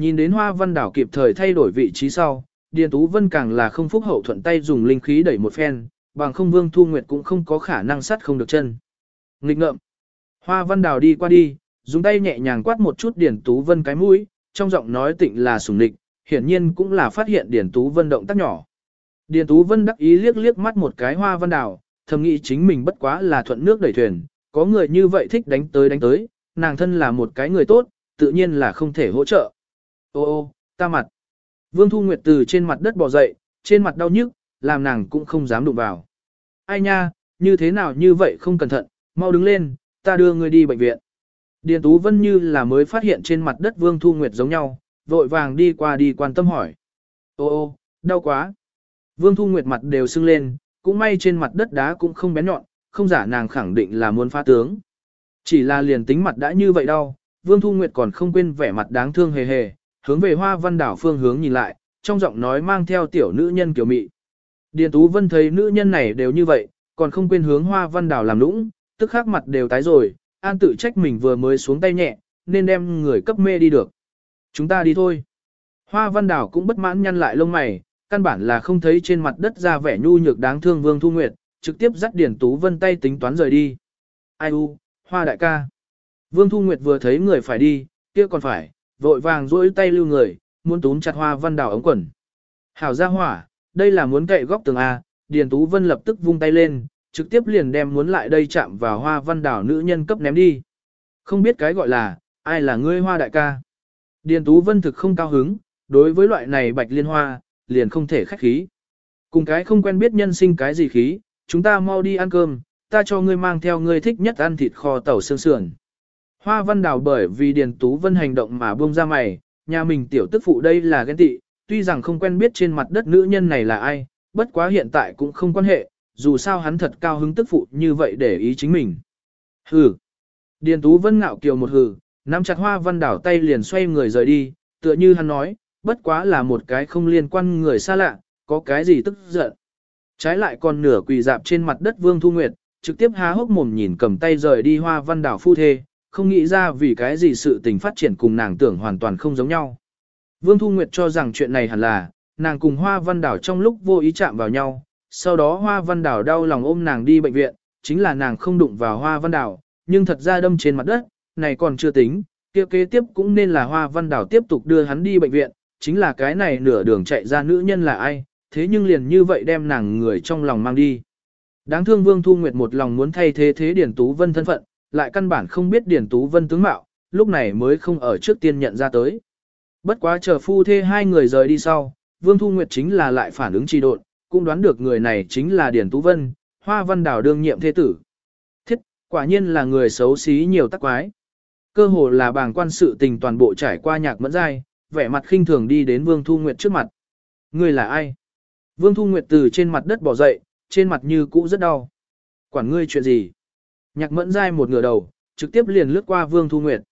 Nhìn đến Hoa Văn Đảo kịp thời thay đổi vị trí sau, Điền Tú Vân càng là không phúc hậu thuận tay dùng linh khí đẩy một phen, bằng không Vương Thu Nguyệt cũng không có khả năng sắt không được chân. Nghịch ngợm. Hoa Văn Đào đi qua đi, dùng tay nhẹ nhàng quát một chút Điền Tú Vân cái mũi, trong giọng nói tịnh là sùng nịch, hiển nhiên cũng là phát hiện Điền Tú Vân động tác nhỏ. Điền Tú Vân đắc ý liếc liếc mắt một cái Hoa Văn Đào, thầm nghĩ chính mình bất quá là thuận nước đẩy thuyền, có người như vậy thích đánh tới đánh tới, nàng thân là một cái người tốt, tự nhiên là không thể hỗ trợ. Ô ô, ta mặt. Vương Thu Nguyệt từ trên mặt đất bò dậy, trên mặt đau nhức, làm nàng cũng không dám đụng vào. Ai nha, như thế nào như vậy không cẩn thận, mau đứng lên, ta đưa ngươi đi bệnh viện. Điền Tú Vân như là mới phát hiện trên mặt đất Vương Thu Nguyệt giống nhau, vội vàng đi qua đi quan tâm hỏi. Ô ô, đau quá. Vương Thu Nguyệt mặt đều sưng lên, cũng may trên mặt đất đá cũng không bén nhọn, không giả nàng khẳng định là muốn phá tướng. Chỉ là liền tính mặt đã như vậy đau, Vương Thu Nguyệt còn không quên vẻ mặt đáng thương hề hề, hướng về hoa văn đảo phương hướng nhìn lại, trong giọng nói mang theo tiểu nữ nhân kiểu mị. Điền Tú Vân thấy nữ nhân này đều như vậy, còn không quên hướng hoa văn đảo làm nũng, tức khắc mặt đều tái rồi, an tự trách mình vừa mới xuống tay nhẹ, nên đem người cấp mê đi được. Chúng ta đi thôi. Hoa văn đảo cũng bất mãn nhăn lại lông mày, căn bản là không thấy trên mặt đất ra vẻ nhu nhược đáng thương Vương Thu Nguyệt, trực tiếp dắt Điền Tú Vân tay tính toán rời đi. Ai u, hoa đại ca. Vương Thu Nguyệt vừa thấy người phải đi, kia còn phải, vội vàng duỗi tay lưu người, muốn túm chặt hoa văn đảo ống quần. Hảo ra hỏa, đây là muốn cậy góc tường A, Điền Tú Vân lập tức vung tay lên, trực tiếp liền đem muốn lại đây chạm vào hoa văn đảo nữ nhân cấp ném đi. Không biết cái gọi là, ai là ngươi hoa đại ca. Điền Tú Vân thực không cao hứng, đối với loại này bạch liên hoa, liền không thể khách khí. Cùng cái không quen biết nhân sinh cái gì khí, chúng ta mau đi ăn cơm, ta cho ngươi mang theo ngươi thích nhất ăn thịt kho tàu xương sườn. Hoa văn đào bởi vì Điền Tú Vân hành động mà buông ra mày, nhà mình tiểu tức phụ đây là ghen tị, tuy rằng không quen biết trên mặt đất nữ nhân này là ai, bất quá hiện tại cũng không quan hệ, dù sao hắn thật cao hứng tức phụ như vậy để ý chính mình. Hừ. Điền Tú Vân ngạo kiều một hừ, nắm chặt hoa văn đảo tay liền xoay người rời đi, tựa như hắn nói, bất quá là một cái không liên quan người xa lạ, có cái gì tức giận. Trái lại còn nửa quỳ dạp trên mặt đất Vương Thu Nguyệt, trực tiếp há hốc mồm nhìn cầm tay rời đi hoa văn đảo phu thê, không nghĩ ra vì cái gì sự tình phát triển cùng nàng tưởng hoàn toàn không giống nhau. Vương Thu Nguyệt cho rằng chuyện này hẳn là, nàng cùng Hoa Văn Đảo trong lúc vô ý chạm vào nhau, sau đó Hoa Văn Đảo đau lòng ôm nàng đi bệnh viện, chính là nàng không đụng vào Hoa Văn Đảo, nhưng thật ra đâm trên mặt đất, này còn chưa tính, kia kế tiếp cũng nên là Hoa Văn Đảo tiếp tục đưa hắn đi bệnh viện, chính là cái này nửa đường chạy ra nữ nhân là ai, thế nhưng liền như vậy đem nàng người trong lòng mang đi. Đáng thương Vương Thu Nguyệt một lòng muốn thay thế thế Điển Tú Vân thân phận, lại căn bản không biết Điền Tú Vân tướng mạo, lúc này mới không ở trước tiên nhận ra tới. Bất quá chờ phu thê hai người rời đi sau, Vương Thu Nguyệt chính là lại phản ứng trì độn, cũng đoán được người này chính là Điền Tú Vân, Hoa Văn Đào đương nhiệm thế tử. Thiết, quả nhiên là người xấu xí nhiều tắc quái. Cơ hồ là bàng quan sự tình toàn bộ trải qua nhạc mẫn dai, vẻ mặt khinh thường đi đến Vương Thu Nguyệt trước mặt. Người là ai? Vương Thu Nguyệt từ trên mặt đất bỏ dậy, trên mặt như cũ rất đau. Quản ngươi chuyện gì? Nhạc mẫn dai một ngửa đầu, trực tiếp liền lướt qua Vương Thu Nguyệt.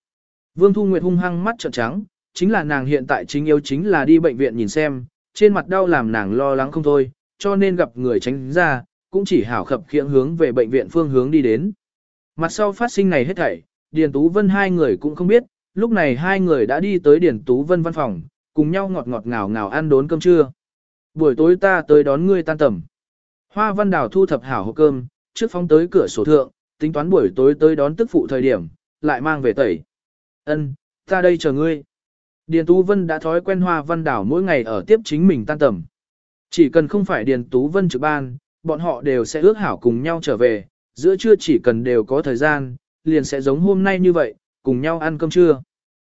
Vương Thu Nguyệt hung hăng mắt trợn trắng, chính là nàng hiện tại chính yếu chính là đi bệnh viện nhìn xem, trên mặt đau làm nàng lo lắng không thôi, cho nên gặp người tránh ra, cũng chỉ hảo khập khiễng hướng về bệnh viện phương hướng đi đến. Mặt sau phát sinh này hết thảy, Điền Tú Vân hai người cũng không biết, lúc này hai người đã đi tới Điền Tú Vân văn phòng, cùng nhau ngọt ngọt ngào ngào ăn đốn cơm trưa. Buổi tối ta tới đón ngươi tan tầm. Hoa Văn Đào thu thập hảo hộp cơm, trước phóng tới cửa sổ thượng, tính toán buổi tối tới đón tức phụ thời điểm, lại mang về tẩy. Ân, ta đây chờ ngươi. Điền Tú Vân đã thói quen Hoa Văn Đảo mỗi ngày ở tiếp chính mình tan tầm. Chỉ cần không phải Điền Tú Vân trực ban, bọn họ đều sẽ ước hảo cùng nhau trở về, giữa trưa chỉ cần đều có thời gian, liền sẽ giống hôm nay như vậy, cùng nhau ăn cơm trưa.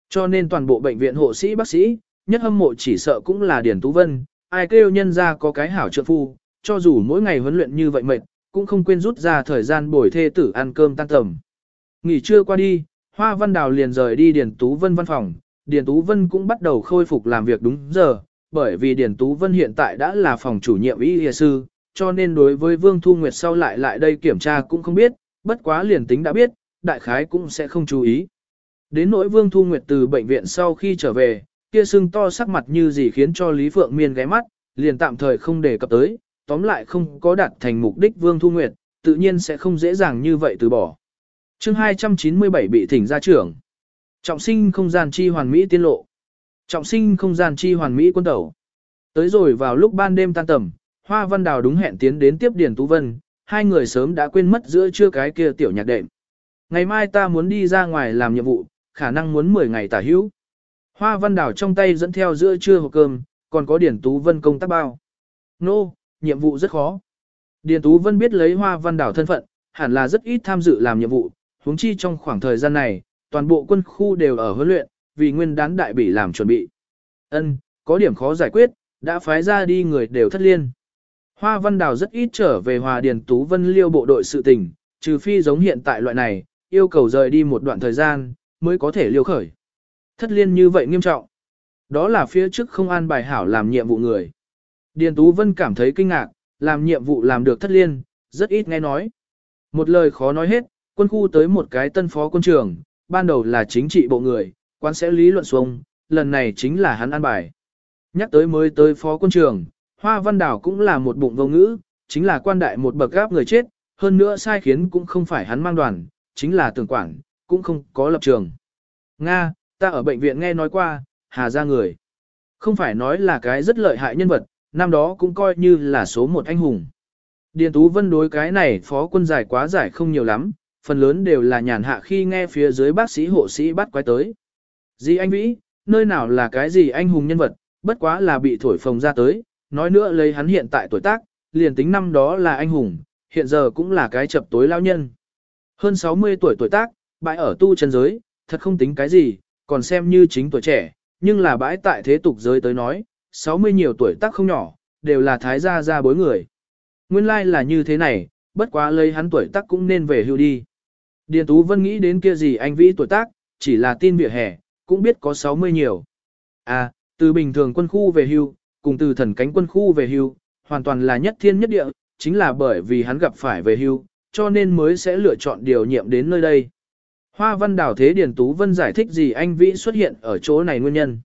Cho nên toàn bộ bệnh viện hộ sĩ bác sĩ, nhất hâm mộ chỉ sợ cũng là Điền Tú Vân, ai kêu nhân ra có cái hảo trợ phu, cho dù mỗi ngày huấn luyện như vậy mệt, cũng không quên rút ra thời gian bồi thê tử ăn cơm tan tầm. Nghỉ trưa qua đi, Hoa Văn Đào liền rời đi Điền Tú Vân văn phòng, Điền Tú Vân cũng bắt đầu khôi phục làm việc đúng giờ, bởi vì Điền Tú Vân hiện tại đã là phòng chủ nhiệm y y sư, cho nên đối với Vương Thu Nguyệt sau lại lại đây kiểm tra cũng không biết, bất quá liền tính đã biết, đại khái cũng sẽ không chú ý. Đến nỗi Vương Thu Nguyệt từ bệnh viện sau khi trở về, kia sưng to sắc mặt như gì khiến cho Lý Phượng Miên ghé mắt, liền tạm thời không đề cập tới, tóm lại không có đạt thành mục đích Vương Thu Nguyệt, tự nhiên sẽ không dễ dàng như vậy từ bỏ. chương 297 bị thỉnh ra trưởng. Trọng sinh không gian chi hoàn mỹ tiên lộ. Trọng sinh không gian chi hoàn mỹ quân tẩu. Tới rồi vào lúc ban đêm tan tầm, Hoa Văn Đào đúng hẹn tiến đến tiếp Điền Tú Vân, hai người sớm đã quên mất giữa trưa cái kia tiểu nhạc đệm. Ngày mai ta muốn đi ra ngoài làm nhiệm vụ, khả năng muốn 10 ngày tả hữu. Hoa Văn Đào trong tay dẫn theo giữa trưa hộp cơm, còn có Điền Tú Vân công tác bao. Nô, no, nhiệm vụ rất khó. Điền Tú Vân biết lấy Hoa Văn Đào thân phận, hẳn là rất ít tham dự làm nhiệm vụ, huống chi trong khoảng thời gian này, toàn bộ quân khu đều ở huấn luyện, vì nguyên đán đại bỉ làm chuẩn bị. Ân, có điểm khó giải quyết, đã phái ra đi người đều thất liên. Hoa Văn Đào rất ít trở về Hòa Điền Tú Vân liêu bộ đội sự tình, trừ phi giống hiện tại loại này, yêu cầu rời đi một đoạn thời gian, mới có thể liêu khởi. Thất liên như vậy nghiêm trọng. Đó là phía trước không an bài hảo làm nhiệm vụ người. Điền Tú Vân cảm thấy kinh ngạc, làm nhiệm vụ làm được thất liên, rất ít nghe nói. Một lời khó nói hết, quân khu tới một cái tân phó quân trưởng, ban đầu là chính trị bộ người, quan sẽ lý luận xuống, lần này chính là hắn an bài. Nhắc tới mới tới phó quân trưởng, Hoa Văn Đảo cũng là một bụng vô ngữ, chính là quan đại một bậc gáp người chết, hơn nữa sai khiến cũng không phải hắn mang đoàn, chính là tưởng quản, cũng không có lập trường. Nga, ta ở bệnh viện nghe nói qua, hà ra người. Không phải nói là cái rất lợi hại nhân vật, năm đó cũng coi như là số một anh hùng. Điền Tú Vân đối cái này phó quân giải quá giải không nhiều lắm, phần lớn đều là nhàn hạ khi nghe phía dưới bác sĩ hộ sĩ bắt quái tới. Gì anh Vĩ, nơi nào là cái gì anh hùng nhân vật, bất quá là bị thổi phồng ra tới, nói nữa lấy hắn hiện tại tuổi tác, liền tính năm đó là anh hùng, hiện giờ cũng là cái chập tối lao nhân. Hơn 60 tuổi tuổi tác, bãi ở tu chân giới, thật không tính cái gì, còn xem như chính tuổi trẻ, nhưng là bãi tại thế tục giới tới nói, 60 nhiều tuổi tác không nhỏ, đều là thái gia gia bối người. Nguyên lai like là như thế này, bất quá lấy hắn tuổi tác cũng nên về hưu đi. Điền Tú Vân nghĩ đến kia gì anh vĩ tuổi tác, chỉ là tin vỉa hè, cũng biết có 60 nhiều. À, từ bình thường quân khu về hưu, cùng từ thần cánh quân khu về hưu, hoàn toàn là nhất thiên nhất địa, chính là bởi vì hắn gặp phải về hưu, cho nên mới sẽ lựa chọn điều nhiệm đến nơi đây. Hoa văn đảo thế Điền Tú Vân giải thích gì anh Vĩ xuất hiện ở chỗ này nguyên nhân.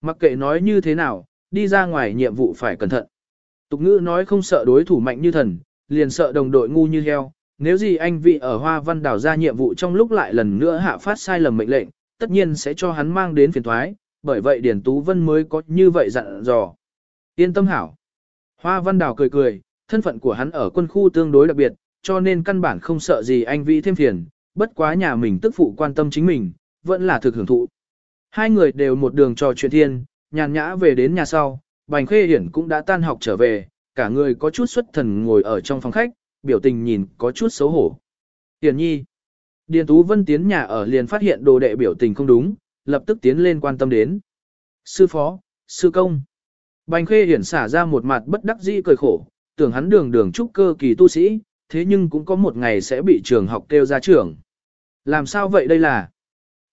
Mặc kệ nói như thế nào, đi ra ngoài nhiệm vụ phải cẩn thận. Tục ngữ nói không sợ đối thủ mạnh như thần, liền sợ đồng đội ngu như heo. Nếu gì anh vị ở Hoa Văn đảo ra nhiệm vụ trong lúc lại lần nữa hạ phát sai lầm mệnh lệnh, tất nhiên sẽ cho hắn mang đến phiền thoái, bởi vậy Điền Tú Vân mới có như vậy dặn dò. Yên tâm hảo. Hoa Văn Đảo cười cười, thân phận của hắn ở quân khu tương đối đặc biệt, cho nên căn bản không sợ gì anh vị thêm phiền, bất quá nhà mình tức phụ quan tâm chính mình, vẫn là thực hưởng thụ. Hai người đều một đường trò chuyện thiên, nhàn nhã về đến nhà sau, Bành Khê Hiển cũng đã tan học trở về, cả người có chút xuất thần ngồi ở trong phòng khách, biểu tình nhìn có chút xấu hổ. Hiển nhi. Điền Tú Vân tiến nhà ở liền phát hiện đồ đệ biểu tình không đúng, lập tức tiến lên quan tâm đến. Sư phó, sư công. Bành khê hiển xả ra một mặt bất đắc dĩ cười khổ, tưởng hắn đường đường trúc cơ kỳ tu sĩ, thế nhưng cũng có một ngày sẽ bị trường học kêu ra trường. Làm sao vậy đây là?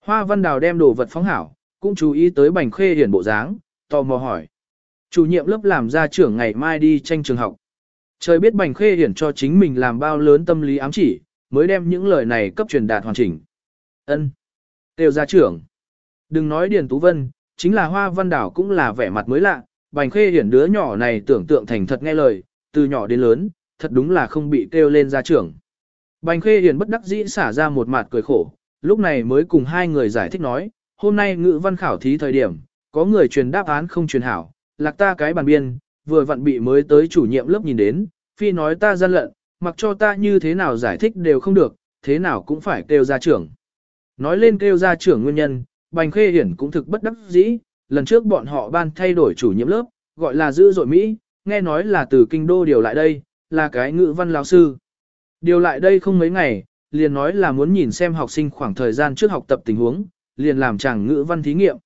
Hoa văn đào đem đồ vật phóng hảo, cũng chú ý tới bành khê hiển bộ dáng, tò mò hỏi. Chủ nhiệm lớp làm ra trưởng ngày mai đi tranh trường học. Trời biết bành khê hiển cho chính mình làm bao lớn tâm lý ám chỉ, mới đem những lời này cấp truyền đạt hoàn chỉnh. Ân, Tiêu gia trưởng. Đừng nói Điền Tú Vân, chính là Hoa Văn Đảo cũng là vẻ mặt mới lạ, Bành Khê Hiển đứa nhỏ này tưởng tượng thành thật nghe lời, từ nhỏ đến lớn, thật đúng là không bị kêu lên gia trưởng. Bành Khê Hiển bất đắc dĩ xả ra một mặt cười khổ, lúc này mới cùng hai người giải thích nói, hôm nay ngữ văn khảo thí thời điểm, có người truyền đáp án không truyền hảo, lạc ta cái bàn biên, vừa vặn bị mới tới chủ nhiệm lớp nhìn đến, phi nói ta gian lận, mặc cho ta như thế nào giải thích đều không được, thế nào cũng phải kêu ra trưởng. Nói lên kêu ra trưởng nguyên nhân, Bành Khê Hiển cũng thực bất đắc dĩ, lần trước bọn họ ban thay đổi chủ nhiệm lớp, gọi là giữ dội Mỹ, nghe nói là từ kinh đô điều lại đây, là cái ngữ văn lão sư. Điều lại đây không mấy ngày, liền nói là muốn nhìn xem học sinh khoảng thời gian trước học tập tình huống, liền làm chàng ngữ văn thí nghiệm.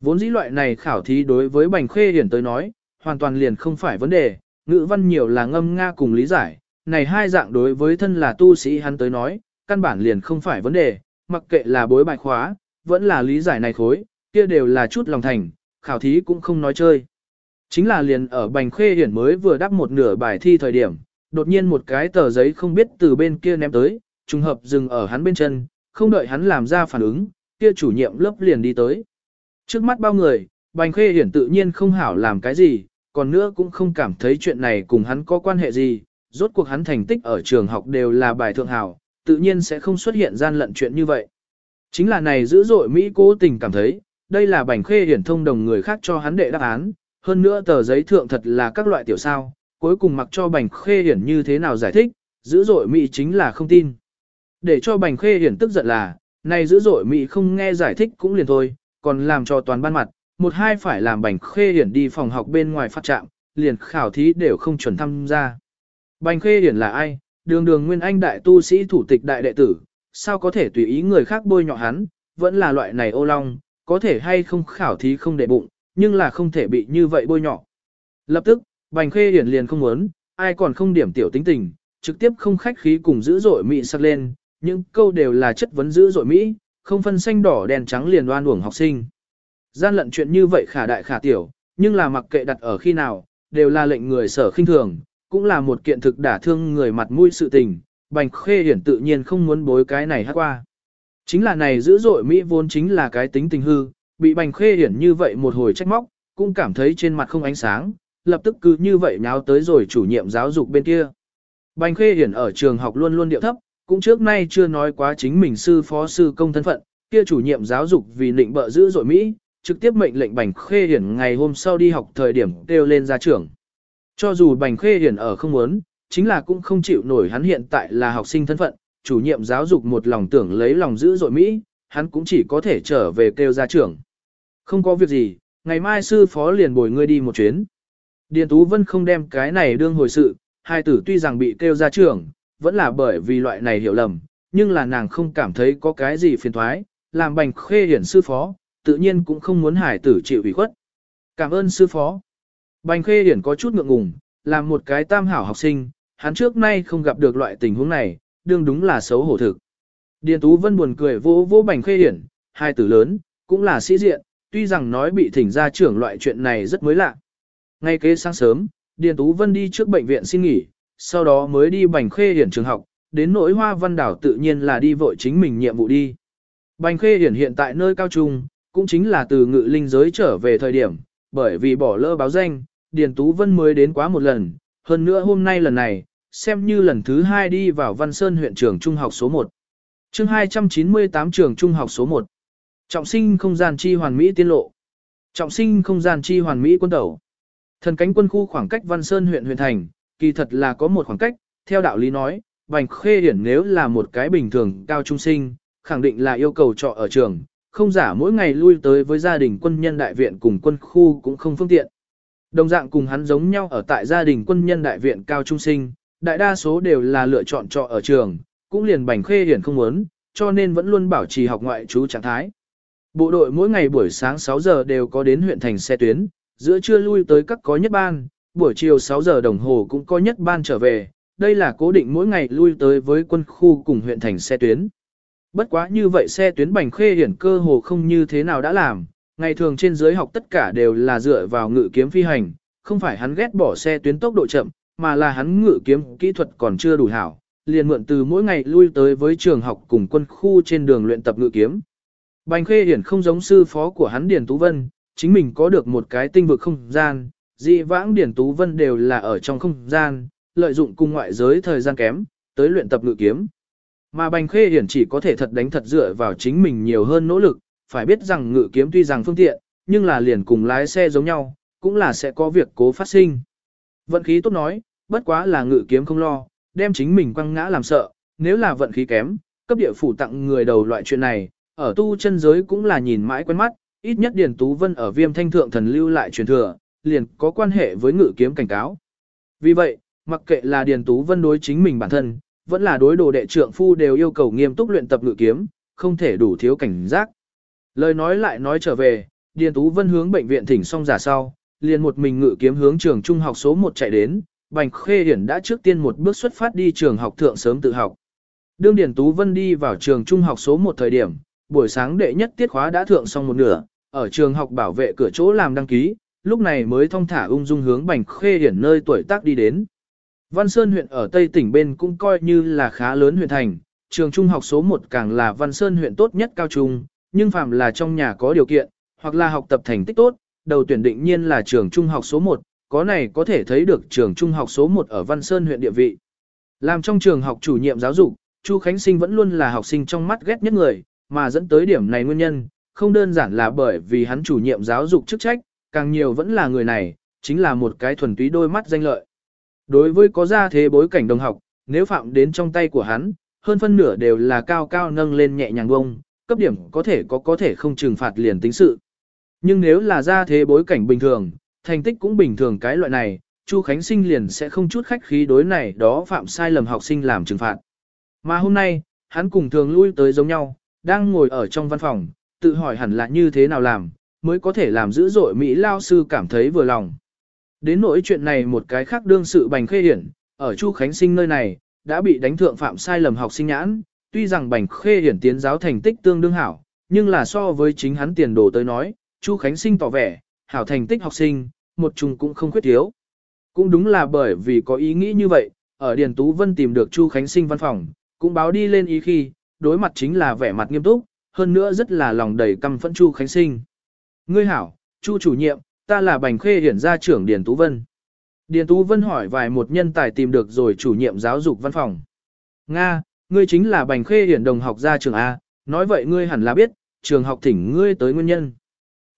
Vốn dĩ loại này khảo thí đối với Bành Khê Hiển tới nói, hoàn toàn liền không phải vấn đề, ngữ văn nhiều là ngâm nga cùng lý giải, này hai dạng đối với thân là tu sĩ hắn tới nói, căn bản liền không phải vấn đề, mặc kệ là bối bài khóa, vẫn là lý giải này khối, kia đều là chút lòng thành, khảo thí cũng không nói chơi. Chính là liền ở Bành Khê Hiển mới vừa đáp một nửa bài thi thời điểm, đột nhiên một cái tờ giấy không biết từ bên kia ném tới, trùng hợp dừng ở hắn bên chân, không đợi hắn làm ra phản ứng, kia chủ nhiệm lớp liền đi tới. Trước mắt bao người, Bành Khê Hiển tự nhiên không hảo làm cái gì, còn nữa cũng không cảm thấy chuyện này cùng hắn có quan hệ gì, rốt cuộc hắn thành tích ở trường học đều là bài thượng hảo, tự nhiên sẽ không xuất hiện gian lận chuyện như vậy. Chính là này dữ dội Mỹ cố tình cảm thấy, đây là bành khê hiển thông đồng người khác cho hắn đệ đáp án, hơn nữa tờ giấy thượng thật là các loại tiểu sao, cuối cùng mặc cho bành khê hiển như thế nào giải thích, dữ dội Mỹ chính là không tin. Để cho bành khê hiển tức giận là, này dữ dội Mỹ không nghe giải thích cũng liền thôi, còn làm cho toàn ban mặt, một hai phải làm bành khê hiển đi phòng học bên ngoài phát trạm, liền khảo thí đều không chuẩn tham gia. Bành khê hiển là ai? Đường đường nguyên anh đại tu sĩ thủ tịch đại đệ tử, sao có thể tùy ý người khác bôi nhọ hắn, vẫn là loại này ô long, có thể hay không khảo thí không để bụng, nhưng là không thể bị như vậy bôi nhọ. Lập tức, Bành Khê Hiển liền không muốn, ai còn không điểm tiểu tính tình, trực tiếp không khách khí cùng dữ dội mị sắc lên, những câu đều là chất vấn dữ dội Mỹ, không phân xanh đỏ đèn trắng liền đoan uổng học sinh. Gian lận chuyện như vậy khả đại khả tiểu, nhưng là mặc kệ đặt ở khi nào, đều là lệnh người sở khinh thường, cũng là một kiện thực đả thương người mặt mũi sự tình, Bành Khê Hiển tự nhiên không muốn bối cái này hát qua. Chính là này dữ dội Mỹ vốn chính là cái tính tình hư, bị Bành Khê Hiển như vậy một hồi trách móc, cũng cảm thấy trên mặt không ánh sáng, lập tức cứ như vậy nháo tới rồi chủ nhiệm giáo dục bên kia. Bành Khê Hiển ở trường học luôn luôn điệu thấp, cũng trước nay chưa nói quá chính mình sư phó sư công thân phận, kia chủ nhiệm giáo dục vì định bợ giữ dội Mỹ, trực tiếp mệnh lệnh Bành Khê Hiển ngày hôm sau đi học thời điểm kêu lên ra trường. Cho dù Bành Khê Hiển ở không muốn, chính là cũng không chịu nổi hắn hiện tại là học sinh thân phận, chủ nhiệm giáo dục một lòng tưởng lấy lòng giữ dội Mỹ, hắn cũng chỉ có thể trở về kêu ra trường. Không có việc gì, ngày mai sư phó liền bồi ngươi đi một chuyến. Điền Tú Vân không đem cái này đương hồi sự, hai tử tuy rằng bị kêu ra trường, vẫn là bởi vì loại này hiểu lầm, nhưng là nàng không cảm thấy có cái gì phiền thoái, làm bành khê hiển sư phó, tự nhiên cũng không muốn hải tử chịu ủy khuất. Cảm ơn sư phó. Bành khê hiển có chút ngượng ngùng, làm một cái tam hảo học sinh, hắn trước nay không gặp được loại tình huống này, đương đúng là xấu hổ thực. Điền Tú Vân buồn cười vỗ vỗ bành khê hiển, hai tử lớn, cũng là sĩ diện, tuy rằng nói bị thỉnh ra trưởng loại chuyện này rất mới lạ. Ngay kế sáng sớm, Điền Tú Vân đi trước bệnh viện xin nghỉ, sau đó mới đi Bành Khê Hiển trường học, đến nỗi Hoa Văn Đảo tự nhiên là đi vội chính mình nhiệm vụ đi. Bành Khê Hiển hiện tại nơi cao trung, cũng chính là từ ngự linh giới trở về thời điểm, bởi vì bỏ lỡ báo danh, Điền Tú Vân mới đến quá một lần, hơn nữa hôm nay lần này, xem như lần thứ hai đi vào Văn Sơn huyện trường trung học số 1. chương 298 trường trung học số 1. Trọng sinh không gian chi hoàn mỹ tiên lộ. Trọng sinh không gian chi hoàn mỹ quân tẩu. Thần cánh quân khu khoảng cách Văn Sơn huyện huyện thành, kỳ thật là có một khoảng cách, theo đạo lý nói, Bành Khê Hiển nếu là một cái bình thường cao trung sinh, khẳng định là yêu cầu trọ ở trường, không giả mỗi ngày lui tới với gia đình quân nhân đại viện cùng quân khu cũng không phương tiện. Đồng dạng cùng hắn giống nhau ở tại gia đình quân nhân đại viện cao trung sinh, đại đa số đều là lựa chọn trọ ở trường, cũng liền Bành Khê Hiển không muốn, cho nên vẫn luôn bảo trì học ngoại trú trạng thái. Bộ đội mỗi ngày buổi sáng 6 giờ đều có đến huyện thành xe tuyến, giữa trưa lui tới các có nhất ban, buổi chiều 6 giờ đồng hồ cũng có nhất ban trở về, đây là cố định mỗi ngày lui tới với quân khu cùng huyện thành xe tuyến. Bất quá như vậy xe tuyến bành khê hiển cơ hồ không như thế nào đã làm, ngày thường trên dưới học tất cả đều là dựa vào ngự kiếm phi hành, không phải hắn ghét bỏ xe tuyến tốc độ chậm, mà là hắn ngự kiếm kỹ thuật còn chưa đủ hảo, liền mượn từ mỗi ngày lui tới với trường học cùng quân khu trên đường luyện tập ngự kiếm. Bành Khê Hiển không giống sư phó của hắn Điền Tú Vân, chính mình có được một cái tinh vực không gian, dị vãng Điền Tú Vân đều là ở trong không gian, lợi dụng cùng ngoại giới thời gian kém, tới luyện tập ngự kiếm. Mà Bành Khê Hiển chỉ có thể thật đánh thật dựa vào chính mình nhiều hơn nỗ lực, phải biết rằng ngự kiếm tuy rằng phương tiện, nhưng là liền cùng lái xe giống nhau, cũng là sẽ có việc cố phát sinh. Vận khí tốt nói, bất quá là ngự kiếm không lo, đem chính mình quăng ngã làm sợ, nếu là vận khí kém, cấp địa phủ tặng người đầu loại chuyện này, ở tu chân giới cũng là nhìn mãi quen mắt, ít nhất Điền Tú Vân ở viêm thanh thượng thần lưu lại truyền thừa, liền có quan hệ với ngự kiếm cảnh cáo. Vì vậy, mặc kệ là Điền Tú Vân đối chính mình bản thân, vẫn là đối đồ đệ trượng phu đều yêu cầu nghiêm túc luyện tập ngự kiếm, không thể đủ thiếu cảnh giác. Lời nói lại nói trở về, Điền Tú Vân hướng bệnh viện thỉnh xong giả sau, liền một mình ngự kiếm hướng trường trung học số 1 chạy đến, Bành Khê Hiển đã trước tiên một bước xuất phát đi trường học thượng sớm tự học. Đương Điền Tú Vân đi vào trường trung học số 1 thời điểm, buổi sáng đệ nhất tiết khóa đã thượng xong một nửa, ở trường học bảo vệ cửa chỗ làm đăng ký, lúc này mới thong thả ung dung hướng Bành Khê Hiển nơi tuổi tác đi đến. Văn Sơn huyện ở Tây tỉnh bên cũng coi như là khá lớn huyện thành, trường trung học số 1 càng là Văn Sơn huyện tốt nhất cao trung, nhưng phạm là trong nhà có điều kiện, hoặc là học tập thành tích tốt, đầu tuyển định nhiên là trường trung học số 1, có này có thể thấy được trường trung học số 1 ở Văn Sơn huyện địa vị. Làm trong trường học chủ nhiệm giáo dục, Chu Khánh Sinh vẫn luôn là học sinh trong mắt ghét nhất người, mà dẫn tới điểm này nguyên nhân, không đơn giản là bởi vì hắn chủ nhiệm giáo dục chức trách, càng nhiều vẫn là người này, chính là một cái thuần túy đôi mắt danh lợi. Đối với có gia thế bối cảnh đồng học, nếu phạm đến trong tay của hắn, hơn phân nửa đều là cao cao nâng lên nhẹ nhàng bông, cấp điểm có thể có có thể không trừng phạt liền tính sự. Nhưng nếu là gia thế bối cảnh bình thường, thành tích cũng bình thường cái loại này, Chu Khánh Sinh liền sẽ không chút khách khí đối này đó phạm sai lầm học sinh làm trừng phạt. Mà hôm nay, hắn cùng thường lui tới giống nhau, đang ngồi ở trong văn phòng, tự hỏi hẳn là như thế nào làm, mới có thể làm dữ dội Mỹ lao sư cảm thấy vừa lòng. Đến nỗi chuyện này một cái khác đương sự bành khê hiển, ở Chu Khánh Sinh nơi này, đã bị đánh thượng phạm sai lầm học sinh nhãn, tuy rằng bành khê hiển tiến giáo thành tích tương đương hảo, nhưng là so với chính hắn tiền đồ tới nói, Chu Khánh Sinh tỏ vẻ, hảo thành tích học sinh, một chung cũng không khuyết thiếu. Cũng đúng là bởi vì có ý nghĩ như vậy, ở Điền Tú Vân tìm được Chu Khánh Sinh văn phòng, cũng báo đi lên ý khi, đối mặt chính là vẻ mặt nghiêm túc, hơn nữa rất là lòng đầy căm phẫn Chu Khánh Sinh. Ngươi hảo, Chu chủ nhiệm, ta là Bành Khê Hiển gia trưởng Điền Tú Vân. Điền Tú Vân hỏi vài một nhân tài tìm được rồi chủ nhiệm giáo dục văn phòng. Nga, ngươi chính là Bành Khê Hiển đồng học gia trường A, nói vậy ngươi hẳn là biết, trường học thỉnh ngươi tới nguyên nhân.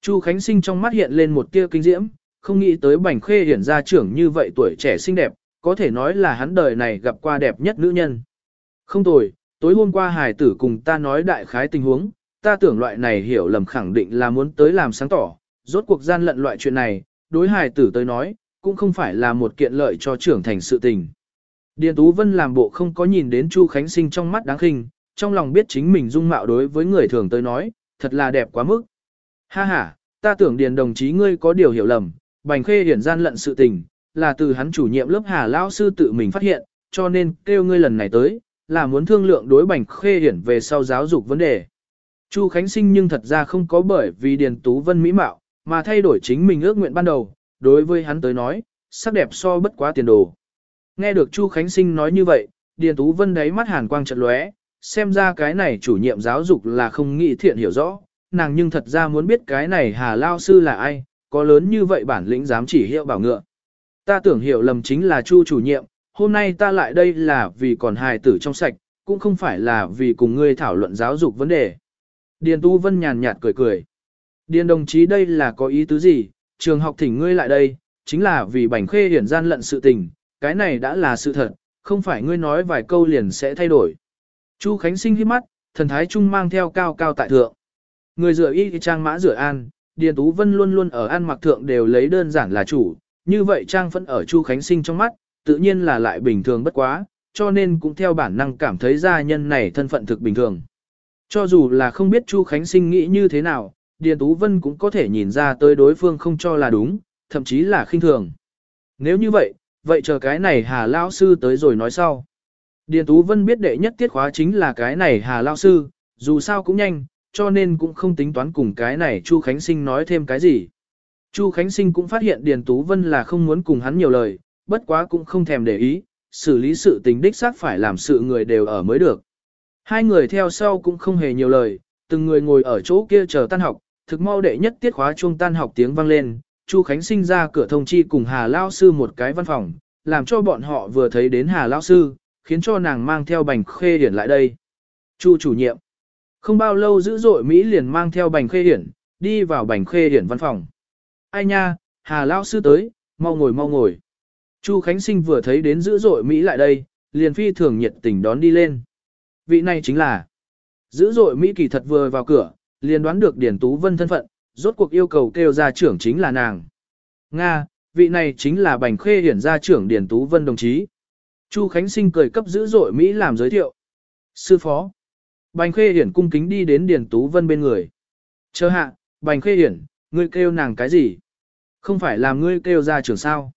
Chu Khánh Sinh trong mắt hiện lên một tia kinh diễm, không nghĩ tới Bành Khê Hiển gia trưởng như vậy tuổi trẻ xinh đẹp, có thể nói là hắn đời này gặp qua đẹp nhất nữ nhân. Không tồi, tối hôm qua hài tử cùng ta nói đại khái tình huống, ta tưởng loại này hiểu lầm khẳng định là muốn tới làm sáng tỏ, rốt cuộc gian lận loại chuyện này, đối hài tử tới nói, cũng không phải là một kiện lợi cho trưởng thành sự tình. Điền Tú Vân làm bộ không có nhìn đến Chu Khánh Sinh trong mắt đáng khinh, trong lòng biết chính mình dung mạo đối với người thường tới nói, thật là đẹp quá mức. Ha ha, ta tưởng Điền đồng chí ngươi có điều hiểu lầm, Bành Khê hiển gian lận sự tình, là từ hắn chủ nhiệm lớp Hà Lão sư tự mình phát hiện, cho nên kêu ngươi lần này tới, là muốn thương lượng đối Bành Khê hiển về sau giáo dục vấn đề. Chu Khánh Sinh nhưng thật ra không có bởi vì Điền Tú Vân mỹ mạo, mà thay đổi chính mình ước nguyện ban đầu, đối với hắn tới nói, sắc đẹp so bất quá tiền đồ. Nghe được Chu Khánh Sinh nói như vậy, Điền Tú Vân đáy mắt hàn quang chợt lóe, xem ra cái này chủ nhiệm giáo dục là không nghĩ thiện hiểu rõ, nàng nhưng thật ra muốn biết cái này Hà Lao Sư là ai, có lớn như vậy bản lĩnh dám chỉ hiệu bảo ngựa. Ta tưởng hiểu lầm chính là Chu chủ nhiệm, hôm nay ta lại đây là vì còn hài tử trong sạch, cũng không phải là vì cùng ngươi thảo luận giáo dục vấn đề. Điền Tu Vân nhàn nhạt cười cười. Điền đồng chí đây là có ý tứ gì, trường học thỉnh ngươi lại đây, chính là vì bảnh khê hiển gian lận sự tình, cái này đã là sự thật, không phải ngươi nói vài câu liền sẽ thay đổi. Chu Khánh Sinh hít mắt, thần thái trung mang theo cao cao tại thượng. Người rửa y trang mã rửa an, Điền Tú Vân luôn luôn ở ăn mặc thượng đều lấy đơn giản là chủ, như vậy trang phẫn ở Chu Khánh Sinh trong mắt, tự nhiên là lại bình thường bất quá, cho nên cũng theo bản năng cảm thấy gia nhân này thân phận thực bình thường. Cho dù là không biết Chu Khánh Sinh nghĩ như thế nào, Điền Tú Vân cũng có thể nhìn ra tới đối phương không cho là đúng, thậm chí là khinh thường. Nếu như vậy, vậy chờ cái này Hà Lao Sư tới rồi nói sau. Điền Tú Vân biết đệ nhất tiết khóa chính là cái này Hà Lao Sư, dù sao cũng nhanh, cho nên cũng không tính toán cùng cái này Chu Khánh Sinh nói thêm cái gì. Chu Khánh Sinh cũng phát hiện Điền Tú Vân là không muốn cùng hắn nhiều lời, bất quá cũng không thèm để ý, xử lý sự tình đích xác phải làm sự người đều ở mới được. Hai người theo sau cũng không hề nhiều lời, từng người ngồi ở chỗ kia chờ tan học, thực mau đệ nhất tiết khóa chuông tan học tiếng vang lên, Chu Khánh sinh ra cửa thông chi cùng Hà Lao Sư một cái văn phòng, làm cho bọn họ vừa thấy đến Hà Lao Sư, khiến cho nàng mang theo bành khê điển lại đây. Chu chủ nhiệm. Không bao lâu dữ dội Mỹ liền mang theo bành khê điển, đi vào bành khê điển văn phòng. Ai nha, Hà Lao Sư tới, mau ngồi mau ngồi. Chu Khánh Sinh vừa thấy đến dữ dội Mỹ lại đây, liền phi thường nhiệt tình đón đi lên. Vị này chính là dữ dội Mỹ kỳ thật vừa vào cửa, liền đoán được Điển Tú Vân thân phận, rốt cuộc yêu cầu kêu ra trưởng chính là nàng. Nga, vị này chính là Bành Khê Hiển gia trưởng Điển Tú Vân đồng chí. Chu Khánh Sinh cười cấp dữ dội Mỹ làm giới thiệu. Sư phó. Bành Khê Hiển cung kính đi đến Điển Tú Vân bên người. Chờ hạ, Bành Khê Hiển, ngươi kêu nàng cái gì? Không phải làm ngươi kêu ra trưởng sao?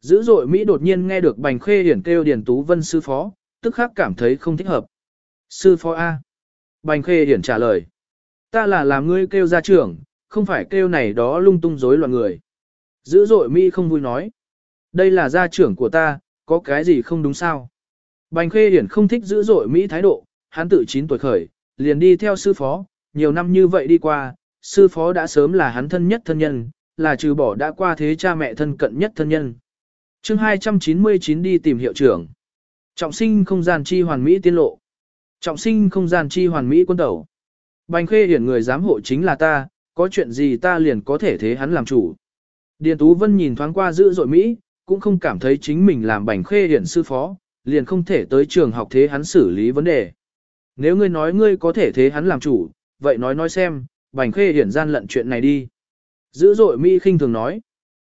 Dữ dội Mỹ đột nhiên nghe được Bành Khê Hiển kêu Điển Tú Vân sư phó, tức khắc cảm thấy không thích hợp. Sư phó A. Bành Khê Hiển trả lời. Ta là làm ngươi kêu ra trưởng, không phải kêu này đó lung tung rối loạn người. Dữ dội Mỹ không vui nói. Đây là gia trưởng của ta, có cái gì không đúng sao? Bành Khê Hiển không thích dữ dội Mỹ thái độ, hắn tự 9 tuổi khởi, liền đi theo sư phó, nhiều năm như vậy đi qua, sư phó đã sớm là hắn thân nhất thân nhân, là trừ bỏ đã qua thế cha mẹ thân cận nhất thân nhân. chương 299 đi tìm hiệu trưởng. Trọng sinh không gian chi hoàn mỹ tiên lộ. Trọng sinh không gian chi hoàn mỹ quân tẩu. Bành khê hiển người giám hộ chính là ta, có chuyện gì ta liền có thể thế hắn làm chủ. Điền Tú Vân nhìn thoáng qua dữ dội Mỹ, cũng không cảm thấy chính mình làm bành khê hiển sư phó, liền không thể tới trường học thế hắn xử lý vấn đề. Nếu ngươi nói ngươi có thể thế hắn làm chủ, vậy nói nói xem, bành khê hiển gian lận chuyện này đi. Dữ dội Mỹ khinh thường nói.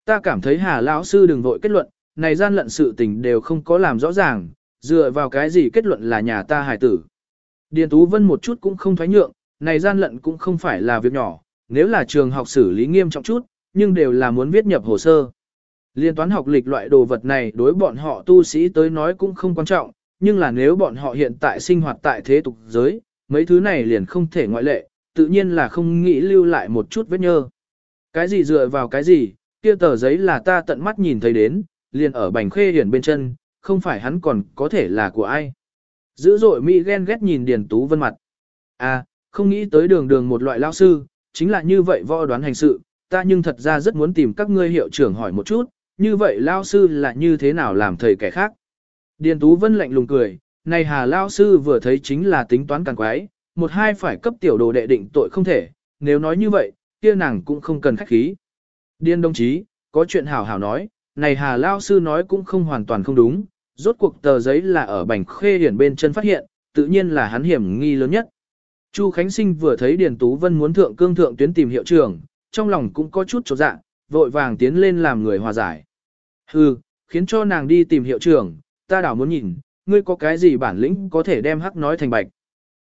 Ta cảm thấy Hà lão sư đừng vội kết luận, này gian lận sự tình đều không có làm rõ ràng, dựa vào cái gì kết luận là nhà ta hài tử. Điền Tú Vân một chút cũng không thoái nhượng, này gian lận cũng không phải là việc nhỏ, nếu là trường học xử lý nghiêm trọng chút, nhưng đều là muốn viết nhập hồ sơ. Liên toán học lịch loại đồ vật này đối bọn họ tu sĩ tới nói cũng không quan trọng, nhưng là nếu bọn họ hiện tại sinh hoạt tại thế tục giới, mấy thứ này liền không thể ngoại lệ, tự nhiên là không nghĩ lưu lại một chút vết nhơ. Cái gì dựa vào cái gì, kia tờ giấy là ta tận mắt nhìn thấy đến, liền ở bành khê hiển bên chân, không phải hắn còn có thể là của ai. Dữ dội Mỹ ghen ghét nhìn Điền Tú Vân mặt. À, không nghĩ tới đường đường một loại lao sư, chính là như vậy võ đoán hành sự, ta nhưng thật ra rất muốn tìm các ngươi hiệu trưởng hỏi một chút, như vậy lao sư là như thế nào làm thầy kẻ khác. Điền Tú Vân lạnh lùng cười, này hà lao sư vừa thấy chính là tính toán càng quái, một hai phải cấp tiểu đồ đệ định tội không thể, nếu nói như vậy, kia nàng cũng không cần khách khí. Điền đồng chí, có chuyện hảo hảo nói, này hà lao sư nói cũng không hoàn toàn không đúng, rốt cuộc tờ giấy là ở bành khê điển bên chân phát hiện, tự nhiên là hắn hiểm nghi lớn nhất. Chu Khánh Sinh vừa thấy Điền Tú Vân muốn thượng cương thượng tuyến tìm hiệu trưởng, trong lòng cũng có chút chột dạ, vội vàng tiến lên làm người hòa giải. Hừ, khiến cho nàng đi tìm hiệu trưởng, ta đảo muốn nhìn, ngươi có cái gì bản lĩnh có thể đem hắc nói thành bạch.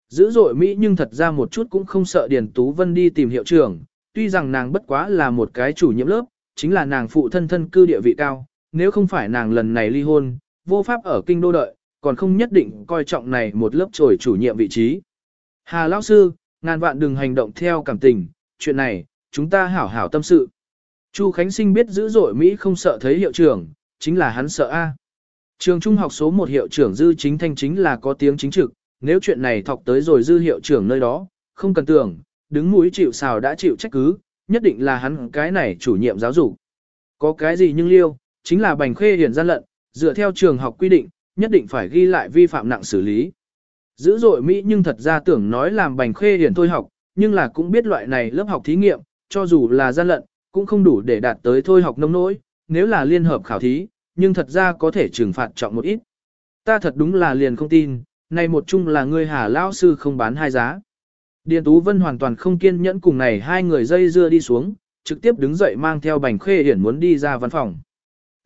Dữ dội Mỹ nhưng thật ra một chút cũng không sợ Điền Tú Vân đi tìm hiệu trưởng, tuy rằng nàng bất quá là một cái chủ nhiệm lớp, chính là nàng phụ thân thân cư địa vị cao, nếu không phải nàng lần này ly hôn, vô pháp ở kinh đô đợi, còn không nhất định coi trọng này một lớp trồi chủ nhiệm vị trí. Hà lão sư, ngàn vạn đừng hành động theo cảm tình, chuyện này, chúng ta hảo hảo tâm sự. Chu Khánh Sinh biết dữ dội Mỹ không sợ thấy hiệu trưởng, chính là hắn sợ A. Trường trung học số 1 hiệu trưởng dư chính thanh chính là có tiếng chính trực, nếu chuyện này thọc tới rồi dư hiệu trưởng nơi đó, không cần tưởng, đứng mũi chịu xào đã chịu trách cứ, nhất định là hắn cái này chủ nhiệm giáo dục. Có cái gì nhưng liêu, chính là bành khê hiển gian lận, dựa theo trường học quy định, nhất định phải ghi lại vi phạm nặng xử lý. Dữ dội Mỹ nhưng thật ra tưởng nói làm bành khê hiển thôi học, nhưng là cũng biết loại này lớp học thí nghiệm, cho dù là gian lận, cũng không đủ để đạt tới thôi học nông nỗi, nếu là liên hợp khảo thí, nhưng thật ra có thể trừng phạt trọng một ít. Ta thật đúng là liền không tin, này một chung là ngươi hà lão sư không bán hai giá. Điền Tú Vân hoàn toàn không kiên nhẫn cùng này hai người dây dưa đi xuống, trực tiếp đứng dậy mang theo bành khê hiển muốn đi ra văn phòng.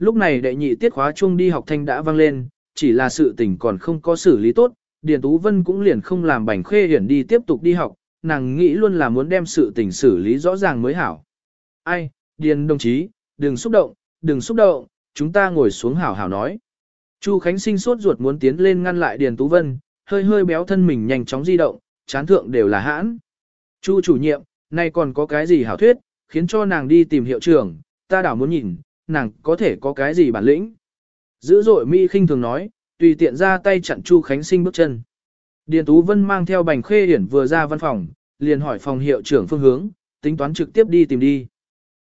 Lúc này đệ nhị tiết khóa chung đi học thanh đã vang lên, chỉ là sự tình còn không có xử lý tốt, Điền Tú Vân cũng liền không làm bành khê hiển đi tiếp tục đi học, nàng nghĩ luôn là muốn đem sự tình xử lý rõ ràng mới hảo. Ai, Điền đồng chí, đừng xúc động, đừng xúc động, chúng ta ngồi xuống hảo hảo nói. Chu Khánh sinh sốt ruột muốn tiến lên ngăn lại Điền Tú Vân, hơi hơi béo thân mình nhanh chóng di động, chán thượng đều là hãn. Chu chủ nhiệm, nay còn có cái gì hảo thuyết, khiến cho nàng đi tìm hiệu trưởng, ta đảo muốn nhìn, nàng có thể có cái gì bản lĩnh. Dữ dội Mỹ khinh thường nói, tùy tiện ra tay chặn Chu Khánh Sinh bước chân. Điền Tú Vân mang theo bành khê hiển vừa ra văn phòng, liền hỏi phòng hiệu trưởng phương hướng, tính toán trực tiếp đi tìm đi.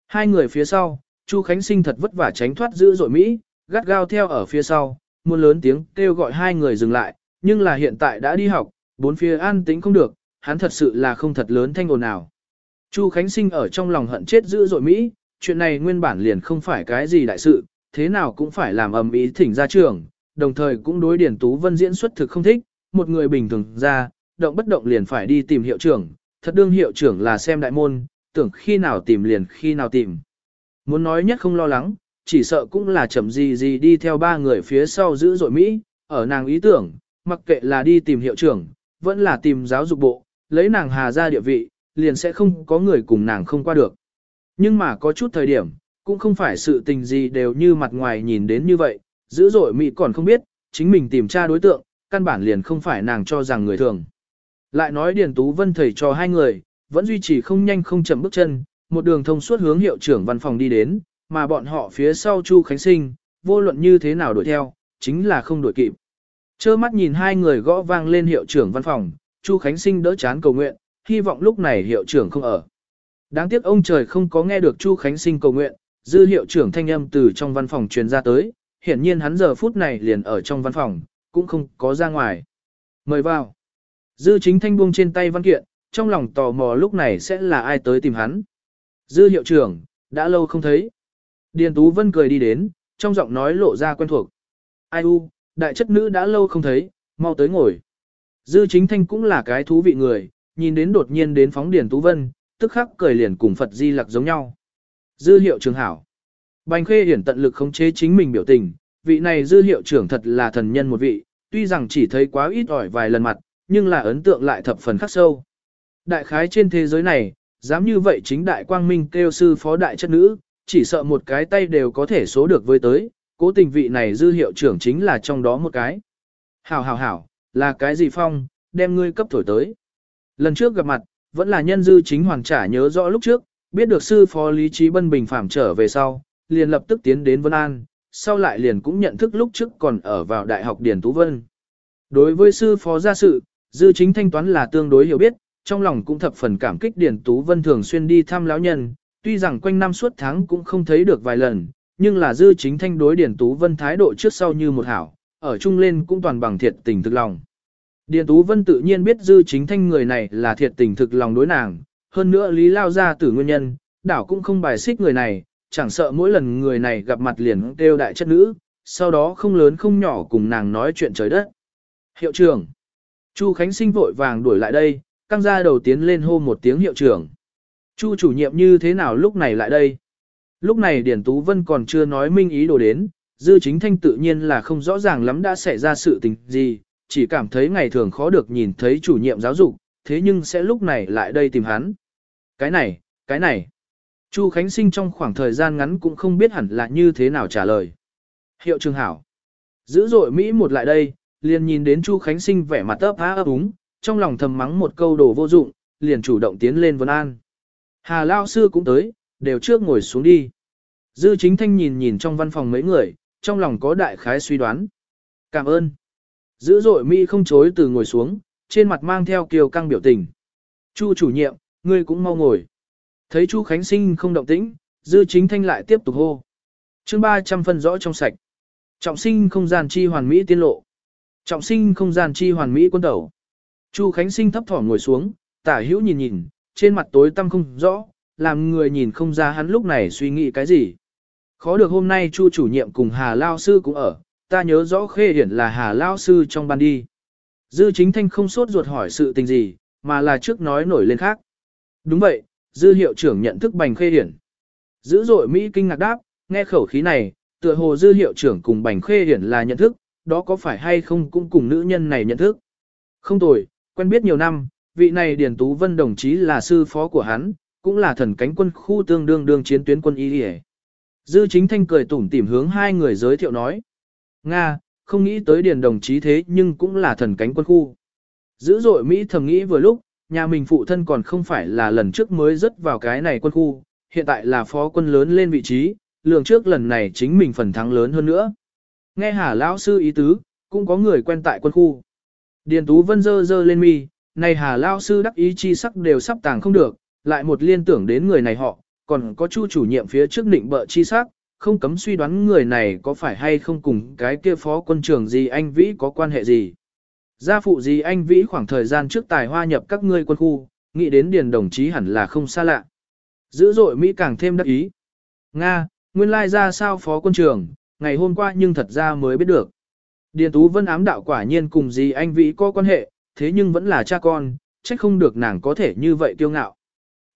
Hai người phía sau, Chu Khánh Sinh thật vất vả tránh thoát dữ dội Mỹ, gắt gao theo ở phía sau, muôn lớn tiếng kêu gọi hai người dừng lại, nhưng là hiện tại đã đi học, bốn phía an tĩnh không được, hắn thật sự là không thật lớn thanh ồn nào. Chu Khánh Sinh ở trong lòng hận chết dữ dội Mỹ, chuyện này nguyên bản liền không phải cái gì đại sự, thế nào cũng phải làm ầm ý thỉnh ra trường, đồng thời cũng đối Điển Tú Vân diễn xuất thực không thích, một người bình thường ra, động bất động liền phải đi tìm hiệu trưởng, thật đương hiệu trưởng là xem đại môn, tưởng khi nào tìm liền khi nào tìm. Muốn nói nhất không lo lắng, chỉ sợ cũng là chậm gì gì đi theo ba người phía sau giữ dội Mỹ, ở nàng ý tưởng, mặc kệ là đi tìm hiệu trưởng, vẫn là tìm giáo dục bộ, lấy nàng hà ra địa vị, liền sẽ không có người cùng nàng không qua được. Nhưng mà có chút thời điểm, cũng không phải sự tình gì đều như mặt ngoài nhìn đến như vậy, dữ dội Mỹ còn không biết, chính mình tìm tra đối tượng, căn bản liền không phải nàng cho rằng người thường. Lại nói Điền Tú Vân thầy cho hai người, vẫn duy trì không nhanh không chậm bước chân, một đường thông suốt hướng hiệu trưởng văn phòng đi đến, mà bọn họ phía sau Chu Khánh Sinh, vô luận như thế nào đuổi theo, chính là không đuổi kịp. Chơ mắt nhìn hai người gõ vang lên hiệu trưởng văn phòng, Chu Khánh Sinh đỡ chán cầu nguyện, hy vọng lúc này hiệu trưởng không ở. Đáng tiếc ông trời không có nghe được Chu Khánh Sinh cầu nguyện, dư hiệu trưởng thanh âm từ trong văn phòng truyền ra tới, hiển nhiên hắn giờ phút này liền ở trong văn phòng, cũng không có ra ngoài. Mời vào. Dư chính thanh buông trên tay văn kiện, trong lòng tò mò lúc này sẽ là ai tới tìm hắn. Dư hiệu trưởng, đã lâu không thấy. Điền Tú Vân cười đi đến, trong giọng nói lộ ra quen thuộc. Ai u, đại chất nữ đã lâu không thấy, mau tới ngồi. Dư chính thanh cũng là cái thú vị người, nhìn đến đột nhiên đến phóng Điền Tú Vân, tức khắc cười liền cùng Phật Di Lặc giống nhau. Dư hiệu trưởng hảo. Bành khê hiển tận lực khống chế chính mình biểu tình, vị này dư hiệu trưởng thật là thần nhân một vị, tuy rằng chỉ thấy quá ít ỏi vài lần mặt, nhưng là ấn tượng lại thập phần khắc sâu. Đại khái trên thế giới này, dám như vậy chính đại quang minh kêu sư phó đại chất nữ, chỉ sợ một cái tay đều có thể số được với tới, cố tình vị này dư hiệu trưởng chính là trong đó một cái. Hảo hảo hảo, là cái gì phong, đem ngươi cấp thổi tới. Lần trước gặp mặt, vẫn là nhân dư chính hoàng trả nhớ rõ lúc trước, biết được sư phó lý trí bân bình phạm trở về sau, liền lập tức tiến đến Vân An, sau lại liền cũng nhận thức lúc trước còn ở vào Đại học Điển Tú Vân. Đối với sư phó gia sự, dư chính thanh toán là tương đối hiểu biết, trong lòng cũng thập phần cảm kích Điển Tú Vân thường xuyên đi thăm lão nhân, tuy rằng quanh năm suốt tháng cũng không thấy được vài lần, nhưng là dư chính thanh đối Điển Tú Vân thái độ trước sau như một hảo, ở chung lên cũng toàn bằng thiệt tình thực lòng. Điền Tú Vân tự nhiên biết dư chính thanh người này là thiệt tình thực lòng đối nàng, hơn nữa lý lao ra từ nguyên nhân, đảo cũng không bài xích người này, chẳng sợ mỗi lần người này gặp mặt liền kêu đại chất nữ, sau đó không lớn không nhỏ cùng nàng nói chuyện trời đất. Hiệu trưởng. Chu Khánh Sinh vội vàng đuổi lại đây, căng ra đầu tiến lên hô một tiếng hiệu trưởng. Chu chủ nhiệm như thế nào lúc này lại đây? Lúc này Điển Tú Vân còn chưa nói minh ý đồ đến, dư chính thanh tự nhiên là không rõ ràng lắm đã xảy ra sự tình gì, chỉ cảm thấy ngày thường khó được nhìn thấy chủ nhiệm giáo dục, thế nhưng sẽ lúc này lại đây tìm hắn. Cái này, cái này. Chu Khánh Sinh trong khoảng thời gian ngắn cũng không biết hẳn là như thế nào trả lời. Hiệu trường hảo. Dữ dội Mỹ một lại đây, liền nhìn đến Chu Khánh Sinh vẻ mặt ấp há ấp úng, trong lòng thầm mắng một câu đồ vô dụng, liền chủ động tiến lên vấn an. Hà Lao Sư cũng tới, đều trước ngồi xuống đi. Dư chính thanh nhìn nhìn trong văn phòng mấy người, trong lòng có đại khái suy đoán. Cảm ơn. Dữ dội Mỹ không chối từ ngồi xuống, trên mặt mang theo kiều căng biểu tình. Chu chủ nhiệm, ngươi cũng mau ngồi. Thấy Chu Khánh Sinh không động tĩnh, dư chính thanh lại tiếp tục hô. chương 300 phân rõ trong sạch. Trọng sinh không gian chi hoàn mỹ tiên lộ. Trọng sinh không gian chi hoàn mỹ quân tẩu. Chu Khánh Sinh thấp thỏm ngồi xuống, tả hữu nhìn nhìn, trên mặt tối tăm không rõ, làm người nhìn không ra hắn lúc này suy nghĩ cái gì. Khó được hôm nay Chu chủ nhiệm cùng Hà Lao Sư cũng ở, ta nhớ rõ khê hiển là Hà Lao Sư trong ban đi. Dư chính thanh không sốt ruột hỏi sự tình gì, mà là trước nói nổi lên khác. Đúng vậy, dư hiệu trưởng nhận thức bành khê hiển. Dữ dội Mỹ kinh ngạc đáp, nghe khẩu khí này, tựa hồ dư hiệu trưởng cùng bành khê hiển là nhận thức, đó có phải hay không cũng cùng nữ nhân này nhận thức. Không tồi, quen biết nhiều năm, vị này Điền Tú Vân đồng chí là sư phó của hắn, cũng là thần cánh quân khu tương đương đương chiến tuyến quân y Dư chính thanh cười tủm tỉm hướng hai người giới thiệu nói. Nga, không nghĩ tới Điền đồng chí thế nhưng cũng là thần cánh quân khu. Dữ dội Mỹ thầm nghĩ vừa lúc, nhà mình phụ thân còn không phải là lần trước mới rớt vào cái này quân khu, hiện tại là phó quân lớn lên vị trí, lường trước lần này chính mình phần thắng lớn hơn nữa. Nghe Hà lão sư ý tứ, cũng có người quen tại quân khu. Điền Tú Vân dơ dơ lên mi, này Hà lão sư đắc ý chi sắc đều sắp tàng không được, lại một liên tưởng đến người này họ, còn có chu chủ nhiệm phía trước định bợ chi sắc, không cấm suy đoán người này có phải hay không cùng cái kia phó quân trưởng gì anh Vĩ có quan hệ gì. Gia phụ gì anh Vĩ khoảng thời gian trước tài hoa nhập các ngươi quân khu, nghĩ đến điền đồng chí hẳn là không xa lạ. Dữ dội Mỹ càng thêm đắc ý. Nga, nguyên lai ra sao phó quân trưởng, ngày hôm qua nhưng thật ra mới biết được. Điền Tú Vân ám đạo quả nhiên cùng gì anh Vĩ có quan hệ, thế nhưng vẫn là cha con, trách không được nàng có thể như vậy tiêu ngạo.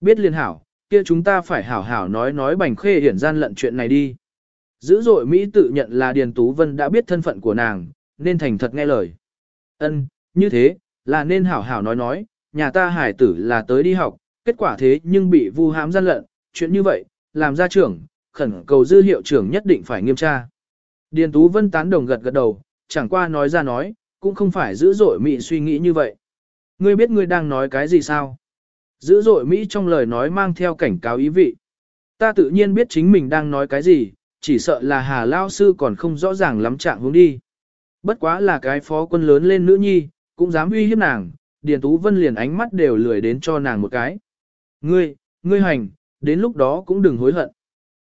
Biết liên hảo, kia chúng ta phải hảo hảo nói nói bành khê hiển gian lận chuyện này đi. Dữ dội Mỹ tự nhận là Điền Tú Vân đã biết thân phận của nàng, nên thành thật nghe lời. Ân, như thế, là nên hảo hảo nói nói, nhà ta hải tử là tới đi học, kết quả thế nhưng bị vu hãm gian lận, chuyện như vậy, làm ra trưởng, khẩn cầu dư hiệu trưởng nhất định phải nghiêm tra. Điền Tú Vân tán đồng gật gật đầu, chẳng qua nói ra nói, cũng không phải dữ dội Mỹ suy nghĩ như vậy. Ngươi biết ngươi đang nói cái gì sao? Dữ dội Mỹ trong lời nói mang theo cảnh cáo ý vị. Ta tự nhiên biết chính mình đang nói cái gì, chỉ sợ là Hà Lao Sư còn không rõ ràng lắm trạng hướng đi. Bất quá là cái phó quân lớn lên nữ nhi, cũng dám uy hiếp nàng, Điền Tú Vân liền ánh mắt đều lười đến cho nàng một cái. Ngươi, ngươi hành, đến lúc đó cũng đừng hối hận.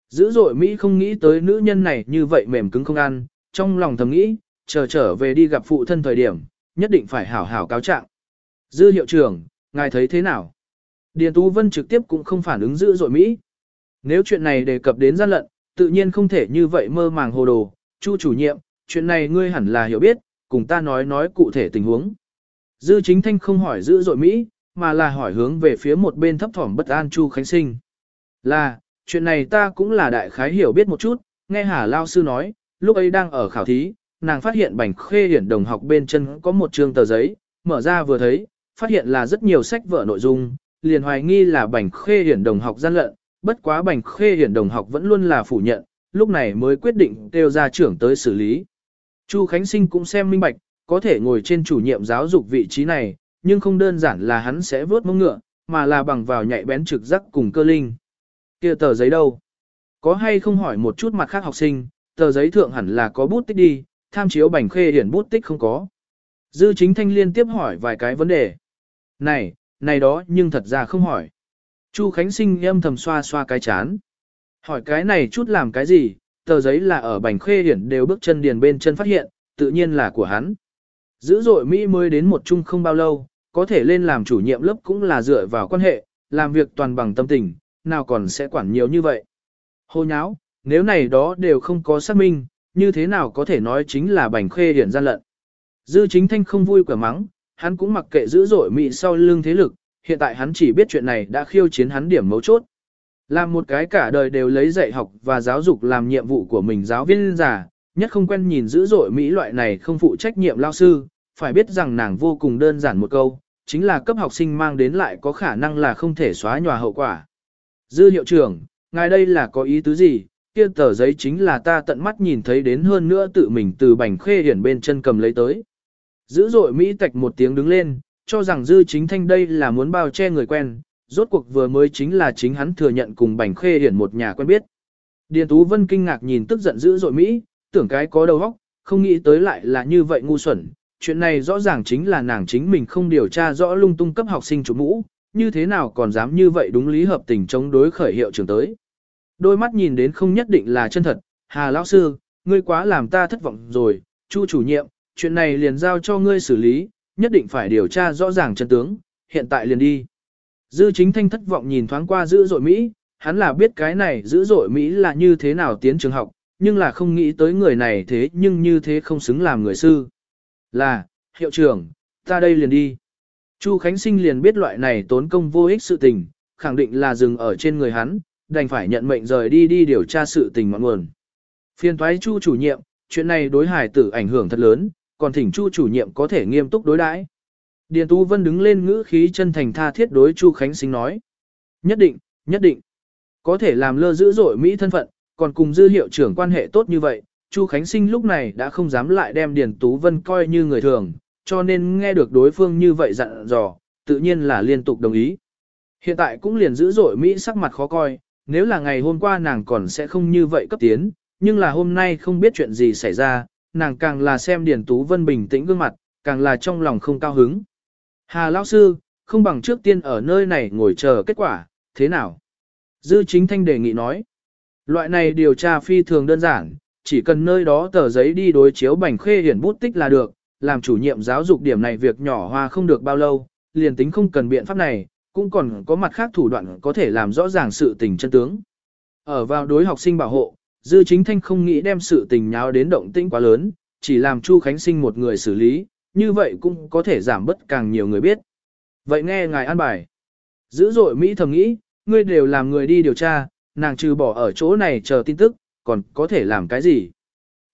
Dữ dội Mỹ không nghĩ tới nữ nhân này như vậy mềm cứng không ăn, trong lòng thầm nghĩ, chờ trở về đi gặp phụ thân thời điểm, nhất định phải hảo hảo cáo trạng. Dư hiệu trưởng, ngài thấy thế nào? Điền Tú Vân trực tiếp cũng không phản ứng dữ dội Mỹ. Nếu chuyện này đề cập đến gian lận, tự nhiên không thể như vậy mơ màng hồ đồ. Chu chủ nhiệm, chuyện này ngươi hẳn là hiểu biết, cùng ta nói nói cụ thể tình huống. Dư chính thanh không hỏi dữ dội Mỹ, mà là hỏi hướng về phía một bên thấp thỏm bất an Chu Khánh Sinh. Là, chuyện này ta cũng là đại khái hiểu biết một chút, nghe Hà Lao Sư nói, lúc ấy đang ở khảo thí, nàng phát hiện bảnh khê hiển đồng học bên chân có một trường tờ giấy, mở ra vừa thấy, phát hiện là rất nhiều sách vở nội dung, liền hoài nghi là bảnh khê hiển đồng học gian lận, bất quá bảnh khê hiển đồng học vẫn luôn là phủ nhận, lúc này mới quyết định kêu ra trưởng tới xử lý. Chu Khánh Sinh cũng xem minh bạch, có thể ngồi trên chủ nhiệm giáo dục vị trí này, nhưng không đơn giản là hắn sẽ vớt mông ngựa, mà là bằng vào nhạy bén trực giác cùng cơ linh. kia tờ giấy đâu? Có hay không hỏi một chút mặt khác học sinh, tờ giấy thượng hẳn là có bút tích đi, tham chiếu bảnh khê hiển bút tích không có. Dư chính thanh liên tiếp hỏi vài cái vấn đề. Này, này đó nhưng thật ra không hỏi. Chu Khánh Sinh âm thầm xoa xoa cái chán. Hỏi cái này chút làm cái gì, tờ giấy là ở Bành khê hiển đều bước chân điền bên chân phát hiện, tự nhiên là của hắn. Dữ dội Mỹ mới đến một chung không bao lâu, có thể lên làm chủ nhiệm lớp cũng là dựa vào quan hệ, làm việc toàn bằng tâm tình, nào còn sẽ quản nhiều như vậy. Hô nháo, nếu này đó đều không có xác minh, như thế nào có thể nói chính là Bành khê hiển gian lận. Dư chính thanh không vui quả mắng, hắn cũng mặc kệ dữ dội Mỹ sau lưng thế lực, hiện tại hắn chỉ biết chuyện này đã khiêu chiến hắn điểm mấu chốt. Làm một cái cả đời đều lấy dạy học và giáo dục làm nhiệm vụ của mình giáo viên giả nhất không quen nhìn dữ dội Mỹ loại này không phụ trách nhiệm lao sư, phải biết rằng nàng vô cùng đơn giản một câu, chính là cấp học sinh mang đến lại có khả năng là không thể xóa nhòa hậu quả. Dư hiệu trưởng, ngài đây là có ý tứ gì, kia tờ giấy chính là ta tận mắt nhìn thấy đến hơn nữa tự mình từ bành khê hiển bên chân cầm lấy tới. Dữ dội Mỹ tạch một tiếng đứng lên, cho rằng dư chính thanh đây là muốn bao che người quen, rốt cuộc vừa mới chính là chính hắn thừa nhận cùng bành khê hiển một nhà quen biết. Điền Tú Vân kinh ngạc nhìn tức giận dữ dội Mỹ, tưởng cái có đầu óc, không nghĩ tới lại là như vậy ngu xuẩn. Chuyện này rõ ràng chính là nàng chính mình không điều tra rõ lung tung cấp học sinh chủ mũ, như thế nào còn dám như vậy đúng lý hợp tình chống đối khởi hiệu trường tới. Đôi mắt nhìn đến không nhất định là chân thật, Hà lão sư, ngươi quá làm ta thất vọng rồi, Chu chủ nhiệm, chuyện này liền giao cho ngươi xử lý, nhất định phải điều tra rõ ràng chân tướng, hiện tại liền đi. Dư chính thanh thất vọng nhìn thoáng qua dữ dội Mỹ, hắn là biết cái này dữ dội Mỹ là như thế nào tiến trường học, nhưng là không nghĩ tới người này thế nhưng như thế không xứng làm người sư. Là, hiệu trưởng, ta đây liền đi. Chu Khánh Sinh liền biết loại này tốn công vô ích sự tình, khẳng định là dừng ở trên người hắn, đành phải nhận mệnh rời đi đi điều tra sự tình ngọn nguồn. Phiên thoái Chu chủ nhiệm, chuyện này đối hải tử ảnh hưởng thật lớn, còn thỉnh Chu chủ nhiệm có thể nghiêm túc đối đãi. Điền Tú Vân đứng lên ngữ khí chân thành tha thiết đối Chu Khánh Sinh nói. Nhất định, nhất định. Có thể làm lơ dữ dội Mỹ thân phận, còn cùng dư hiệu trưởng quan hệ tốt như vậy, Chu Khánh Sinh lúc này đã không dám lại đem Điền Tú Vân coi như người thường, cho nên nghe được đối phương như vậy dặn dò, tự nhiên là liên tục đồng ý. Hiện tại cũng liền dữ dội Mỹ sắc mặt khó coi, nếu là ngày hôm qua nàng còn sẽ không như vậy cấp tiến, nhưng là hôm nay không biết chuyện gì xảy ra, nàng càng là xem Điền Tú Vân bình tĩnh gương mặt, càng là trong lòng không cao hứng. Hà lão sư, không bằng trước tiên ở nơi này ngồi chờ kết quả, thế nào? Dư chính thanh đề nghị nói. Loại này điều tra phi thường đơn giản, chỉ cần nơi đó tờ giấy đi đối chiếu bảnh khê hiển bút tích là được, làm chủ nhiệm giáo dục điểm này việc nhỏ hoa không được bao lâu, liền tính không cần biện pháp này, cũng còn có mặt khác thủ đoạn có thể làm rõ ràng sự tình chân tướng. Ở vào đối học sinh bảo hộ, Dư Chính Thanh không nghĩ đem sự tình nháo đến động tĩnh quá lớn, chỉ làm Chu Khánh Sinh một người xử lý, như vậy cũng có thể giảm bớt càng nhiều người biết. Vậy nghe ngài an bài. Dữ dội Mỹ thầm nghĩ, ngươi đều làm người đi điều tra, nàng trừ bỏ ở chỗ này chờ tin tức, còn có thể làm cái gì?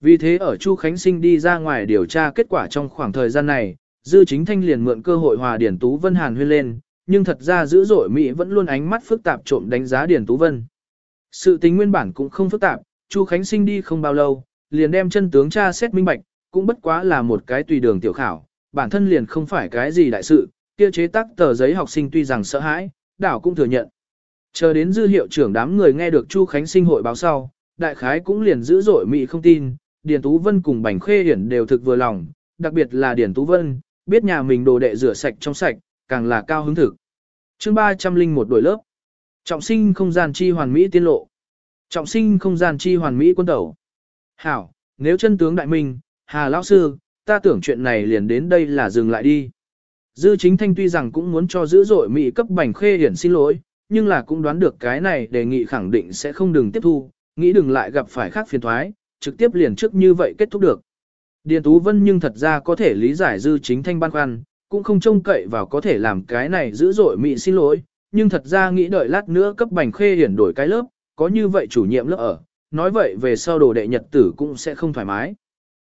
Vì thế ở Chu Khánh Sinh đi ra ngoài điều tra kết quả trong khoảng thời gian này, Dư Chính Thanh liền mượn cơ hội hòa Điển Tú Vân Hàn huyên lên, nhưng thật ra dữ dội Mỹ vẫn luôn ánh mắt phức tạp trộm đánh giá Điển Tú Vân. Sự tính nguyên bản cũng không phức tạp, Chu Khánh Sinh đi không bao lâu, liền đem chân tướng tra xét minh bạch, cũng bất quá là một cái tùy đường tiểu khảo, bản thân liền không phải cái gì đại sự, kia chế tác tờ giấy học sinh tuy rằng sợ hãi, đảo cũng thừa nhận. Chờ đến dư hiệu trưởng đám người nghe được Chu Khánh Sinh hội báo sau, đại khái cũng liền dữ dội mị không tin, Điền Tú Vân cùng Bành Khê Hiển đều thực vừa lòng, đặc biệt là Điền Tú Vân, biết nhà mình đồ đệ rửa sạch trong sạch, càng là cao hứng thực. chương 301 đổi lớp. Trọng sinh không gian chi hoàn mỹ tiên lộ. Trọng sinh không gian chi hoàn mỹ quân tẩu. Hảo, nếu chân tướng đại minh, Hà Lão Sư, ta tưởng chuyện này liền đến đây là dừng lại đi. Dư chính thanh tuy rằng cũng muốn cho dữ dội mỹ cấp bành khê hiển xin lỗi, nhưng là cũng đoán được cái này đề nghị khẳng định sẽ không đừng tiếp thu, nghĩ đừng lại gặp phải khác phiền thoái, trực tiếp liền trước như vậy kết thúc được. Điền Tú Vân nhưng thật ra có thể lý giải dư chính thanh băn khoăn, cũng không trông cậy vào có thể làm cái này dữ dội mỹ xin lỗi, nhưng thật ra nghĩ đợi lát nữa cấp bành khê hiển đổi cái lớp, có như vậy chủ nhiệm lớp ở, nói vậy về sau đồ đệ nhật tử cũng sẽ không thoải mái.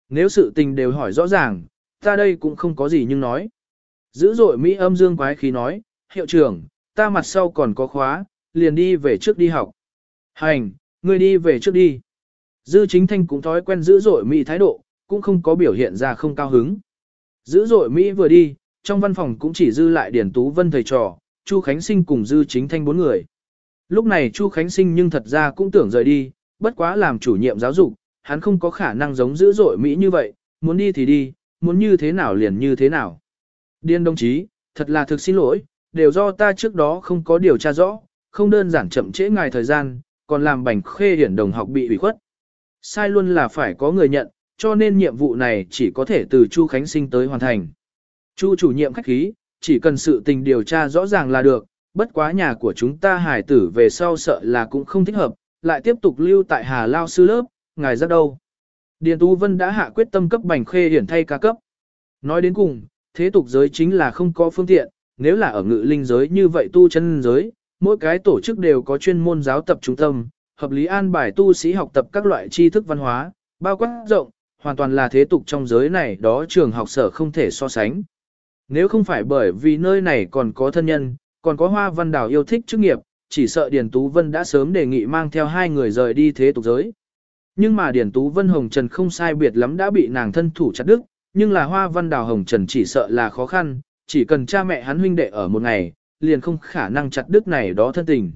Nếu sự tình đều hỏi rõ ràng, ta đây cũng không có gì nhưng nói. Dữ dội Mỹ âm dương quái khí nói, hiệu trưởng, ta mặt sau còn có khóa, liền đi về trước đi học. Hành, ngươi đi về trước đi. Dư chính thanh cũng thói quen dữ dội Mỹ thái độ, cũng không có biểu hiện ra không cao hứng. Dữ dội Mỹ vừa đi, trong văn phòng cũng chỉ dư lại Điển Tú Vân thầy trò, Chu Khánh Sinh cùng dư chính thanh bốn người. Lúc này Chu Khánh Sinh nhưng thật ra cũng tưởng rời đi, bất quá làm chủ nhiệm giáo dục, hắn không có khả năng giống dữ dội Mỹ như vậy, muốn đi thì đi, muốn như thế nào liền như thế nào. Điên đồng chí, thật là thực xin lỗi, đều do ta trước đó không có điều tra rõ, không đơn giản chậm trễ ngài thời gian, còn làm bành khê hiển đồng học bị ủy khuất. Sai luôn là phải có người nhận, cho nên nhiệm vụ này chỉ có thể từ Chu Khánh Sinh tới hoàn thành. Chu chủ nhiệm khách khí, chỉ cần sự tình điều tra rõ ràng là được, bất quá nhà của chúng ta hải tử về sau sợ là cũng không thích hợp, lại tiếp tục lưu tại Hà Lao sư lớp, ngài ra đâu. Điền Tú Vân đã hạ quyết tâm cấp bành khê hiển thay ca cấp. Nói đến cùng, thế tục giới chính là không có phương tiện, nếu là ở ngự linh giới như vậy tu chân giới, mỗi cái tổ chức đều có chuyên môn giáo tập trung tâm, hợp lý an bài tu sĩ học tập các loại tri thức văn hóa, bao quát rộng, hoàn toàn là thế tục trong giới này đó trường học sở không thể so sánh. Nếu không phải bởi vì nơi này còn có thân nhân, còn có hoa văn đào yêu thích chức nghiệp, chỉ sợ Điền Tú Vân đã sớm đề nghị mang theo hai người rời đi thế tục giới. Nhưng mà Điền Tú Vân Hồng Trần không sai biệt lắm đã bị nàng thân thủ chặt đứt, nhưng là hoa văn đào Hồng Trần chỉ sợ là khó khăn, chỉ cần cha mẹ hắn huynh đệ ở một ngày, liền không khả năng chặt đứt này đó thân tình.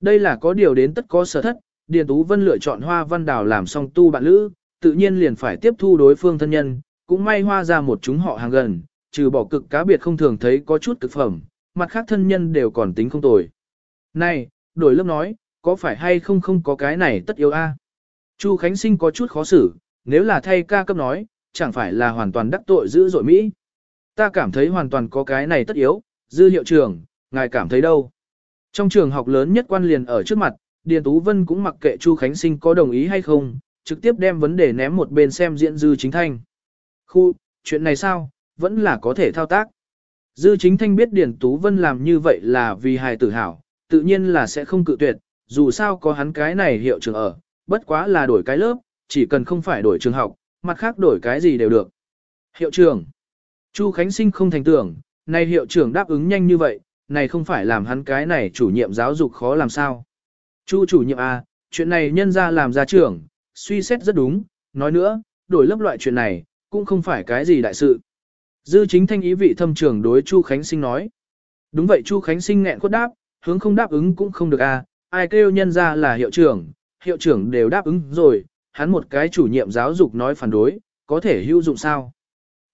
Đây là có điều đến tất có sở thất, Điền Tú Vân lựa chọn hoa văn đào làm song tu bạn lữ, tự nhiên liền phải tiếp thu đối phương thân nhân, cũng may hoa ra một chúng họ hàng gần, trừ bỏ cực cá biệt không thường thấy có chút cực phẩm, mặt khác thân nhân đều còn tính không tồi. Này, đổi lớp nói, có phải hay không không có cái này tất yếu a? Chu Khánh Sinh có chút khó xử, nếu là thay ca cấp nói, chẳng phải là hoàn toàn đắc tội dữ dội Mỹ. Ta cảm thấy hoàn toàn có cái này tất yếu, dư hiệu trưởng, ngài cảm thấy đâu? Trong trường học lớn nhất quan liền ở trước mặt, Điền Tú Vân cũng mặc kệ Chu Khánh Sinh có đồng ý hay không, trực tiếp đem vấn đề ném một bên xem diễn dư chính thanh. Khu, chuyện này sao, vẫn là có thể thao tác. Dư chính thanh biết Điền Tú Vân làm như vậy là vì hài tử hảo, tự nhiên là sẽ không cự tuyệt, dù sao có hắn cái này hiệu trưởng ở, bất quá là đổi cái lớp, chỉ cần không phải đổi trường học, mặt khác đổi cái gì đều được. Hiệu trưởng. Chu Khánh Sinh không thành tưởng, này hiệu trưởng đáp ứng nhanh như vậy, này không phải làm hắn cái này chủ nhiệm giáo dục khó làm sao. Chu chủ nhiệm à, chuyện này nhân ra làm ra trưởng, suy xét rất đúng, nói nữa, đổi lớp loại chuyện này, cũng không phải cái gì đại sự. Dư chính thanh ý vị thâm trưởng đối Chu Khánh Sinh nói. Đúng vậy Chu Khánh Sinh nghẹn khuất đáp, hướng không đáp ứng cũng không được à, ai kêu nhân ra là hiệu trưởng, hiệu trưởng đều đáp ứng rồi, hắn một cái chủ nhiệm giáo dục nói phản đối, có thể hữu dụng sao.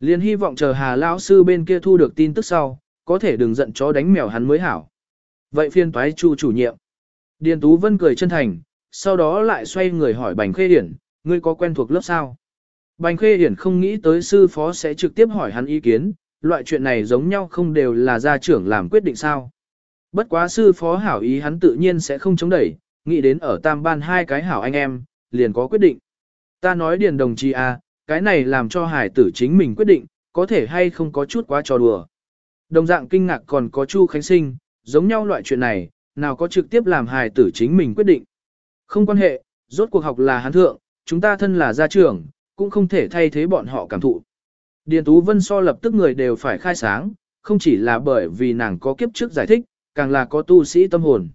Liên hy vọng chờ Hà lão sư bên kia thu được tin tức sau, có thể đừng giận chó đánh mèo hắn mới hảo. Vậy phiên toái chu chủ nhiệm. Điền Tú Vân cười chân thành, sau đó lại xoay người hỏi Bành Khê Hiển, ngươi có quen thuộc lớp sao? Bành Khê Hiển không nghĩ tới sư phó sẽ trực tiếp hỏi hắn ý kiến, loại chuyện này giống nhau không đều là gia trưởng làm quyết định sao. Bất quá sư phó hảo ý hắn tự nhiên sẽ không chống đẩy, nghĩ đến ở tam ban hai cái hảo anh em, liền có quyết định. Ta nói điền đồng chí à, cái này làm cho hải tử chính mình quyết định, có thể hay không có chút quá trò đùa. Đồng dạng kinh ngạc còn có Chu Khánh Sinh, giống nhau loại chuyện này, nào có trực tiếp làm hài tử chính mình quyết định. Không quan hệ, rốt cuộc học là hắn thượng, chúng ta thân là gia trưởng, cũng không thể thay thế bọn họ cảm thụ. Điền Tú Vân so lập tức người đều phải khai sáng, không chỉ là bởi vì nàng có kiếp trước giải thích, càng là có tu sĩ tâm hồn.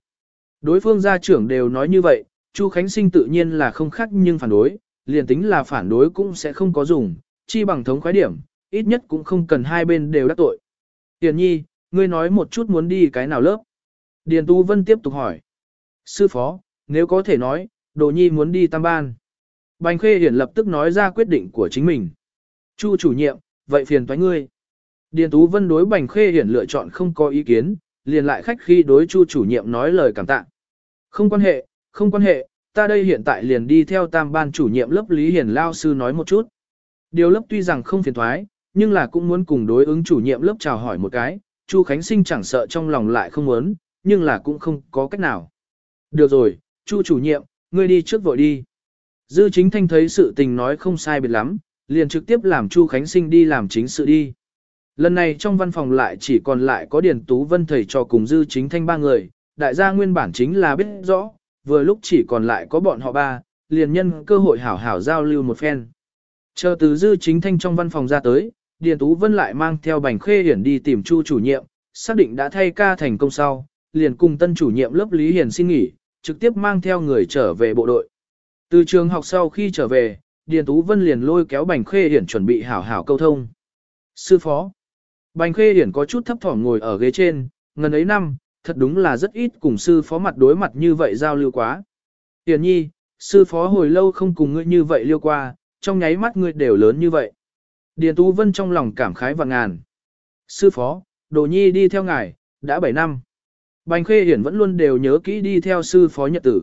Đối phương gia trưởng đều nói như vậy, Chu Khánh Sinh tự nhiên là không khác nhưng phản đối, liền tính là phản đối cũng sẽ không có dùng, chi bằng thống khoái điểm, ít nhất cũng không cần hai bên đều đắc tội. Tiền nhi, ngươi nói một chút muốn đi cái nào lớp? Điền tú Vân tiếp tục hỏi. Sư phó, nếu có thể nói, Đồ Nhi muốn đi tam ban. Bành Khê Hiển lập tức nói ra quyết định của chính mình. Chu chủ nhiệm, vậy phiền toái ngươi. Điền Tú Vân đối Bành Khê Hiển lựa chọn không có ý kiến, liền lại khách khi đối Chu chủ nhiệm nói lời cảm tạ. Không quan hệ, không quan hệ, ta đây hiện tại liền đi theo tam ban chủ nhiệm lớp Lý Hiển Lao Sư nói một chút. Điều lớp tuy rằng không phiền thoái, nhưng là cũng muốn cùng đối ứng chủ nhiệm lớp chào hỏi một cái, Chu Khánh Sinh chẳng sợ trong lòng lại không muốn, nhưng là cũng không có cách nào. Được rồi, Chu chủ nhiệm, ngươi đi trước vội đi. Dư chính thanh thấy sự tình nói không sai biệt lắm, liền trực tiếp làm Chu Khánh Sinh đi làm chính sự đi. Lần này trong văn phòng lại chỉ còn lại có Điền Tú Vân thầy cho cùng Dư chính thanh ba người, đại gia nguyên bản chính là biết rõ, vừa lúc chỉ còn lại có bọn họ ba, liền nhân cơ hội hảo hảo giao lưu một phen. Chờ từ Dư chính thanh trong văn phòng ra tới, Điền Tú Vân lại mang theo bành khê hiển đi tìm Chu chủ nhiệm, xác định đã thay ca thành công sau, liền cùng tân chủ nhiệm lớp Lý Hiền xin nghỉ, trực tiếp mang theo người trở về bộ đội. Từ trường học sau khi trở về, Điền Tú Vân liền lôi kéo Bành Khê Hiển chuẩn bị hảo hảo câu thông. Sư phó. Bành Khê Hiển có chút thấp thỏm ngồi ở ghế trên, ngần ấy năm, thật đúng là rất ít cùng sư phó mặt đối mặt như vậy giao lưu quá. Hiển nhi, sư phó hồi lâu không cùng ngươi như vậy liêu qua, trong nháy mắt ngươi đều lớn như vậy. Điền Tú Vân trong lòng cảm khái và ngàn. Sư phó, Đồ Nhi đi theo ngài, đã 7 năm. Bành Khê Hiển vẫn luôn đều nhớ kỹ đi theo sư phó nhật tử.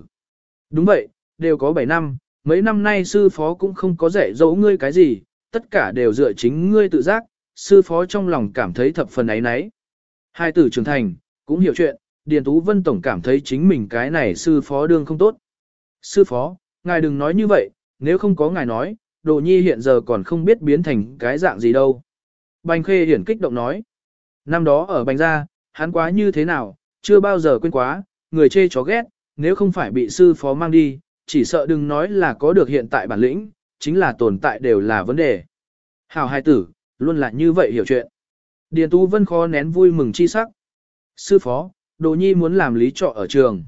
Đúng vậy, đều có 7 năm, mấy năm nay sư phó cũng không có dạy dỗ ngươi cái gì, tất cả đều dựa chính ngươi tự giác, sư phó trong lòng cảm thấy thập phần ấy nấy. Hai tử trưởng thành, cũng hiểu chuyện, Điền Tú Vân Tổng cảm thấy chính mình cái này sư phó đương không tốt. Sư phó, ngài đừng nói như vậy, nếu không có ngài nói, đồ nhi hiện giờ còn không biết biến thành cái dạng gì đâu. Bành Khê Hiển kích động nói. Năm đó ở Bành Gia, hắn quá như thế nào, chưa bao giờ quên quá, người chê chó ghét, nếu không phải bị sư phó mang đi, chỉ sợ đừng nói là có được hiện tại bản lĩnh, chính là tồn tại đều là vấn đề. Hào hai tử, luôn là như vậy hiểu chuyện. Điền Tú Vân khó nén vui mừng chi sắc. Sư phó, Đồ Nhi muốn làm lý trọ ở trường.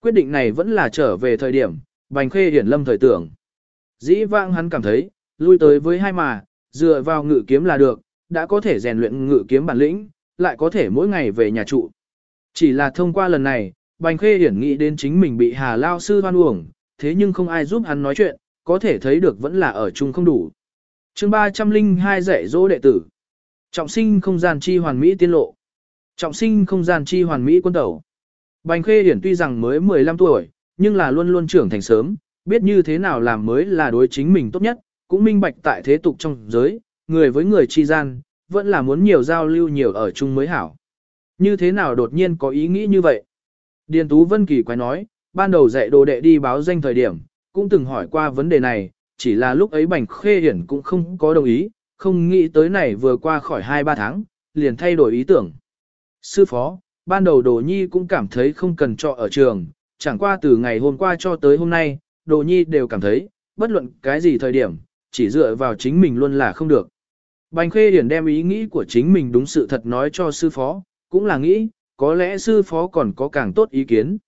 Quyết định này vẫn là trở về thời điểm, Bành Khê Hiển Lâm thời tưởng. Dĩ vãng hắn cảm thấy, lui tới với hai mà, dựa vào ngự kiếm là được, đã có thể rèn luyện ngự kiếm bản lĩnh, lại có thể mỗi ngày về nhà trụ. Chỉ là thông qua lần này, Bành Khê Hiển nghĩ đến chính mình bị Hà Lao sư hoan uổng, thế nhưng không ai giúp hắn nói chuyện, có thể thấy được vẫn là ở chung không đủ. chương 302 dạy dỗ đệ tử. Trọng sinh không gian chi hoàn mỹ tiên lộ. Trọng sinh không gian chi hoàn mỹ quân tẩu. Bành Khê Hiển tuy rằng mới 15 tuổi, nhưng là luôn luôn trưởng thành sớm, biết như thế nào làm mới là đối chính mình tốt nhất, cũng minh bạch tại thế tục trong giới, người với người chi gian, vẫn là muốn nhiều giao lưu nhiều ở chung mới hảo. Như thế nào đột nhiên có ý nghĩ như vậy? Điền Tú Vân Kỳ quay nói, ban đầu dạy đồ đệ đi báo danh thời điểm, cũng từng hỏi qua vấn đề này, chỉ là lúc ấy Bành Khê Hiển cũng không có đồng ý, không nghĩ tới này vừa qua khỏi 2-3 tháng, liền thay đổi ý tưởng. Sư phó, ban đầu Đồ Nhi cũng cảm thấy không cần cho ở trường, chẳng qua từ ngày hôm qua cho tới hôm nay, Đồ Nhi đều cảm thấy, bất luận cái gì thời điểm, chỉ dựa vào chính mình luôn là không được. Bành Khê Hiển đem ý nghĩ của chính mình đúng sự thật nói cho sư phó, cũng là nghĩ, có lẽ sư phó còn có càng tốt ý kiến.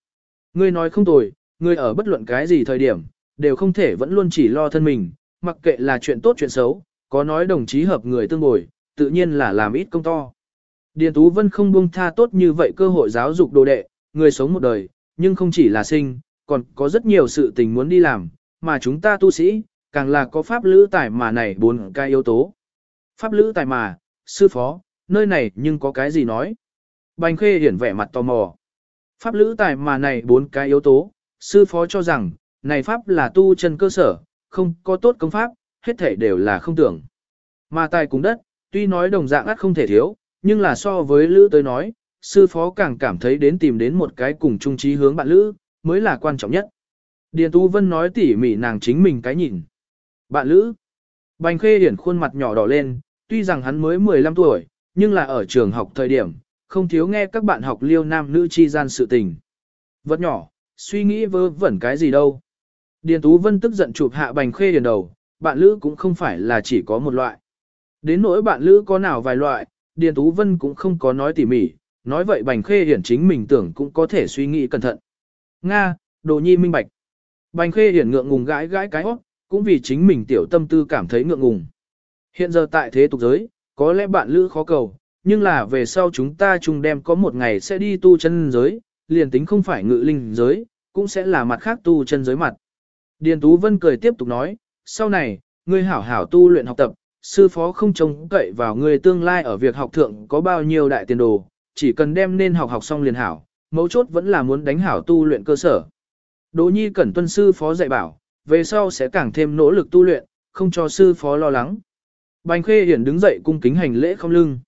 Ngươi nói không tồi, ngươi ở bất luận cái gì thời điểm, đều không thể vẫn luôn chỉ lo thân mình, mặc kệ là chuyện tốt chuyện xấu, có nói đồng chí hợp người tương bồi, tự nhiên là làm ít công to. Điền Tú Vân không buông tha tốt như vậy cơ hội giáo dục đồ đệ, người sống một đời, nhưng không chỉ là sinh, còn có rất nhiều sự tình muốn đi làm, mà chúng ta tu sĩ, càng là có pháp lữ tài mà này bốn cái yếu tố. Pháp lữ tài mà, sư phó, nơi này nhưng có cái gì nói? Bành khê hiển vẻ mặt tò mò. Pháp lữ tài mà này bốn cái yếu tố, sư phó cho rằng, này pháp là tu chân cơ sở, không có tốt công pháp, hết thể đều là không tưởng. Mà tài cùng đất, tuy nói đồng dạng ắt không thể thiếu, nhưng là so với lữ tới nói, sư phó càng cảm thấy đến tìm đến một cái cùng chung trí hướng bạn lữ, mới là quan trọng nhất. Điền Tú Vân nói tỉ mỉ nàng chính mình cái nhìn. Bạn lữ. Bành khê hiển khuôn mặt nhỏ đỏ lên, tuy rằng hắn mới 15 tuổi, nhưng là ở trường học thời điểm, không thiếu nghe các bạn học liêu nam nữ chi gian sự tình. Vật nhỏ, suy nghĩ vơ vẩn cái gì đâu. Điền Tú Vân tức giận chụp hạ bành khê điền đầu, bạn lữ cũng không phải là chỉ có một loại. Đến nỗi bạn lữ có nào vài loại, Điền Tú Vân cũng không có nói tỉ mỉ, nói vậy bành khê hiển chính mình tưởng cũng có thể suy nghĩ cẩn thận. Nga, đồ nhi minh bạch. Bành khê hiển ngượng ngùng gãi gãi cái hót, cũng vì chính mình tiểu tâm tư cảm thấy ngượng ngùng. Hiện giờ tại thế tục giới, có lẽ bạn lữ khó cầu, nhưng là về sau chúng ta chung đem có một ngày sẽ đi tu chân giới, liền tính không phải ngự linh giới, cũng sẽ là mặt khác tu chân giới mặt. Điền Tú Vân cười tiếp tục nói, sau này, ngươi hảo hảo tu luyện học tập, sư phó không trông cậy vào ngươi tương lai ở việc học thượng có bao nhiêu đại tiền đồ, chỉ cần đem nên học học xong liền hảo, mấu chốt vẫn là muốn đánh hảo tu luyện cơ sở. Đỗ Nhi cẩn tuân sư phó dạy bảo, về sau sẽ càng thêm nỗ lực tu luyện, không cho sư phó lo lắng. Bành Khê Hiển đứng dậy cung kính hành lễ không lưng.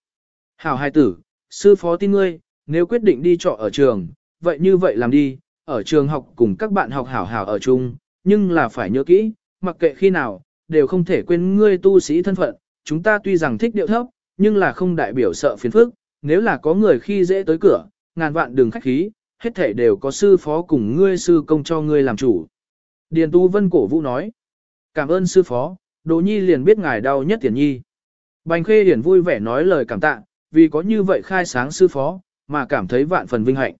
Hảo hài tử, sư phó tin ngươi, nếu quyết định đi trọ ở trường, vậy như vậy làm đi, ở trường học cùng các bạn học hảo hảo ở chung, nhưng là phải nhớ kỹ, mặc kệ khi nào, đều không thể quên ngươi tu sĩ thân phận, chúng ta tuy rằng thích điệu thấp, nhưng là không đại biểu sợ phiền phức, nếu là có người khi dễ tới cửa, ngàn vạn đường khách khí, hết thể đều có sư phó cùng ngươi sư công cho ngươi làm chủ. Điền Tu Vân cổ vũ nói, cảm ơn sư phó, Đỗ Nhi liền biết ngài đau nhất tiền nhi. Bành Khê Hiển vui vẻ nói lời cảm tạ, vì có như vậy khai sáng sư phó, mà cảm thấy vạn phần vinh hạnh.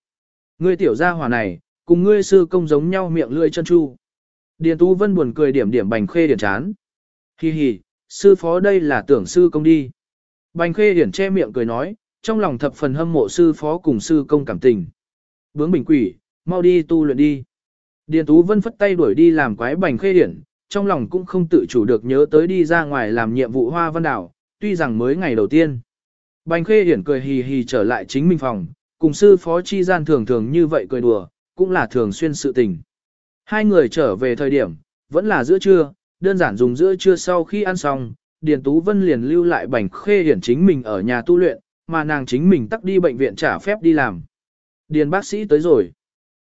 Ngươi tiểu gia hỏa này, cùng ngươi sư công giống nhau miệng lưỡi chân chu. Điền Tú Vân buồn cười điểm điểm Bành Khê điển chán. Hi hi, sư phó đây là tưởng sư công đi. Bành Khê điển che miệng cười nói, trong lòng thập phần hâm mộ sư phó cùng sư công cảm tình. Bướng bình quỷ, mau đi tu luyện đi. Điền Tú Vân phất tay đuổi đi làm quái Bành Khê điển, trong lòng cũng không tự chủ được nhớ tới đi ra ngoài làm nhiệm vụ hoa văn đảo, tuy rằng mới ngày đầu tiên. Bành Khê Hiển cười hì hì trở lại chính mình phòng, cùng sư phó chi gian thường thường như vậy cười đùa, cũng là thường xuyên sự tình. Hai người trở về thời điểm, vẫn là giữa trưa, đơn giản dùng giữa trưa sau khi ăn xong, Điền Tú Vân liền lưu lại Bành Khê Hiển chính mình ở nhà tu luyện, mà nàng chính mình tắt đi bệnh viện trả phép đi làm. Điền bác sĩ tới rồi.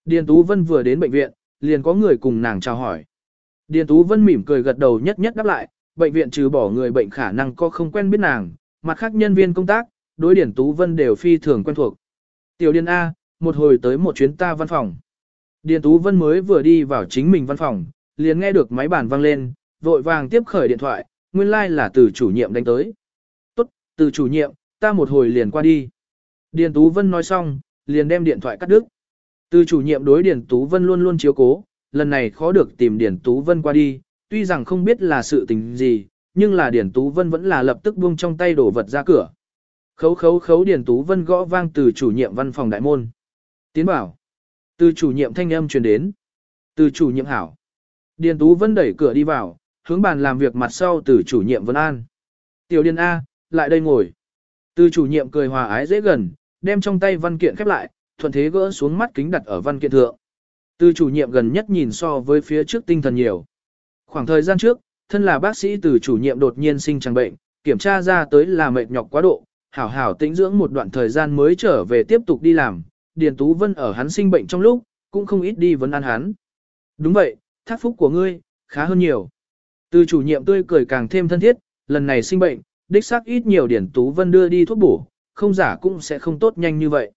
Điền Tú Vân vừa đến bệnh viện, liền có người cùng nàng chào hỏi. Điền Tú Vân mỉm cười gật đầu nhất nhất đáp lại, bệnh viện trừ bỏ người bệnh khả năng có không quen biết nàng, mặt khác nhân viên công tác, đối điển Tú Vân đều phi thường quen thuộc. Tiểu Điền A, một hồi tới một chuyến ta văn phòng. Điền Tú Vân mới vừa đi vào chính mình văn phòng, liền nghe được máy bàn vang lên, vội vàng tiếp khởi điện thoại, nguyên lai like là từ chủ nhiệm đánh tới. Tốt, từ chủ nhiệm, ta một hồi liền qua đi. Điền Tú Vân nói xong, liền đem điện thoại cắt đứt. Từ chủ nhiệm đối Điền Tú Vân luôn luôn chiếu cố, lần này khó được tìm Điền Tú Vân qua đi, tuy rằng không biết là sự tình gì, nhưng là Điền Tú Vân vẫn là lập tức buông trong tay đổ vật ra cửa. Khấu khấu khấu Điền Tú Vân gõ vang từ chủ nhiệm văn phòng đại môn. Tiến bảo. Từ chủ nhiệm thanh âm truyền đến. Từ chủ nhiệm hảo. Điền Tú Vân đẩy cửa đi vào, hướng bàn làm việc mặt sau từ chủ nhiệm Vân An. Tiểu Điền A, lại đây ngồi. Từ chủ nhiệm cười hòa ái dễ gần, đem trong tay văn kiện khép lại, thuận thế gỡ xuống mắt kính đặt ở văn kiện thượng. Từ chủ nhiệm gần nhất nhìn so với phía trước tinh thần nhiều. Khoảng thời gian trước, thân là bác sĩ từ chủ nhiệm đột nhiên sinh chẳng bệnh, kiểm tra ra tới là mệt nhọc quá độ, hảo hảo tĩnh dưỡng một đoạn thời gian mới trở về tiếp tục đi làm. Điền Tú Vân ở hắn sinh bệnh trong lúc, cũng không ít đi vấn an hắn. Đúng vậy, thác phúc của ngươi, khá hơn nhiều. Từ chủ nhiệm tươi cười càng thêm thân thiết, lần này sinh bệnh, đích xác ít nhiều Điền Tú Vân đưa đi thuốc bổ, không giả cũng sẽ không tốt nhanh như vậy.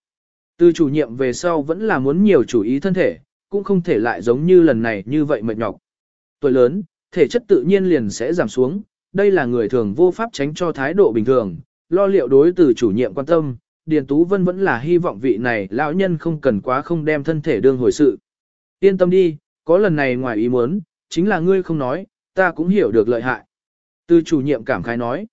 Từ chủ nhiệm về sau vẫn là muốn nhiều chủ ý thân thể, cũng không thể lại giống như lần này như vậy mệt nhọc. Tuổi lớn, thể chất tự nhiên liền sẽ giảm xuống, đây là người thường vô pháp tránh cho thái độ bình thường, lo liệu đối từ chủ nhiệm quan tâm, Điền Tú Vân vẫn là hy vọng vị này lão nhân không cần quá không đem thân thể đương hồi sự. Yên tâm đi, có lần này ngoài ý muốn, chính là ngươi không nói, ta cũng hiểu được lợi hại. Từ chủ nhiệm cảm khái nói,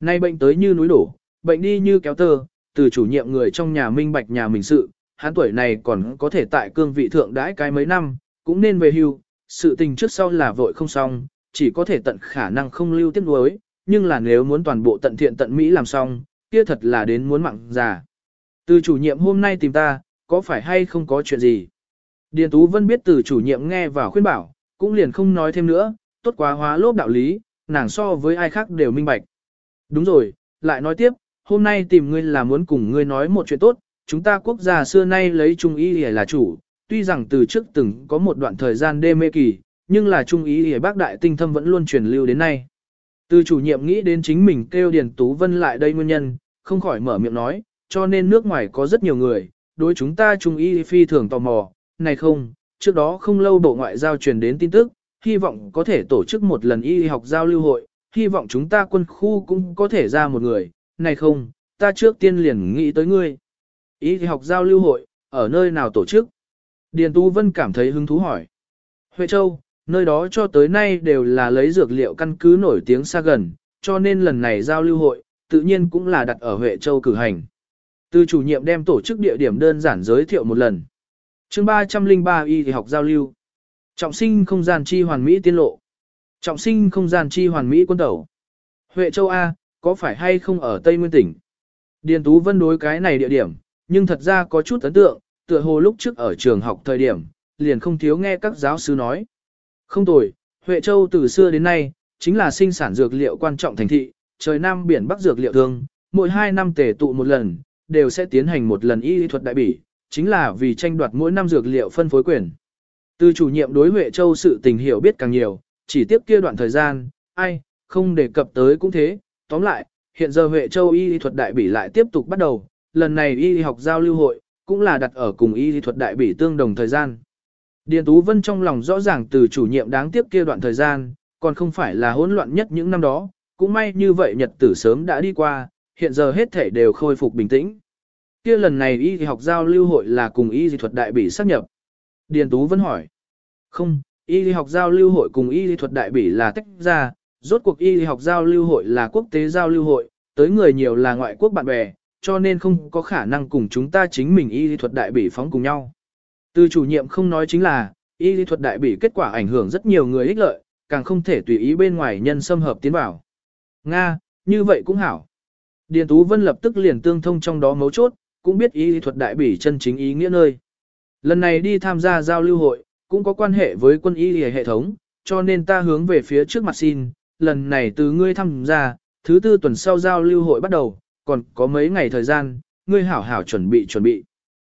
nay bệnh tới như núi đổ, bệnh đi như kéo tơ, từ chủ nhiệm người trong nhà minh bạch nhà mình sự, hắn tuổi này còn có thể tại cương vị thượng đãi cái mấy năm, cũng nên về hưu, sự tình trước sau là vội không xong, chỉ có thể tận khả năng không lưu tiếc nuối, nhưng là nếu muốn toàn bộ tận thiện tận mỹ làm xong, kia thật là đến muốn mặn già. Từ chủ nhiệm hôm nay tìm ta, có phải hay không có chuyện gì? Điền Tú Vân biết từ chủ nhiệm nghe và khuyên bảo, cũng liền không nói thêm nữa, tốt quá hóa lốp đạo lý, nàng so với ai khác đều minh bạch. Đúng rồi, lại nói tiếp, hôm nay tìm ngươi là muốn cùng ngươi nói một chuyện tốt, chúng ta quốc gia xưa nay lấy trung y là chủ, tuy rằng từ trước từng có một đoạn thời gian đê mê kỳ, nhưng là trung ý y bác đại tinh thâm vẫn luôn truyền lưu đến nay. Từ chủ nhiệm nghĩ đến chính mình kêu Điền Tú Vân lại đây nguyên nhân, không khỏi mở miệng nói, cho nên nước ngoài có rất nhiều người, đối chúng ta trung ý phi thường tò mò, này không, trước đó không lâu Bộ Ngoại giao truyền đến tin tức, hy vọng có thể tổ chức một lần y học giao lưu hội, hy vọng chúng ta quân khu cũng có thể ra một người, này không, ta trước tiên liền nghĩ tới ngươi. Y học giao lưu hội, ở nơi nào tổ chức? Điền Tú Vân cảm thấy hứng thú hỏi. Huệ Châu, nơi đó cho tới nay đều là lấy dược liệu căn cứ nổi tiếng xa gần, cho nên lần này giao lưu hội, tự nhiên cũng là đặt ở Huệ Châu cử hành. Từ chủ nhiệm đem tổ chức địa điểm đơn giản giới thiệu một lần. chương 303 y thì học giao lưu. Trọng sinh không gian chi hoàn mỹ tiên lộ. Trọng sinh không gian chi hoàn mỹ quân tẩu. Huệ Châu A, có phải hay không ở Tây Nguyên tỉnh? Điền Tú Vân đối cái này địa điểm, nhưng thật ra có chút ấn tượng, tựa hồ lúc trước ở trường học thời điểm, liền không thiếu nghe các giáo sư nói. Không tồi, Huệ Châu từ xưa đến nay, chính là sinh sản dược liệu quan trọng thành thị, trời Nam biển Bắc dược liệu thương, mỗi 2 năm tề tụ một lần, đều sẽ tiến hành một lần y thuật đại bỉ, chính là vì tranh đoạt mỗi năm dược liệu phân phối quyền. Từ chủ nhiệm đối Huệ Châu sự tình hiểu biết càng nhiều, chỉ tiếp kia đoạn thời gian, ai, không đề cập tới cũng thế, tóm lại, hiện giờ Huệ Châu y thuật đại bỉ lại tiếp tục bắt đầu, lần này y học giao lưu hội, cũng là đặt ở cùng y thuật đại bỉ tương đồng thời gian. Điền Tú Vân trong lòng rõ ràng từ chủ nhiệm đáng tiếc kia đoạn thời gian, còn không phải là hỗn loạn nhất những năm đó, cũng may như vậy nhật tử sớm đã đi qua, hiện giờ hết thể đều khôi phục bình tĩnh. Kia lần này y học giao lưu hội là cùng y thuật đại bỉ xác nhập. Điền Tú Vân hỏi. Không, y học giao lưu hội cùng y thuật đại bỉ là tách ra, rốt cuộc y học giao lưu hội là quốc tế giao lưu hội, tới người nhiều là ngoại quốc bạn bè, cho nên không có khả năng cùng chúng ta chính mình y thuật đại bỉ phóng cùng nhau. Từ chủ nhiệm không nói chính là, y lý thuật đại bỉ kết quả ảnh hưởng rất nhiều người ích lợi, càng không thể tùy ý bên ngoài nhân xâm hợp tiến vào. Nga, như vậy cũng hảo. Điền Tú Vân lập tức liền tương thông trong đó mấu chốt, cũng biết y lý thuật đại bỉ chân chính ý nghĩa nơi. Lần này đi tham gia giao lưu hội, cũng có quan hệ với quân y hệ thống, cho nên ta hướng về phía trước mặt xin, lần này từ ngươi tham gia, thứ tư tuần sau giao lưu hội bắt đầu, còn có mấy ngày thời gian, ngươi hảo hảo chuẩn bị chuẩn bị.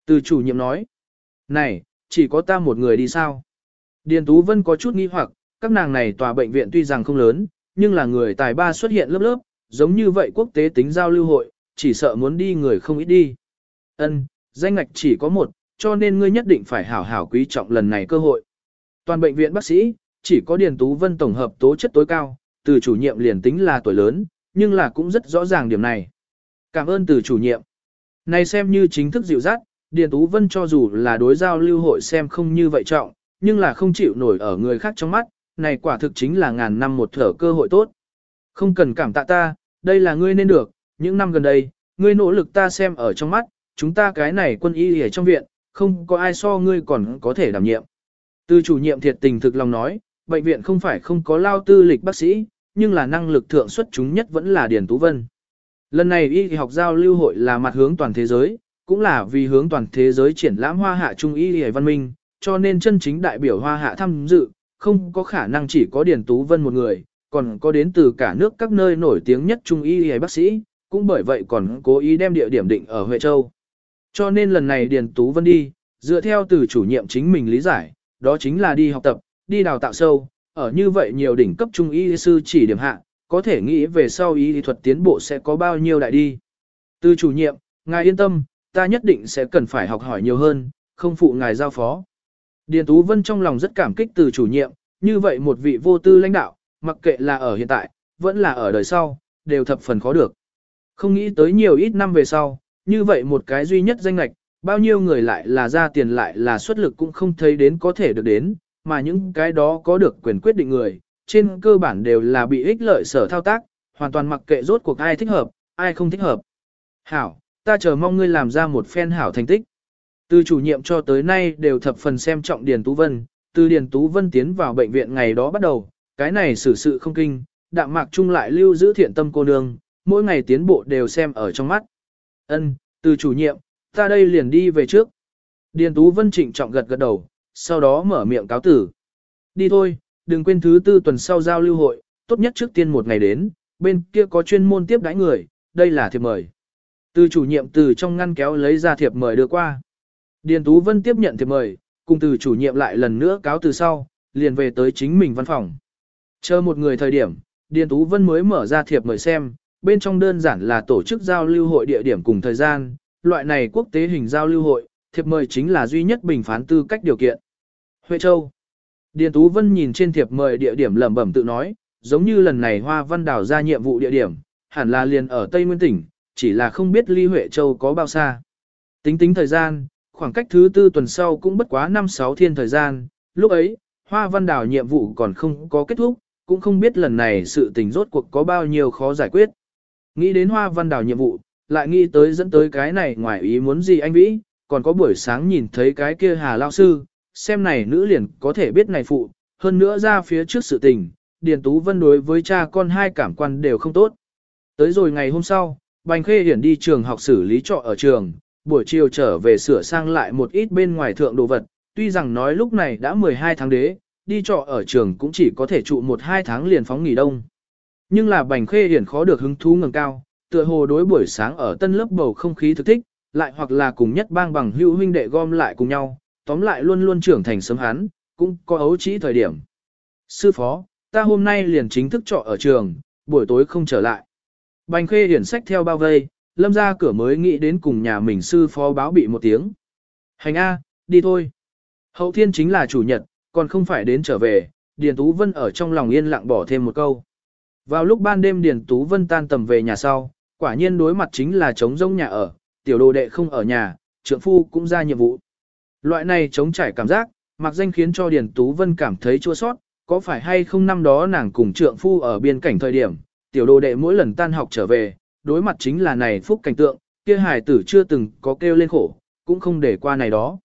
Từ chủ nhiệm nói, này, chỉ có ta một người đi sao? Điền Tú Vân có chút nghi hoặc, các nàng này tòa bệnh viện tuy rằng không lớn, nhưng là người tài ba xuất hiện lớp lớp, giống như vậy quốc tế tính giao lưu hội, chỉ sợ muốn đi người không ít đi. Ân, danh ngạch chỉ có một, cho nên ngươi nhất định phải hảo hảo quý trọng lần này cơ hội. Toàn bệnh viện bác sĩ, chỉ có Điền Tú Vân tổng hợp tố chất tối cao, từ chủ nhiệm liền tính là tuổi lớn, nhưng là cũng rất rõ ràng điểm này. Cảm ơn từ chủ nhiệm. Này xem như chính thức dịu dắt, Điền Tú Vân cho dù là đối giao lưu hội xem không như vậy trọng, nhưng là không chịu nổi ở người khác trong mắt, này quả thực chính là ngàn năm một thở cơ hội tốt. Không cần cảm tạ ta, đây là ngươi nên được, những năm gần đây, ngươi nỗ lực ta xem ở trong mắt, chúng ta cái này quân y ở trong viện, không có ai so ngươi còn có thể đảm nhiệm. Từ chủ nhiệm thiệt tình thực lòng nói, bệnh viện không phải không có lao tư lịch bác sĩ, nhưng là năng lực thượng xuất chúng nhất vẫn là Điền Tú Vân. Lần này y học giao lưu hội là mặt hướng toàn thế giới, cũng là vì hướng toàn thế giới triển lãm hoa hạ trung y y văn minh, cho nên chân chính đại biểu hoa hạ tham dự, không có khả năng chỉ có Điền Tú Vân một người, còn có đến từ cả nước các nơi nổi tiếng nhất trung y y bác sĩ, cũng bởi vậy còn cố ý đem địa điểm định ở Huệ Châu. Cho nên lần này Điền Tú Vân đi, dựa theo từ chủ nhiệm chính mình lý giải, đó chính là đi học tập, đi đào tạo sâu, ở như vậy nhiều đỉnh cấp trung y sư chỉ điểm hạ, có thể nghĩ về sau y thuật tiến bộ sẽ có bao nhiêu đại đi. Từ chủ nhiệm, ngài yên tâm, ta nhất định sẽ cần phải học hỏi nhiều hơn, không phụ ngài giao phó. Điền Tú Vân trong lòng rất cảm kích từ chủ nhiệm, như vậy một vị vô tư lãnh đạo, mặc kệ là ở hiện tại, vẫn là ở đời sau, đều thập phần khó được. Không nghĩ tới nhiều ít năm về sau, như vậy một cái duy nhất danh lạch, bao nhiêu người lại là ra tiền lại là xuất lực cũng không thấy đến có thể được đến, mà những cái đó có được quyền quyết định người, trên cơ bản đều là bị ích lợi sở thao tác, hoàn toàn mặc kệ rốt cuộc ai thích hợp, ai không thích hợp. Hảo, ta chờ mong ngươi làm ra một phen hảo thành tích. Từ chủ nhiệm cho tới nay đều thập phần xem trọng Điền Tú Vân, từ Điền Tú Vân tiến vào bệnh viện ngày đó bắt đầu, cái này xử sự không kinh, đạm mạc chung lại lưu giữ thiện tâm cô nương, mỗi ngày tiến bộ đều xem ở trong mắt. Ân, từ chủ nhiệm, ta đây liền đi về trước. Điền Tú Vân trịnh trọng gật gật đầu, sau đó mở miệng cáo tử. Đi thôi, đừng quên thứ tư tuần sau giao lưu hội, tốt nhất trước tiên một ngày đến, bên kia có chuyên môn tiếp đãi người, đây là thiệp mời. Từ chủ nhiệm từ trong ngăn kéo lấy ra thiệp mời đưa qua. Điền Tú Vân tiếp nhận thiệp mời, cùng từ chủ nhiệm lại lần nữa cáo từ sau, liền về tới chính mình văn phòng. Chờ một người thời điểm, Điền Tú Vân mới mở ra thiệp mời xem, bên trong đơn giản là tổ chức giao lưu hội địa điểm cùng thời gian, loại này quốc tế hình giao lưu hội, thiệp mời chính là duy nhất bình phán tư cách điều kiện. Huệ Châu Điền Tú Vân nhìn trên thiệp mời địa điểm lẩm bẩm tự nói, giống như lần này Hoa Văn Đảo ra nhiệm vụ địa điểm, hẳn là liền ở Tây Nguyên tỉnh, chỉ là không biết ly Huệ Châu có bao xa. Tính tính thời gian, khoảng cách thứ tư tuần sau cũng bất quá 5-6 thiên thời gian, lúc ấy, Hoa Văn Đảo nhiệm vụ còn không có kết thúc, cũng không biết lần này sự tình rốt cuộc có bao nhiêu khó giải quyết. Nghĩ đến Hoa Văn Đảo nhiệm vụ, lại nghĩ tới dẫn tới cái này ngoài ý muốn gì anh Vĩ, còn có buổi sáng nhìn thấy cái kia Hà Lao Sư, xem này nữ liền có thể biết này phụ, hơn nữa ra phía trước sự tình, Điền Tú Vân đối với cha con hai cảm quan đều không tốt. Tới rồi ngày hôm sau, Bành Khê Hiển đi trường học xử lý trọ ở trường, buổi chiều trở về sửa sang lại một ít bên ngoài thượng đồ vật, tuy rằng nói lúc này đã 12 tháng đế, đi trọ ở trường cũng chỉ có thể trụ một hai tháng liền phóng nghỉ đông. Nhưng là Bành Khê Hiển khó được hứng thú ngẩng cao, tựa hồ đối buổi sáng ở tân lớp bầu không khí thực thích, lại hoặc là cùng nhất bang bằng hữu huynh đệ gom lại cùng nhau, tóm lại luôn luôn trưởng thành sớm hắn, cũng có ấu trĩ thời điểm. Sư phó, ta hôm nay liền chính thức trọ ở trường, buổi tối không trở lại. Bành khê hiển sách theo bao vây, lâm ra cửa mới nghĩ đến cùng nhà mình sư phó báo bị một tiếng. Hành A, đi thôi. Hậu thiên chính là chủ nhật, còn không phải đến trở về, Điền Tú Vân ở trong lòng yên lặng bỏ thêm một câu. Vào lúc ban đêm Điền Tú Vân tan tầm về nhà sau, quả nhiên đối mặt chính là trống rông nhà ở, tiểu đồ đệ không ở nhà, trượng phu cũng ra nhiệm vụ. Loại này chống trải cảm giác, mặc danh khiến cho Điền Tú Vân cảm thấy chua sót, có phải hay không năm đó nàng cùng trượng phu ở biên cảnh thời điểm, tiểu đồ đệ mỗi lần tan học trở về, đối mặt chính là này phúc cảnh tượng, kia hài tử chưa từng có kêu lên khổ, cũng không để qua này đó.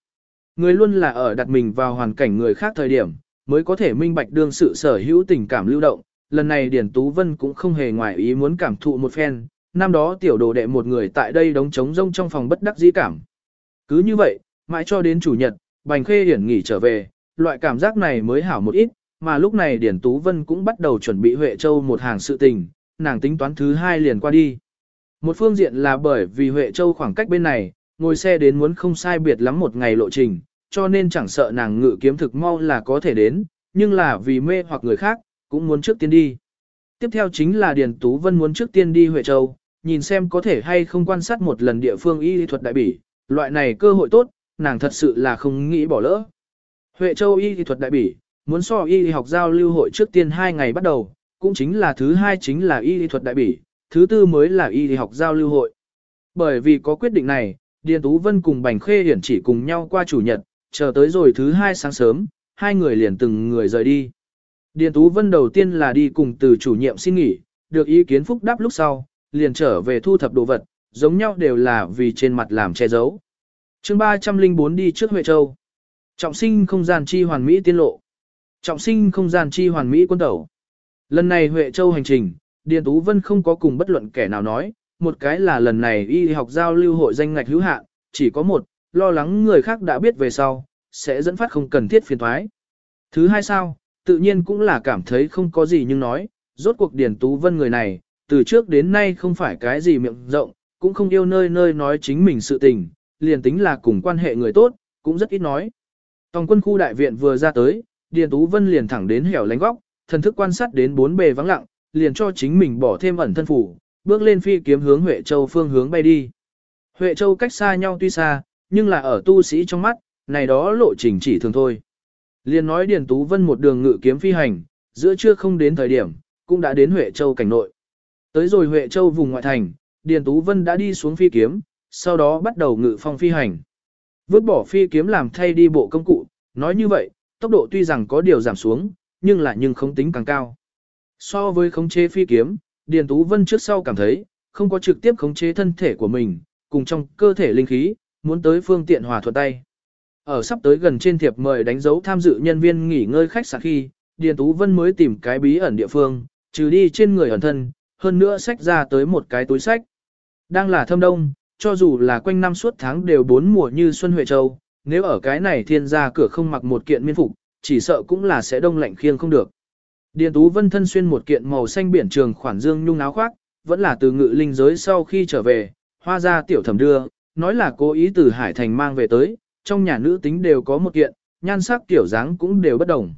Người luôn là ở đặt mình vào hoàn cảnh người khác thời điểm, mới có thể minh bạch đương sự sở hữu tình cảm lưu động, lần này Điền Tú Vân cũng không hề ngoài ý muốn cảm thụ một phen, năm đó tiểu đồ đệ một người tại đây đóng trống rông trong phòng bất đắc dĩ cảm. Cứ như vậy, mãi cho đến chủ nhật, Bành Khê Hiển nghỉ trở về, loại cảm giác này mới hảo một ít, mà lúc này Điển Tú Vân cũng bắt đầu chuẩn bị Huệ Châu một hàng sự tình, nàng tính toán thứ hai liền qua đi. Một phương diện là bởi vì Huệ Châu khoảng cách bên này, ngồi xe đến muốn không sai biệt lắm một ngày lộ trình, cho nên chẳng sợ nàng ngự kiếm thực mau là có thể đến, nhưng là vì mê hoặc người khác, cũng muốn trước tiên đi. Tiếp theo chính là Điền Tú Vân muốn trước tiên đi Huệ Châu, nhìn xem có thể hay không quan sát một lần địa phương y lý thuật đại bỉ, loại này cơ hội tốt, nàng thật sự là không nghĩ bỏ lỡ. Huệ Châu y thuật đại bỉ, muốn so y học giao lưu hội trước tiên 2 ngày bắt đầu, cũng chính là thứ hai chính là y thuật đại bỉ, thứ tư mới là y học giao lưu hội. Bởi vì có quyết định này, Điền Tú Vân cùng Bành Khê Hiển chỉ cùng nhau qua chủ nhật, chờ tới rồi thứ hai sáng sớm, hai người liền từng người rời đi. Điền Tú Vân đầu tiên là đi cùng từ chủ nhiệm xin nghỉ, được ý kiến phúc đáp lúc sau, liền trở về thu thập đồ vật, giống nhau đều là vì trên mặt làm che giấu chương 304 đi trước Huệ Châu. Trọng sinh không gian chi hoàn mỹ tiên lộ. Trọng sinh không gian chi hoàn mỹ quân tẩu. Lần này Huệ Châu hành trình, Điền Tú Vân không có cùng bất luận kẻ nào nói, một cái là lần này y học giao lưu hội danh ngạch hữu hạn, chỉ có một, lo lắng người khác đã biết về sau, sẽ dẫn phát không cần thiết phiền thoái. Thứ hai sao, tự nhiên cũng là cảm thấy không có gì nhưng nói, rốt cuộc Điền Tú Vân người này, từ trước đến nay không phải cái gì miệng rộng, cũng không yêu nơi nơi nói chính mình sự tình, liền tính là cùng quan hệ người tốt, cũng rất ít nói. Tòng quân khu đại viện vừa ra tới, Điền Tú Vân liền thẳng đến hẻo lánh góc, thần thức quan sát đến bốn bề vắng lặng, liền cho chính mình bỏ thêm ẩn thân phủ, bước lên phi kiếm hướng Huệ Châu phương hướng bay đi. Huệ Châu cách xa nhau tuy xa, nhưng là ở tu sĩ trong mắt, này đó lộ trình chỉ thường thôi. Liền nói Điền Tú Vân một đường ngự kiếm phi hành, giữa trưa không đến thời điểm, cũng đã đến Huệ Châu cảnh nội. Tới rồi Huệ Châu vùng ngoại thành, Điền Tú Vân đã đi xuống phi kiếm, sau đó bắt đầu ngự phong phi hành. Vứt bỏ phi kiếm làm thay đi bộ công cụ, nói như vậy, tốc độ tuy rằng có điều giảm xuống, nhưng là nhưng không tính càng cao. So với khống chế phi kiếm, Điền Tú Vân trước sau cảm thấy, không có trực tiếp khống chế thân thể của mình, cùng trong cơ thể linh khí, muốn tới phương tiện hòa thuận tay. Ở sắp tới gần trên thiệp mời đánh dấu tham dự nhân viên nghỉ ngơi khách sạn khi, Điền Tú Vân mới tìm cái bí ẩn địa phương, trừ đi trên người ẩn thân, hơn nữa sách ra tới một cái túi sách. Đang là thâm đông, cho dù là quanh năm suốt tháng đều bốn mùa như Xuân Huệ Châu, nếu ở cái này thiên gia cửa không mặc một kiện miên phục, chỉ sợ cũng là sẽ đông lạnh khiêng không được. Điền Tú Vân thân xuyên một kiện màu xanh biển trường khoản dương nhung áo khoác, vẫn là từ ngự linh giới sau khi trở về, hoa ra tiểu thẩm đưa, nói là cố ý từ Hải Thành mang về tới, trong nhà nữ tính đều có một kiện, nhan sắc tiểu dáng cũng đều bất đồng.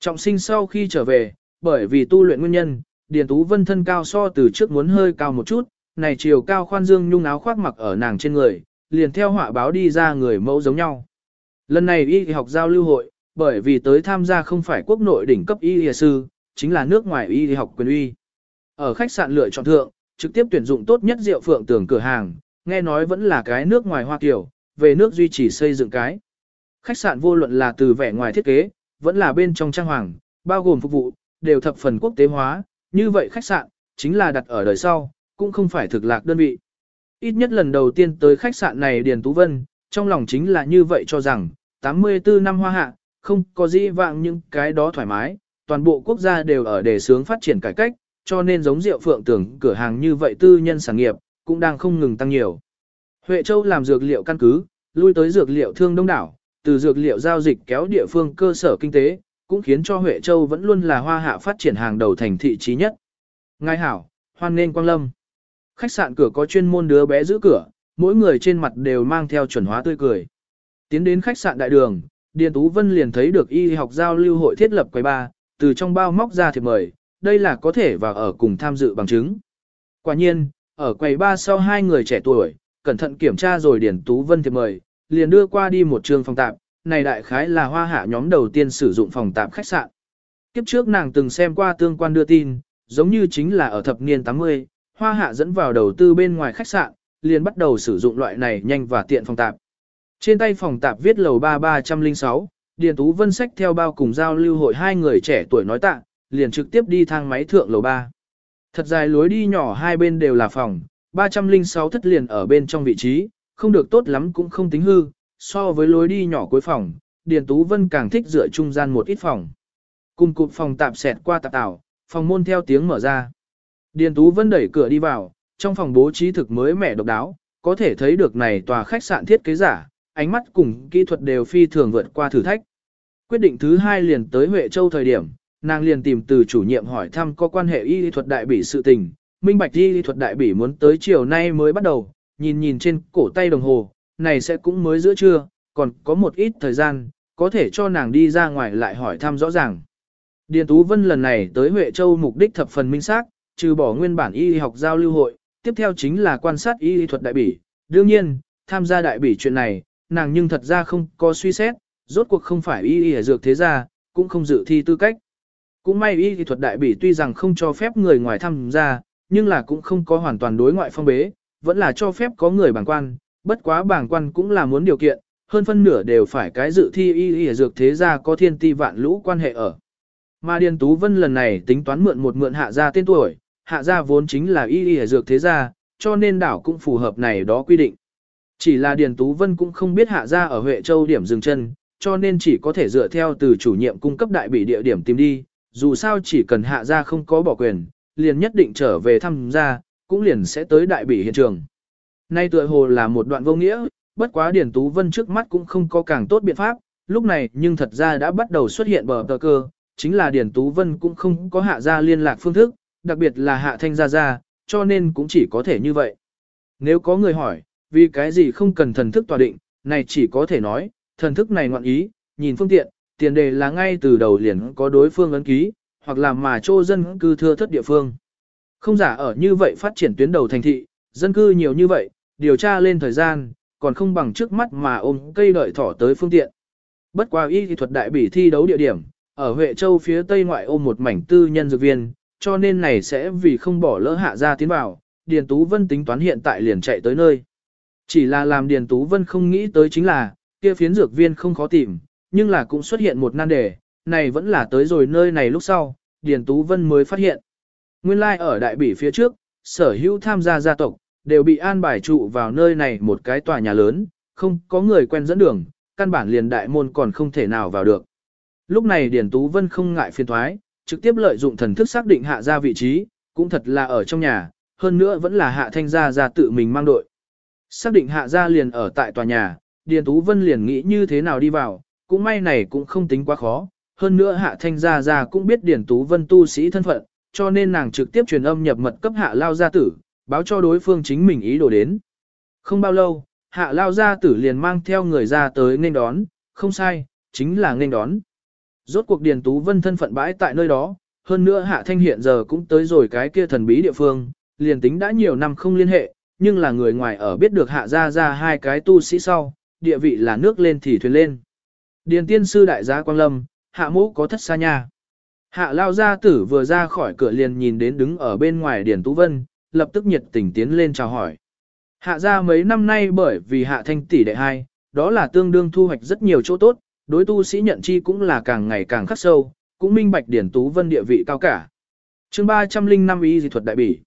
Trọng sinh sau khi trở về, bởi vì tu luyện nguyên nhân, Điền Tú Vân thân cao so từ trước muốn hơi cao một chút, này chiều cao khoan dương nhung áo khoác mặc ở nàng trên người, liền theo họa báo đi ra người mẫu giống nhau. Lần này y học giao lưu hội, bởi vì tới tham gia không phải quốc nội đỉnh cấp y y sư, chính là nước ngoài y học quyền uy. Ở khách sạn lựa chọn thượng, trực tiếp tuyển dụng tốt nhất rượu phượng tưởng cửa hàng, nghe nói vẫn là cái nước ngoài Hoa Kiều, về nước duy trì xây dựng cái. Khách sạn vô luận là từ vẻ ngoài thiết kế, vẫn là bên trong trang hoàng, bao gồm phục vụ, đều thập phần quốc tế hóa, như vậy khách sạn, chính là đặt ở đời sau, cũng không phải thực lạc đơn vị. Ít nhất lần đầu tiên tới khách sạn này Điền Tú Vân, trong lòng chính là như vậy cho rằng, 84 năm hoa hạ, không có gì vạng những cái đó thoải mái, toàn bộ quốc gia đều ở đề sướng phát triển cải cách, cho nên giống rượu phượng tưởng cửa hàng như vậy tư nhân sản nghiệp, cũng đang không ngừng tăng nhiều. Huệ Châu làm dược liệu căn cứ, lui tới dược liệu thương đông đảo, từ dược liệu giao dịch kéo địa phương cơ sở kinh tế, cũng khiến cho Huệ Châu vẫn luôn là hoa hạ phát triển hàng đầu thành thị trí nhất. Ngài hảo, hoan nên quang lâm. Khách sạn cửa có chuyên môn đứa bé giữ cửa, mỗi người trên mặt đều mang theo chuẩn hóa tươi cười. Tiến đến khách sạn đại đường, Điền Tú Vân liền thấy được y học giao lưu hội thiết lập quầy ba, từ trong bao móc ra thiệp mời, đây là có thể vào ở cùng tham dự bằng chứng. Quả nhiên, ở quầy ba sau hai người trẻ tuổi, cẩn thận kiểm tra rồi Điền Tú Vân thiệp mời, liền đưa qua đi một trường phòng tạp, này đại khái là hoa hạ nhóm đầu tiên sử dụng phòng tạp khách sạn. Kiếp trước nàng từng xem qua tương quan đưa tin, giống như chính là ở thập niên 80, hoa hạ dẫn vào đầu tư bên ngoài khách sạn, liền bắt đầu sử dụng loại này nhanh và tiện phòng tạp. Trên tay phòng tạp viết lầu 3306, Điền Tú Vân sách theo bao cùng giao lưu hội hai người trẻ tuổi nói tạ, liền trực tiếp đi thang máy thượng lầu 3. Thật dài lối đi nhỏ hai bên đều là phòng, 306 thất liền ở bên trong vị trí, không được tốt lắm cũng không tính hư, so với lối đi nhỏ cuối phòng, Điền Tú Vân càng thích dựa trung gian một ít phòng. Cùng cụp phòng tạp xẹt qua tạp tảo, phòng môn theo tiếng mở ra. Điền Tú Vân đẩy cửa đi vào, trong phòng bố trí thực mới mẻ độc đáo, có thể thấy được này tòa khách sạn thiết kế giả, ánh mắt cùng kỹ thuật đều phi thường vượt qua thử thách. Quyết định thứ hai liền tới Huệ Châu thời điểm, nàng liền tìm từ chủ nhiệm hỏi thăm có quan hệ y thuật đại bỉ sự tình, minh bạch y thuật đại bỉ muốn tới chiều nay mới bắt đầu, nhìn nhìn trên cổ tay đồng hồ, này sẽ cũng mới giữa trưa, còn có một ít thời gian, có thể cho nàng đi ra ngoài lại hỏi thăm rõ ràng. Điền Tú Vân lần này tới Huệ Châu mục đích thập phần minh xác, trừ bỏ nguyên bản y học giao lưu hội, tiếp theo chính là quan sát y thuật đại bỉ. Đương nhiên, tham gia đại bỉ chuyện này, nàng nhưng thật ra không có suy xét, rốt cuộc không phải y y dược thế gia, cũng không dự thi tư cách. Cũng may y thuật đại bỉ tuy rằng không cho phép người ngoài tham gia, nhưng là cũng không có hoàn toàn đối ngoại phong bế, vẫn là cho phép có người bảng quan, bất quá bảng quan cũng là muốn điều kiện, hơn phân nửa đều phải cái dự thi y y dược thế gia có thiên ti vạn lũ quan hệ ở. Mà Điền Tú Vân lần này tính toán mượn một mượn hạ gia tên tuổi, hạ gia vốn chính là y y dược thế gia, cho nên đảo cũng phù hợp này đó quy định. Chỉ là Điền Tú Vân cũng không biết hạ gia ở Huệ Châu điểm dừng chân, cho nên chỉ có thể dựa theo từ chủ nhiệm cung cấp đại bị địa điểm tìm đi, dù sao chỉ cần hạ gia không có bỏ quyền, liền nhất định trở về thăm gia, cũng liền sẽ tới đại bị hiện trường. Nay tựa hồ là một đoạn vô nghĩa, bất quá Điền Tú Vân trước mắt cũng không có càng tốt biện pháp, lúc này nhưng thật ra đã bắt đầu xuất hiện bờ tờ cơ, chính là Điền Tú Vân cũng không có hạ gia liên lạc phương thức, đặc biệt là hạ thanh gia gia, cho nên cũng chỉ có thể như vậy. Nếu có người hỏi, vì cái gì không cần thần thức tòa định, này chỉ có thể nói, thần thức này ngoạn ý, nhìn phương tiện, tiền đề là ngay từ đầu liền có đối phương ấn ký, hoặc là mà chô dân cư thưa thất địa phương. Không giả ở như vậy phát triển tuyến đầu thành thị, dân cư nhiều như vậy, điều tra lên thời gian, còn không bằng trước mắt mà ôm cây đợi thỏ tới phương tiện. Bất qua y thuật đại bỉ thi đấu địa điểm, ở Huệ Châu phía tây ngoại ôm một mảnh tư nhân dược viên, cho nên này sẽ vì không bỏ lỡ hạ ra tiến vào, Điền Tú Vân tính toán hiện tại liền chạy tới nơi. Chỉ là làm Điền Tú Vân không nghĩ tới chính là, kia phiến dược viên không khó tìm, nhưng là cũng xuất hiện một nan đề, này vẫn là tới rồi nơi này lúc sau, Điền Tú Vân mới phát hiện. Nguyên lai like ở đại bỉ phía trước, sở hữu tham gia gia tộc, đều bị an bài trụ vào nơi này một cái tòa nhà lớn, không có người quen dẫn đường, căn bản liền đại môn còn không thể nào vào được. Lúc này Điền Tú Vân không ngại phiền thoái, trực tiếp lợi dụng thần thức xác định hạ ra vị trí, cũng thật là ở trong nhà, hơn nữa vẫn là hạ thanh gia ra tự mình mang đội. Xác định hạ gia liền ở tại tòa nhà, Điền Tú Vân liền nghĩ như thế nào đi vào, cũng may này cũng không tính quá khó, hơn nữa hạ thanh gia ra cũng biết Điền Tú Vân tu sĩ thân phận, cho nên nàng trực tiếp truyền âm nhập mật cấp hạ lao gia tử, báo cho đối phương chính mình ý đồ đến. Không bao lâu, hạ lao gia tử liền mang theo người ra tới nên đón, không sai, chính là nên đón. Rốt cuộc Điền Tú Vân thân phận bãi tại nơi đó, hơn nữa Hạ Thanh hiện giờ cũng tới rồi cái kia thần bí địa phương, liền tính đã nhiều năm không liên hệ, nhưng là người ngoài ở biết được Hạ Gia Gia hai cái tu sĩ sau, địa vị là nước lên thì thuyền lên. Điền tiên sư đại gia Quang Lâm, Hạ mũ có thất xa nhà. Hạ lao gia tử vừa ra khỏi cửa liền nhìn đến đứng ở bên ngoài Điền Tú Vân, lập tức nhiệt tình tiến lên chào hỏi. Hạ Gia mấy năm nay bởi vì Hạ Thanh tỷ đệ hai, đó là tương đương thu hoạch rất nhiều chỗ tốt, đối tu sĩ nhận chi cũng là càng ngày càng khắc sâu, cũng minh bạch điển tú vân địa vị cao cả. chương 305 ý dị thuật đại bỉ.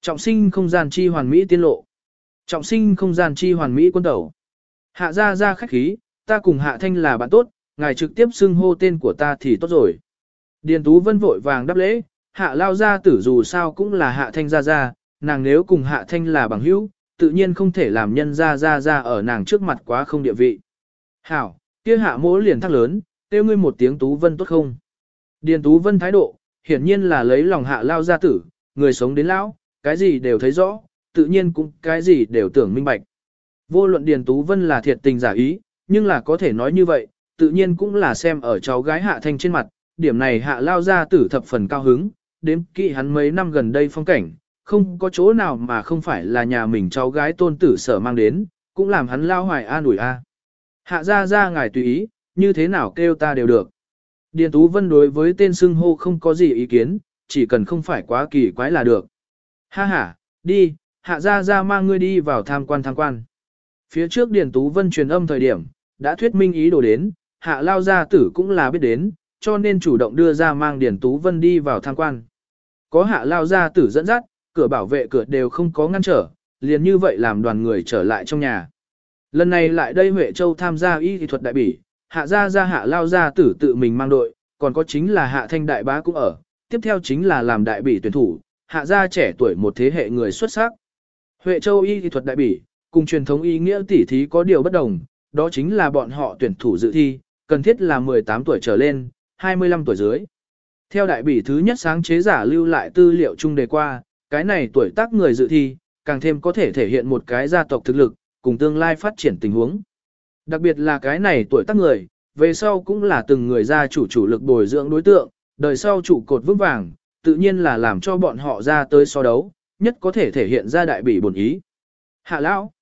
Trọng sinh không gian chi hoàn mỹ tiên lộ. Trọng sinh không gian chi hoàn mỹ quân tẩu. Hạ ra ra khách khí, ta cùng hạ thanh là bạn tốt, ngài trực tiếp xưng hô tên của ta thì tốt rồi. Điền tú vân vội vàng đáp lễ, hạ lao ra tử dù sao cũng là hạ thanh ra ra, nàng nếu cùng hạ thanh là bằng hữu, tự nhiên không thể làm nhân ra ra ra ở nàng trước mặt quá không địa vị. Hảo, Kia hạ mỗ liền thắc lớn, kêu ngươi một tiếng Tú Vân tốt không? Điền Tú Vân thái độ, hiển nhiên là lấy lòng hạ lao gia tử, người sống đến lão, cái gì đều thấy rõ, tự nhiên cũng cái gì đều tưởng minh bạch. Vô luận Điền Tú Vân là thiệt tình giả ý, nhưng là có thể nói như vậy, tự nhiên cũng là xem ở cháu gái hạ thanh trên mặt, điểm này hạ lao gia tử thập phần cao hứng, đếm kỵ hắn mấy năm gần đây phong cảnh, không có chỗ nào mà không phải là nhà mình cháu gái tôn tử sở mang đến, cũng làm hắn lao hoài an ủi a. Hạ ra ra ngài tùy ý, như thế nào kêu ta đều được. Điền Tú Vân đối với tên xưng hô không có gì ý kiến, chỉ cần không phải quá kỳ quái là được. Ha ha, đi, hạ ra ra mang ngươi đi vào tham quan tham quan. Phía trước Điền Tú Vân truyền âm thời điểm, đã thuyết minh ý đồ đến, hạ lao gia tử cũng là biết đến, cho nên chủ động đưa ra mang Điền Tú Vân đi vào tham quan. Có hạ lao gia tử dẫn dắt, cửa bảo vệ cửa đều không có ngăn trở, liền như vậy làm đoàn người trở lại trong nhà. Lần này lại đây Huệ Châu tham gia y thị thuật đại bỉ, hạ gia gia hạ lao gia tử tự mình mang đội, còn có chính là hạ thanh đại bá cũng ở, tiếp theo chính là làm đại bỉ tuyển thủ, hạ gia trẻ tuổi một thế hệ người xuất sắc. Huệ Châu y thị thuật đại bỉ, cùng truyền thống y nghĩa tỉ thí có điều bất đồng, đó chính là bọn họ tuyển thủ dự thi, cần thiết là 18 tuổi trở lên, 25 tuổi dưới. Theo đại bỉ thứ nhất sáng chế giả lưu lại tư liệu chung đề qua, cái này tuổi tác người dự thi, càng thêm có thể thể hiện một cái gia tộc thực lực, cùng tương lai phát triển tình huống. Đặc biệt là cái này tuổi tác người, về sau cũng là từng người gia chủ chủ lực bồi dưỡng đối tượng, đời sau chủ cột vững vàng, tự nhiên là làm cho bọn họ ra tới so đấu, nhất có thể thể hiện ra đại bỉ bổn ý. Hạ lão,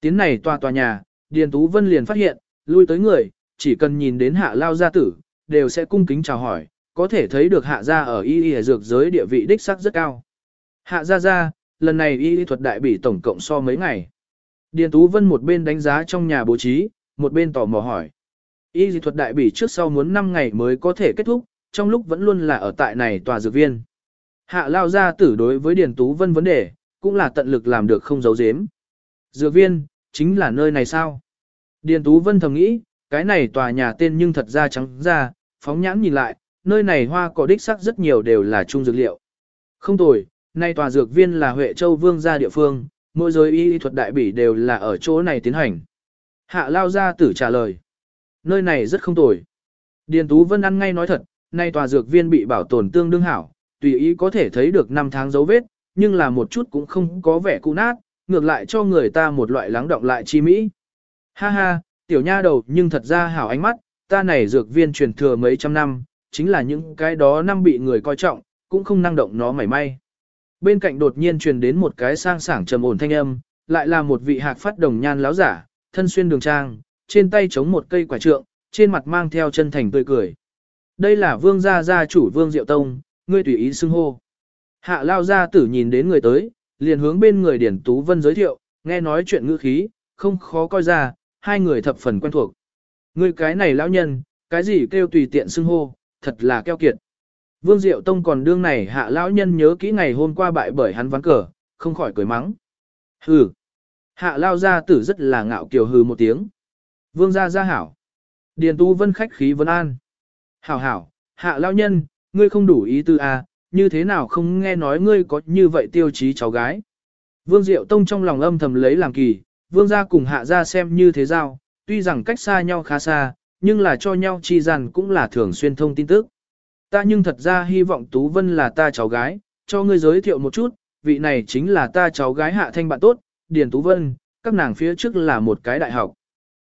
tiến này tòa tòa nhà, Điền Tú Vân liền phát hiện, lui tới người, chỉ cần nhìn đến hạ lao gia tử, đều sẽ cung kính chào hỏi, có thể thấy được hạ gia ở y y dược giới địa vị đích sắc rất cao. Hạ gia gia, lần này y y thuật đại bỉ tổng cộng so mấy ngày. Điền Tú Vân một bên đánh giá trong nhà bố trí, một bên tò mò hỏi. Y dị thuật đại bỉ trước sau muốn 5 ngày mới có thể kết thúc, trong lúc vẫn luôn là ở tại này tòa dược viên. Hạ lao gia tử đối với Điền Tú Vân vấn đề, cũng là tận lực làm được không giấu giếm. Dược viên, chính là nơi này sao? Điền Tú Vân thầm nghĩ, cái này tòa nhà tên nhưng thật ra trắng ra, phóng nhãn nhìn lại, nơi này hoa cỏ đích sắc rất nhiều đều là trung dược liệu. Không tồi, nay tòa dược viên là Huệ Châu Vương gia địa phương, mỗi giới y thuật đại bỉ đều là ở chỗ này tiến hành. Hạ lao gia tử trả lời. Nơi này rất không tồi. Điền Tú Vân ăn ngay nói thật, nay tòa dược viên bị bảo tồn tương đương hảo, tùy ý có thể thấy được năm tháng dấu vết, nhưng là một chút cũng không có vẻ cũ nát, ngược lại cho người ta một loại lắng động lại chi mỹ. Ha ha, tiểu nha đầu nhưng thật ra hảo ánh mắt, ta này dược viên truyền thừa mấy trăm năm, chính là những cái đó năm bị người coi trọng, cũng không năng động nó mảy may. Bên cạnh đột nhiên truyền đến một cái sang sảng trầm ổn thanh âm, lại là một vị hạc phát đồng nhan láo giả, thân xuyên đường trang, trên tay chống một cây quả trượng, trên mặt mang theo chân thành tươi cười. Đây là vương gia gia chủ vương diệu tông, ngươi tùy ý xưng hô. Hạ lao gia tử nhìn đến người tới, liền hướng bên người Điển Tú Vân giới thiệu, nghe nói chuyện ngữ khí, không khó coi ra, hai người thập phần quen thuộc. Ngươi cái này lão nhân, cái gì kêu tùy tiện xưng hô, thật là keo kiệt. Vương Diệu Tông còn đương này hạ lão nhân nhớ kỹ ngày hôm qua bại bởi hắn ván cờ, không khỏi cười mắng. Hừ. Hạ lao gia tử rất là ngạo kiều hừ một tiếng. Vương gia gia hảo. Điền Tu Vân khách khí vấn an. Hảo hảo, hạ lão nhân, ngươi không đủ ý tư à, như thế nào không nghe nói ngươi có như vậy tiêu chí cháu gái. Vương Diệu Tông trong lòng âm thầm lấy làm kỳ, vương gia cùng hạ gia xem như thế giao, tuy rằng cách xa nhau khá xa, nhưng là cho nhau chi rằng cũng là thường xuyên thông tin tức. Ta nhưng thật ra hy vọng Tú Vân là ta cháu gái, cho ngươi giới thiệu một chút, vị này chính là ta cháu gái hạ thanh bạn tốt, Điền Tú Vân, các nàng phía trước là một cái đại học.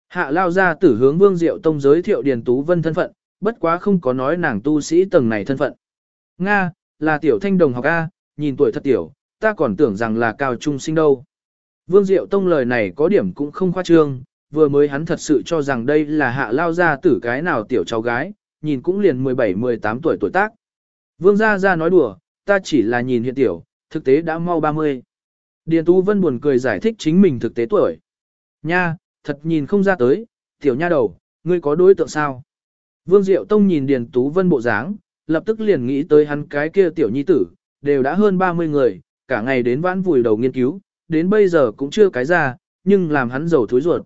Hạ lao ra tử hướng Vương Diệu Tông giới thiệu Điền Tú Vân thân phận, bất quá không có nói nàng tu sĩ tầng này thân phận. Nga, là tiểu thanh đồng học A, nhìn tuổi thật tiểu, ta còn tưởng rằng là cao trung sinh đâu. Vương Diệu Tông lời này có điểm cũng không khoa trương, vừa mới hắn thật sự cho rằng đây là hạ lao ra tử cái nào tiểu cháu gái, nhìn cũng liền 17-18 tuổi tuổi tác. Vương Gia Gia nói đùa, ta chỉ là nhìn hiện tiểu, thực tế đã mau 30. Điền Tú Vân buồn cười giải thích chính mình thực tế tuổi. Nha, thật nhìn không ra tới, tiểu nha đầu, ngươi có đối tượng sao? Vương Diệu Tông nhìn Điền Tú Vân bộ dáng, lập tức liền nghĩ tới hắn cái kia tiểu nhi tử, đều đã hơn 30 người, cả ngày đến vãn vùi đầu nghiên cứu, đến bây giờ cũng chưa cái ra, nhưng làm hắn giàu thối ruột.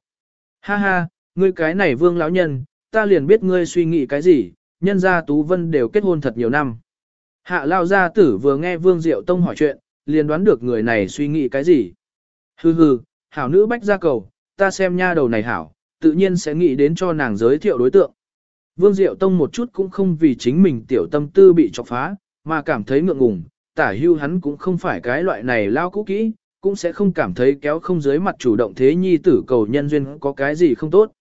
Ha ha, ngươi cái này vương lão nhân, ta liền biết ngươi suy nghĩ cái gì, nhân gia Tú Vân đều kết hôn thật nhiều năm. Hạ lao gia tử vừa nghe Vương Diệu Tông hỏi chuyện, liền đoán được người này suy nghĩ cái gì. Hừ hừ, hảo nữ bách gia cầu, ta xem nha đầu này hảo, tự nhiên sẽ nghĩ đến cho nàng giới thiệu đối tượng. Vương Diệu Tông một chút cũng không vì chính mình tiểu tâm tư bị chọc phá, mà cảm thấy ngượng ngùng, tả hưu hắn cũng không phải cái loại này lao cũ kỹ, cũng sẽ không cảm thấy kéo không dưới mặt chủ động thế nhi tử cầu nhân duyên có cái gì không tốt.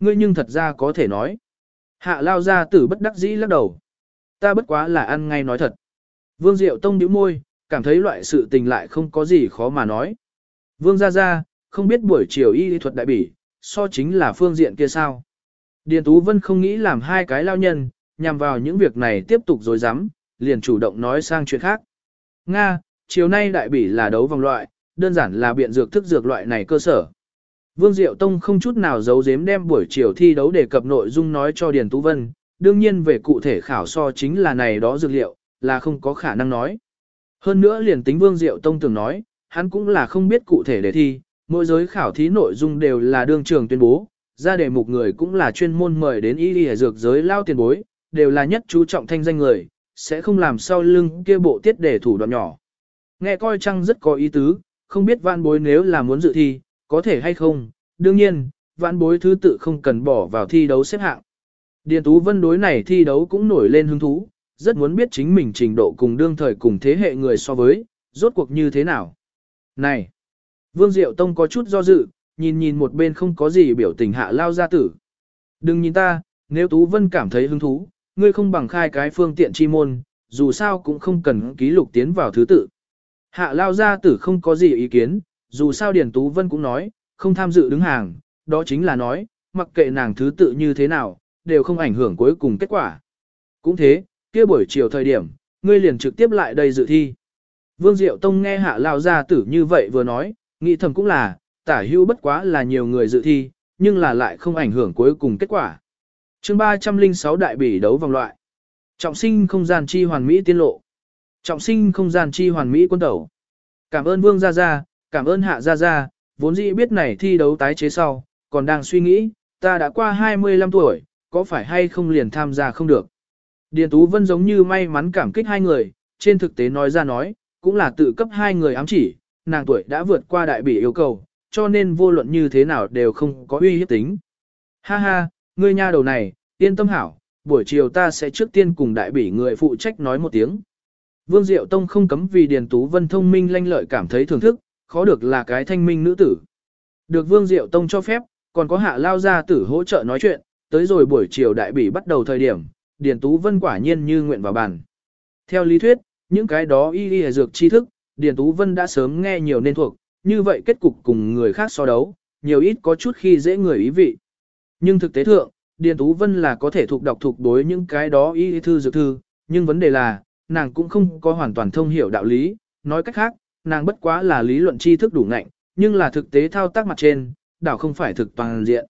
Ngươi nhưng thật ra có thể nói. Hạ lao ra tử bất đắc dĩ lắc đầu. Ta bất quá là ăn ngay nói thật. Vương Diệu Tông nhíu môi, cảm thấy loại sự tình lại không có gì khó mà nói. Vương Gia Gia, không biết buổi chiều y thuật đại bỉ, so chính là phương diện kia sao. Điền Tú Vân không nghĩ làm hai cái lao nhân, nhằm vào những việc này tiếp tục dối rắm liền chủ động nói sang chuyện khác. Nga, chiều nay đại bỉ là đấu vòng loại, đơn giản là biện dược thức dược loại này cơ sở. Vương Diệu Tông không chút nào giấu giếm đem buổi chiều thi đấu đề cập nội dung nói cho Điền Tú Vân, đương nhiên về cụ thể khảo so chính là này đó dược liệu, là không có khả năng nói. Hơn nữa liền tính Vương Diệu Tông từng nói, hắn cũng là không biết cụ thể đề thi, mỗi giới khảo thí nội dung đều là đương trường tuyên bố, ra đề mục người cũng là chuyên môn mời đến y y dược giới lao tiền bối, đều là nhất chú trọng thanh danh người, sẽ không làm sau lưng kia bộ tiết để thủ đoạn nhỏ. Nghe coi chăng rất có ý tứ, không biết vạn bối nếu là muốn dự thi, có thể hay không, đương nhiên, vãn bối thứ tự không cần bỏ vào thi đấu xếp hạng. Điền Tú Vân đối này thi đấu cũng nổi lên hứng thú, rất muốn biết chính mình trình độ cùng đương thời cùng thế hệ người so với, rốt cuộc như thế nào. Này! Vương Diệu Tông có chút do dự, nhìn nhìn một bên không có gì biểu tình hạ lao gia tử. Đừng nhìn ta, nếu Tú Vân cảm thấy hứng thú, ngươi không bằng khai cái phương tiện chi môn, dù sao cũng không cần ký lục tiến vào thứ tự. Hạ lao gia tử không có gì ý kiến, dù sao Điền Tú Vân cũng nói, không tham dự đứng hàng, đó chính là nói, mặc kệ nàng thứ tự như thế nào, đều không ảnh hưởng cuối cùng kết quả. Cũng thế, kia buổi chiều thời điểm, ngươi liền trực tiếp lại đây dự thi. Vương Diệu Tông nghe hạ lao gia tử như vậy vừa nói, nghĩ thầm cũng là, tả hưu bất quá là nhiều người dự thi, nhưng là lại không ảnh hưởng cuối cùng kết quả. chương 306 đại bỉ đấu vòng loại. Trọng sinh không gian chi hoàn mỹ tiên lộ. Trọng sinh không gian chi hoàn mỹ quân tẩu. Cảm ơn Vương Gia Gia, cảm ơn Hạ Gia Gia, vốn dĩ biết này thi đấu tái chế sau, còn đang suy nghĩ, ta đã qua 25 tuổi, có phải hay không liền tham gia không được. Điền Tú Vân giống như may mắn cảm kích hai người, trên thực tế nói ra nói, cũng là tự cấp hai người ám chỉ, nàng tuổi đã vượt qua đại bỉ yêu cầu, cho nên vô luận như thế nào đều không có uy hiếp tính. Ha ha, ngươi nha đầu này, yên tâm hảo, buổi chiều ta sẽ trước tiên cùng đại bỉ người phụ trách nói một tiếng. Vương Diệu Tông không cấm vì Điền Tú Vân thông minh lanh lợi cảm thấy thưởng thức, khó được là cái thanh minh nữ tử. Được Vương Diệu Tông cho phép, còn có hạ lao gia tử hỗ trợ nói chuyện, tới rồi buổi chiều đại bỉ bắt đầu thời điểm, Điền Tú Vân quả nhiên như nguyện vào bàn. Theo lý thuyết, những cái đó y y dược tri thức, Điền Tú Vân đã sớm nghe nhiều nên thuộc, như vậy kết cục cùng người khác so đấu, nhiều ít có chút khi dễ người ý vị. Nhưng thực tế thượng, Điền Tú Vân là có thể thuộc đọc thuộc đối những cái đó y thư dược thư, nhưng vấn đề là, nàng cũng không có hoàn toàn thông hiểu đạo lý, nói cách khác, nàng bất quá là lý luận tri thức đủ ngạnh, nhưng là thực tế thao tác mặt trên, đảo không phải thực toàn diện.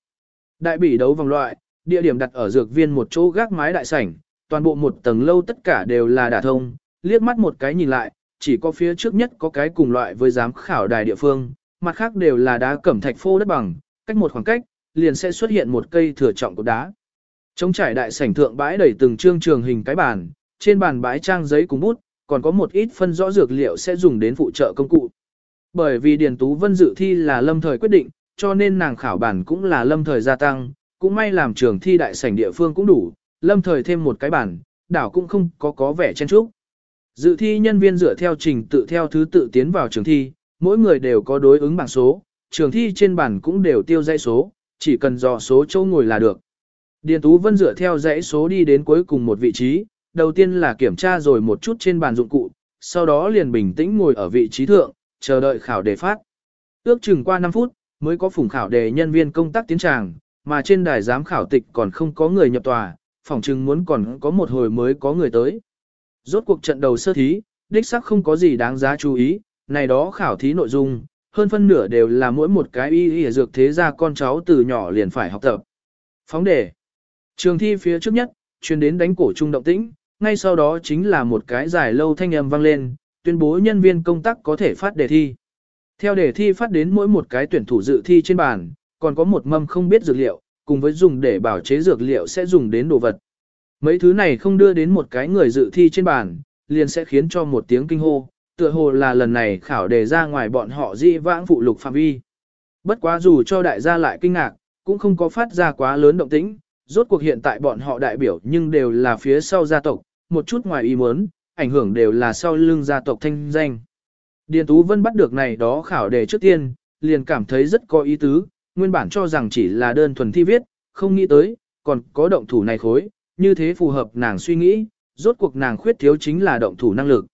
Đại bỉ đấu vòng loại, địa điểm đặt ở dược viên một chỗ gác mái đại sảnh, toàn bộ một tầng lâu tất cả đều là đả thông, liếc mắt một cái nhìn lại, chỉ có phía trước nhất có cái cùng loại với giám khảo đài địa phương, mặt khác đều là đá cẩm thạch phô đất bằng, cách một khoảng cách, liền sẽ xuất hiện một cây thừa trọng của đá. Trong trải đại sảnh thượng bãi đầy từng trương trường hình cái bàn, trên bàn bãi trang giấy cùng bút, còn có một ít phân rõ dược liệu sẽ dùng đến phụ trợ công cụ. Bởi vì Điền Tú Vân dự thi là lâm thời quyết định, cho nên nàng khảo bản cũng là lâm thời gia tăng, cũng may làm trường thi đại sảnh địa phương cũng đủ, lâm thời thêm một cái bản, đảo cũng không có có vẻ chen chúc. Dự thi nhân viên dựa theo trình tự theo thứ tự tiến vào trường thi, mỗi người đều có đối ứng bảng số, trường thi trên bản cũng đều tiêu dãy số, chỉ cần dò số châu ngồi là được. Điền Tú Vân dựa theo dãy số đi đến cuối cùng một vị trí, đầu tiên là kiểm tra rồi một chút trên bàn dụng cụ, sau đó liền bình tĩnh ngồi ở vị trí thượng, chờ đợi khảo đề phát. Ước chừng qua 5 phút, mới có phủng khảo đề nhân viên công tác tiến tràng, mà trên đài giám khảo tịch còn không có người nhập tòa, phỏng chừng muốn còn có một hồi mới có người tới. Rốt cuộc trận đầu sơ thí, đích sắc không có gì đáng giá chú ý, này đó khảo thí nội dung, hơn phân nửa đều là mỗi một cái y y dược thế ra con cháu từ nhỏ liền phải học tập. Phóng đề. Trường thi phía trước nhất, chuyên đến đánh cổ trung động tĩnh, ngay sau đó chính là một cái dài lâu thanh âm vang lên, tuyên bố nhân viên công tác có thể phát đề thi. Theo đề thi phát đến mỗi một cái tuyển thủ dự thi trên bàn, còn có một mâm không biết dược liệu, cùng với dùng để bảo chế dược liệu sẽ dùng đến đồ vật. Mấy thứ này không đưa đến một cái người dự thi trên bàn, liền sẽ khiến cho một tiếng kinh hô, tựa hồ là lần này khảo đề ra ngoài bọn họ dị vãng phụ lục phạm vi. Bất quá dù cho đại gia lại kinh ngạc, cũng không có phát ra quá lớn động tĩnh, rốt cuộc hiện tại bọn họ đại biểu nhưng đều là phía sau gia tộc, một chút ngoài ý muốn, ảnh hưởng đều là sau lưng gia tộc thanh danh. Điền Tú Vân bắt được này đó khảo đề trước tiên, liền cảm thấy rất có ý tứ, nguyên bản cho rằng chỉ là đơn thuần thi viết, không nghĩ tới, còn có động thủ này khối, như thế phù hợp nàng suy nghĩ, rốt cuộc nàng khuyết thiếu chính là động thủ năng lực.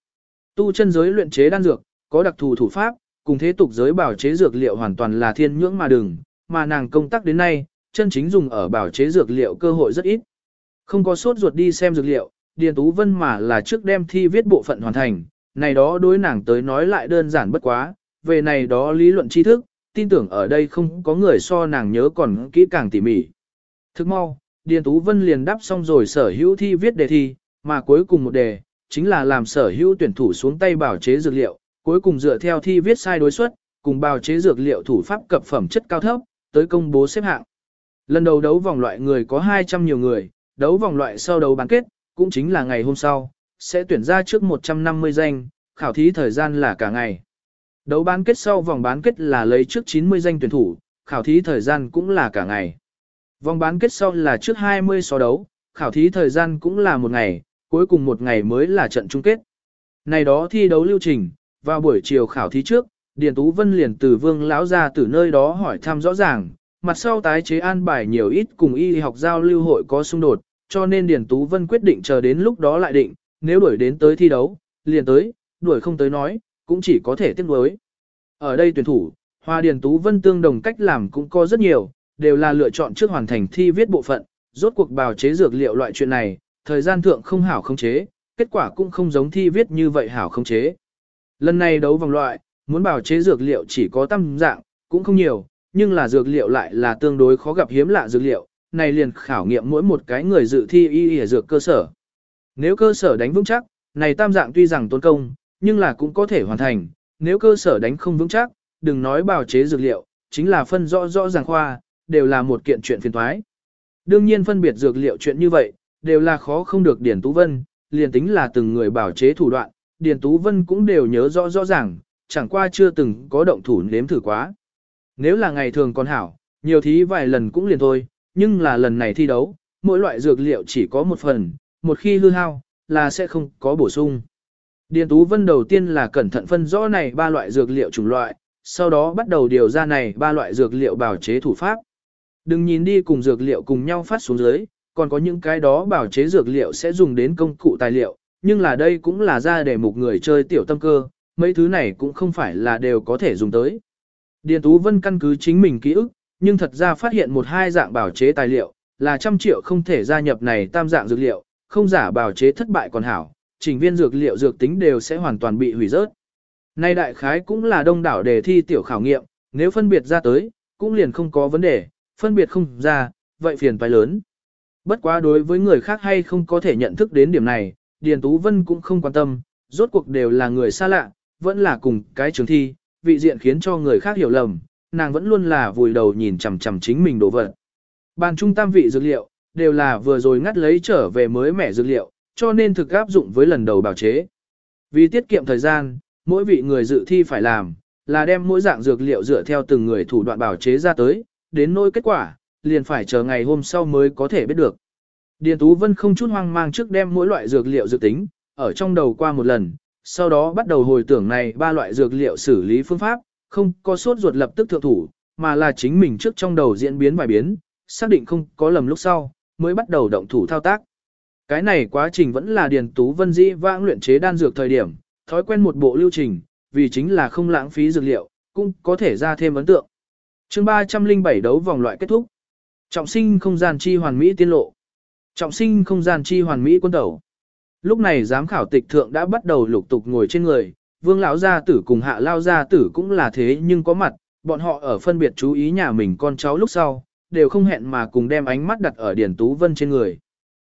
Tu chân giới luyện chế đan dược, có đặc thù thủ pháp, cùng thế tục giới bảo chế dược liệu hoàn toàn là thiên nhưỡng mà đừng, mà nàng công tác đến nay, chân chính dùng ở bảo chế dược liệu cơ hội rất ít. Không có sốt ruột đi xem dược liệu, Điền Tú Vân mà là trước đem thi viết bộ phận hoàn thành, này đó đối nàng tới nói lại đơn giản bất quá, về này đó lý luận tri thức, tin tưởng ở đây không có người so nàng nhớ còn kỹ càng tỉ mỉ. Thức mau, Điền Tú Vân liền đáp xong rồi sở hữu thi viết đề thi, mà cuối cùng một đề, chính là làm sở hữu tuyển thủ xuống tay bảo chế dược liệu, cuối cùng dựa theo thi viết sai đối suất, cùng bào chế dược liệu thủ pháp cập phẩm chất cao thấp, tới công bố xếp hạng. Lần đầu đấu vòng loại người có 200 nhiều người, đấu vòng loại sau đấu bán kết, cũng chính là ngày hôm sau, sẽ tuyển ra trước 150 danh, khảo thí thời gian là cả ngày. Đấu bán kết sau vòng bán kết là lấy trước 90 danh tuyển thủ, khảo thí thời gian cũng là cả ngày. Vòng bán kết sau là trước 20 so đấu, khảo thí thời gian cũng là một ngày, cuối cùng một ngày mới là trận chung kết. Này đó thi đấu lưu trình, vào buổi chiều khảo thí trước, Điền Tú Vân liền từ vương lão ra từ nơi đó hỏi thăm rõ ràng, mặt sau tái chế an bài nhiều ít cùng y học giao lưu hội có xung đột, cho nên Điền Tú Vân quyết định chờ đến lúc đó lại định, nếu đuổi đến tới thi đấu, liền tới, đuổi không tới nói, cũng chỉ có thể tiếc nuối. Ở đây tuyển thủ, Hoa Điền Tú Vân tương đồng cách làm cũng có rất nhiều, đều là lựa chọn trước hoàn thành thi viết bộ phận, rốt cuộc bào chế dược liệu loại chuyện này, thời gian thượng không hảo không chế, kết quả cũng không giống thi viết như vậy hảo không chế. Lần này đấu vòng loại, muốn bào chế dược liệu chỉ có tam dạng, cũng không nhiều, nhưng là dược liệu lại là tương đối khó gặp hiếm lạ dược liệu, này liền khảo nghiệm mỗi một cái người dự thi y y dược cơ sở. Nếu cơ sở đánh vững chắc, này tam dạng tuy rằng tốn công, nhưng là cũng có thể hoàn thành, nếu cơ sở đánh không vững chắc, đừng nói bào chế dược liệu, chính là phân rõ rõ ràng khoa, đều là một kiện chuyện phiền toái. Đương nhiên phân biệt dược liệu chuyện như vậy, đều là khó không được Điển Tú Vân, liền tính là từng người bảo chế thủ đoạn, điển Tú Vân cũng đều nhớ rõ rõ ràng, chẳng qua chưa từng có động thủ nếm thử quá. Nếu là ngày thường còn hảo, nhiều thí vài lần cũng liền thôi, nhưng là lần này thi đấu, mỗi loại dược liệu chỉ có một phần, một khi hư hao, là sẽ không có bổ sung. Điền Tú Vân đầu tiên là cẩn thận phân rõ này ba loại dược liệu chủng loại, sau đó bắt đầu điều ra này ba loại dược liệu bảo chế thủ pháp. Đừng nhìn đi cùng dược liệu cùng nhau phát xuống dưới, còn có những cái đó bảo chế dược liệu sẽ dùng đến công cụ tài liệu, nhưng là đây cũng là ra để một người chơi tiểu tâm cơ, mấy thứ này cũng không phải là đều có thể dùng tới. Điền Tú Vân căn cứ chính mình ký ức, nhưng thật ra phát hiện một hai dạng bảo chế tài liệu, là trăm triệu không thể gia nhập này tam dạng dược liệu, không giả bảo chế thất bại còn hảo, trình viên dược liệu dược tính đều sẽ hoàn toàn bị hủy rớt. Nay đại khái cũng là đông đảo đề thi tiểu khảo nghiệm, nếu phân biệt ra tới, cũng liền không có vấn đề, phân biệt không ra, vậy phiền phải lớn. Bất quá đối với người khác hay không có thể nhận thức đến điểm này, Điền Tú Vân cũng không quan tâm, rốt cuộc đều là người xa lạ, vẫn là cùng cái trường thi, vị diện khiến cho người khác hiểu lầm, nàng vẫn luôn là vùi đầu nhìn chằm chằm chính mình đổ vật. Bàn trung tam vị dược liệu, đều là vừa rồi ngắt lấy trở về mới mẻ dược liệu, cho nên thực áp dụng với lần đầu bào chế. Vì tiết kiệm thời gian, mỗi vị người dự thi phải làm, là đem mỗi dạng dược liệu dựa theo từng người thủ đoạn bào chế ra tới, đến nỗi kết quả, liền phải chờ ngày hôm sau mới có thể biết được. Điền Tú Vân không chút hoang mang trước đem mỗi loại dược liệu dự tính, ở trong đầu qua một lần, sau đó bắt đầu hồi tưởng này ba loại dược liệu xử lý phương pháp, không có sốt ruột lập tức thượng thủ, mà là chính mình trước trong đầu diễn biến vài biến, xác định không có lầm lúc sau, mới bắt đầu động thủ thao tác. Cái này quá trình vẫn là Điền Tú Vân dĩ vãng luyện chế đan dược thời điểm, thói quen một bộ lưu trình, vì chính là không lãng phí dược liệu, cũng có thể ra thêm ấn tượng. chương 307 đấu vòng loại kết thúc. Trọng sinh không gian chi hoàn mỹ tiên lộ. Trọng sinh không gian chi hoàn mỹ quân tẩu. Lúc này giám khảo tịch thượng đã bắt đầu lục tục ngồi trên người, vương lão gia tử cùng hạ lao gia tử cũng là thế nhưng có mặt, bọn họ ở phân biệt chú ý nhà mình con cháu lúc sau, đều không hẹn mà cùng đem ánh mắt đặt ở Điền Tú Vân trên người.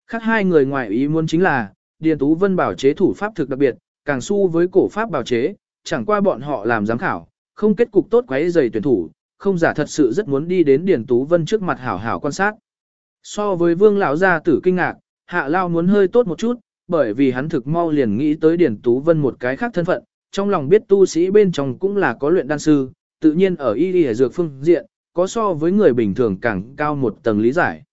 Khác hai người ngoài ý muốn chính là, Điền Tú Vân bảo chế thủ pháp thực đặc biệt, càng su với cổ pháp bảo chế, chẳng qua bọn họ làm giám khảo, không kết cục tốt quấy dày tuyển thủ, không giả thật sự rất muốn đi đến Điền Tú Vân trước mặt hảo hảo quan sát. So với vương lão gia tử kinh ngạc, hạ lao muốn hơi tốt một chút, bởi vì hắn thực mau liền nghĩ tới Điền Tú Vân một cái khác thân phận, trong lòng biết tu sĩ bên trong cũng là có luyện đan sư, tự nhiên ở y y dược phương diện, có so với người bình thường càng cao một tầng lý giải.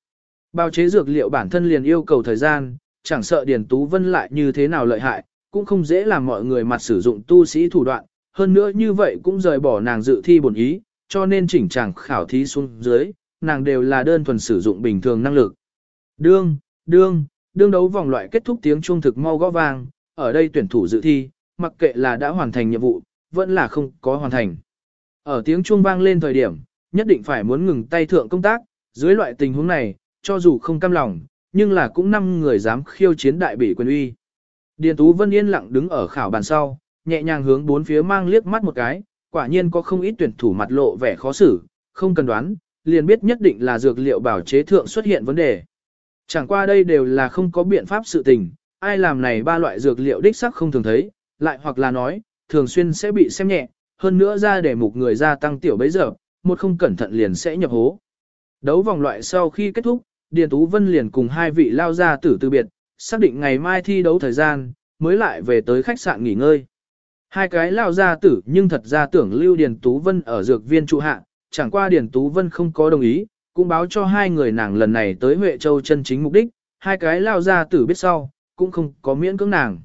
Bao chế dược liệu bản thân liền yêu cầu thời gian, chẳng sợ Điền Tú Vân lại như thế nào lợi hại, cũng không dễ làm mọi người mặt sử dụng tu sĩ thủ đoạn, hơn nữa như vậy cũng rời bỏ nàng dự thi bổn ý, cho nên chỉnh chàng khảo thí xuống dưới, nàng đều là đơn thuần sử dụng bình thường năng lực. Đương, đương, đương đấu vòng loại kết thúc tiếng chuông thực mau gõ vang, ở đây tuyển thủ dự thi, mặc kệ là đã hoàn thành nhiệm vụ, vẫn là không có hoàn thành. Ở tiếng chuông vang lên thời điểm, nhất định phải muốn ngừng tay thượng công tác, dưới loại tình huống này, cho dù không cam lòng, nhưng là cũng năm người dám khiêu chiến đại bỉ quyền uy. Điền Tú Vân yên lặng đứng ở khảo bàn sau, nhẹ nhàng hướng bốn phía mang liếc mắt một cái, quả nhiên có không ít tuyển thủ mặt lộ vẻ khó xử, không cần đoán, liền biết nhất định là dược liệu bảo chế thượng xuất hiện vấn đề. Chẳng qua đây đều là không có biện pháp sự tình, ai làm này ba loại dược liệu đích sắc không thường thấy, lại hoặc là nói, thường xuyên sẽ bị xem nhẹ, hơn nữa ra để mục người gia tăng tiểu bấy giờ, một không cẩn thận liền sẽ nhập hố. Đấu vòng loại sau khi kết thúc, Điền Tú Vân liền cùng hai vị lao gia tử từ biệt, xác định ngày mai thi đấu thời gian, mới lại về tới khách sạn nghỉ ngơi. Hai cái lao gia tử nhưng thật ra tưởng lưu Điền Tú Vân ở dược viên trụ hạ, chẳng qua Điền Tú Vân không có đồng ý, cũng báo cho hai người nàng lần này tới Huệ Châu chân chính mục đích, hai cái lao gia tử biết sau, cũng không có miễn cưỡng nàng.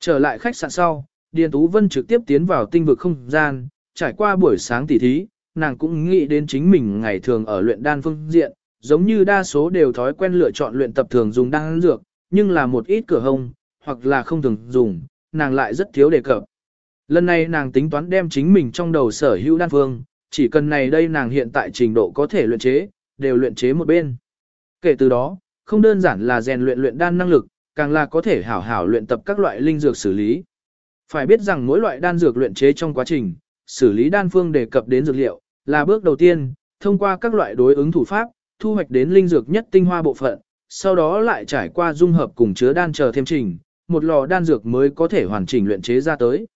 Trở lại khách sạn sau, Điền Tú Vân trực tiếp tiến vào tinh vực không gian, trải qua buổi sáng tỉ thí, nàng cũng nghĩ đến chính mình ngày thường ở luyện đan phương diện, giống như đa số đều thói quen lựa chọn luyện tập thường dùng đan dược, nhưng là một ít cửa hông, hoặc là không thường dùng, nàng lại rất thiếu đề cập. Lần này nàng tính toán đem chính mình trong đầu sở hữu đan phương, chỉ cần này đây nàng hiện tại trình độ có thể luyện chế, đều luyện chế một bên. Kể từ đó, không đơn giản là rèn luyện luyện đan năng lực, càng là có thể hảo hảo luyện tập các loại linh dược xử lý. Phải biết rằng mỗi loại đan dược luyện chế trong quá trình, xử lý đan phương đề cập đến dược liệu, là bước đầu tiên, thông qua các loại đối ứng thủ pháp, thu hoạch đến linh dược nhất tinh hoa bộ phận, sau đó lại trải qua dung hợp cùng chứa đan chờ thêm trình, một lò đan dược mới có thể hoàn chỉnh luyện chế ra tới.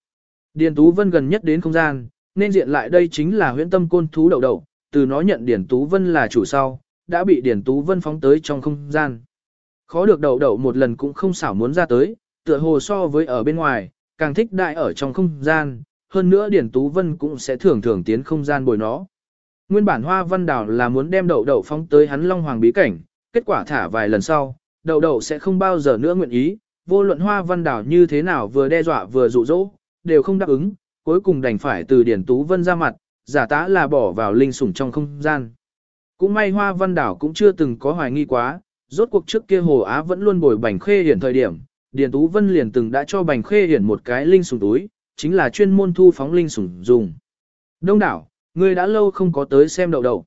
Điền Tú Vân gần nhất đến không gian, nên diện lại đây chính là huyễn tâm côn thú đầu đầu, từ nó nhận Điền Tú Vân là chủ sau, đã bị Điền Tú Vân phóng tới trong không gian. Khó được đầu đầu một lần cũng không xảo muốn ra tới, tựa hồ so với ở bên ngoài, càng thích đại ở trong không gian, hơn nữa điển Tú Vân cũng sẽ thường thường tiến không gian bồi nó. Nguyên bản Hoa Văn đảo là muốn đem đậu đậu phóng tới hắn Long Hoàng bí cảnh, kết quả thả vài lần sau, đậu đậu sẽ không bao giờ nữa nguyện ý, vô luận Hoa Văn đảo như thế nào vừa đe dọa vừa dụ dỗ, đều không đáp ứng, cuối cùng đành phải từ điển Tú Vân ra mặt, giả tá là bỏ vào linh sủng trong không gian. Cũng may Hoa Văn Đảo cũng chưa từng có hoài nghi quá, rốt cuộc trước kia Hồ Á vẫn luôn bồi Bành Khê Hiển thời điểm, Điền Tú Vân liền từng đã cho Bành Khê Hiển một cái linh sủng túi, chính là chuyên môn thu phóng linh sủng dùng. Đông đảo, người đã lâu không có tới xem đậu đậu.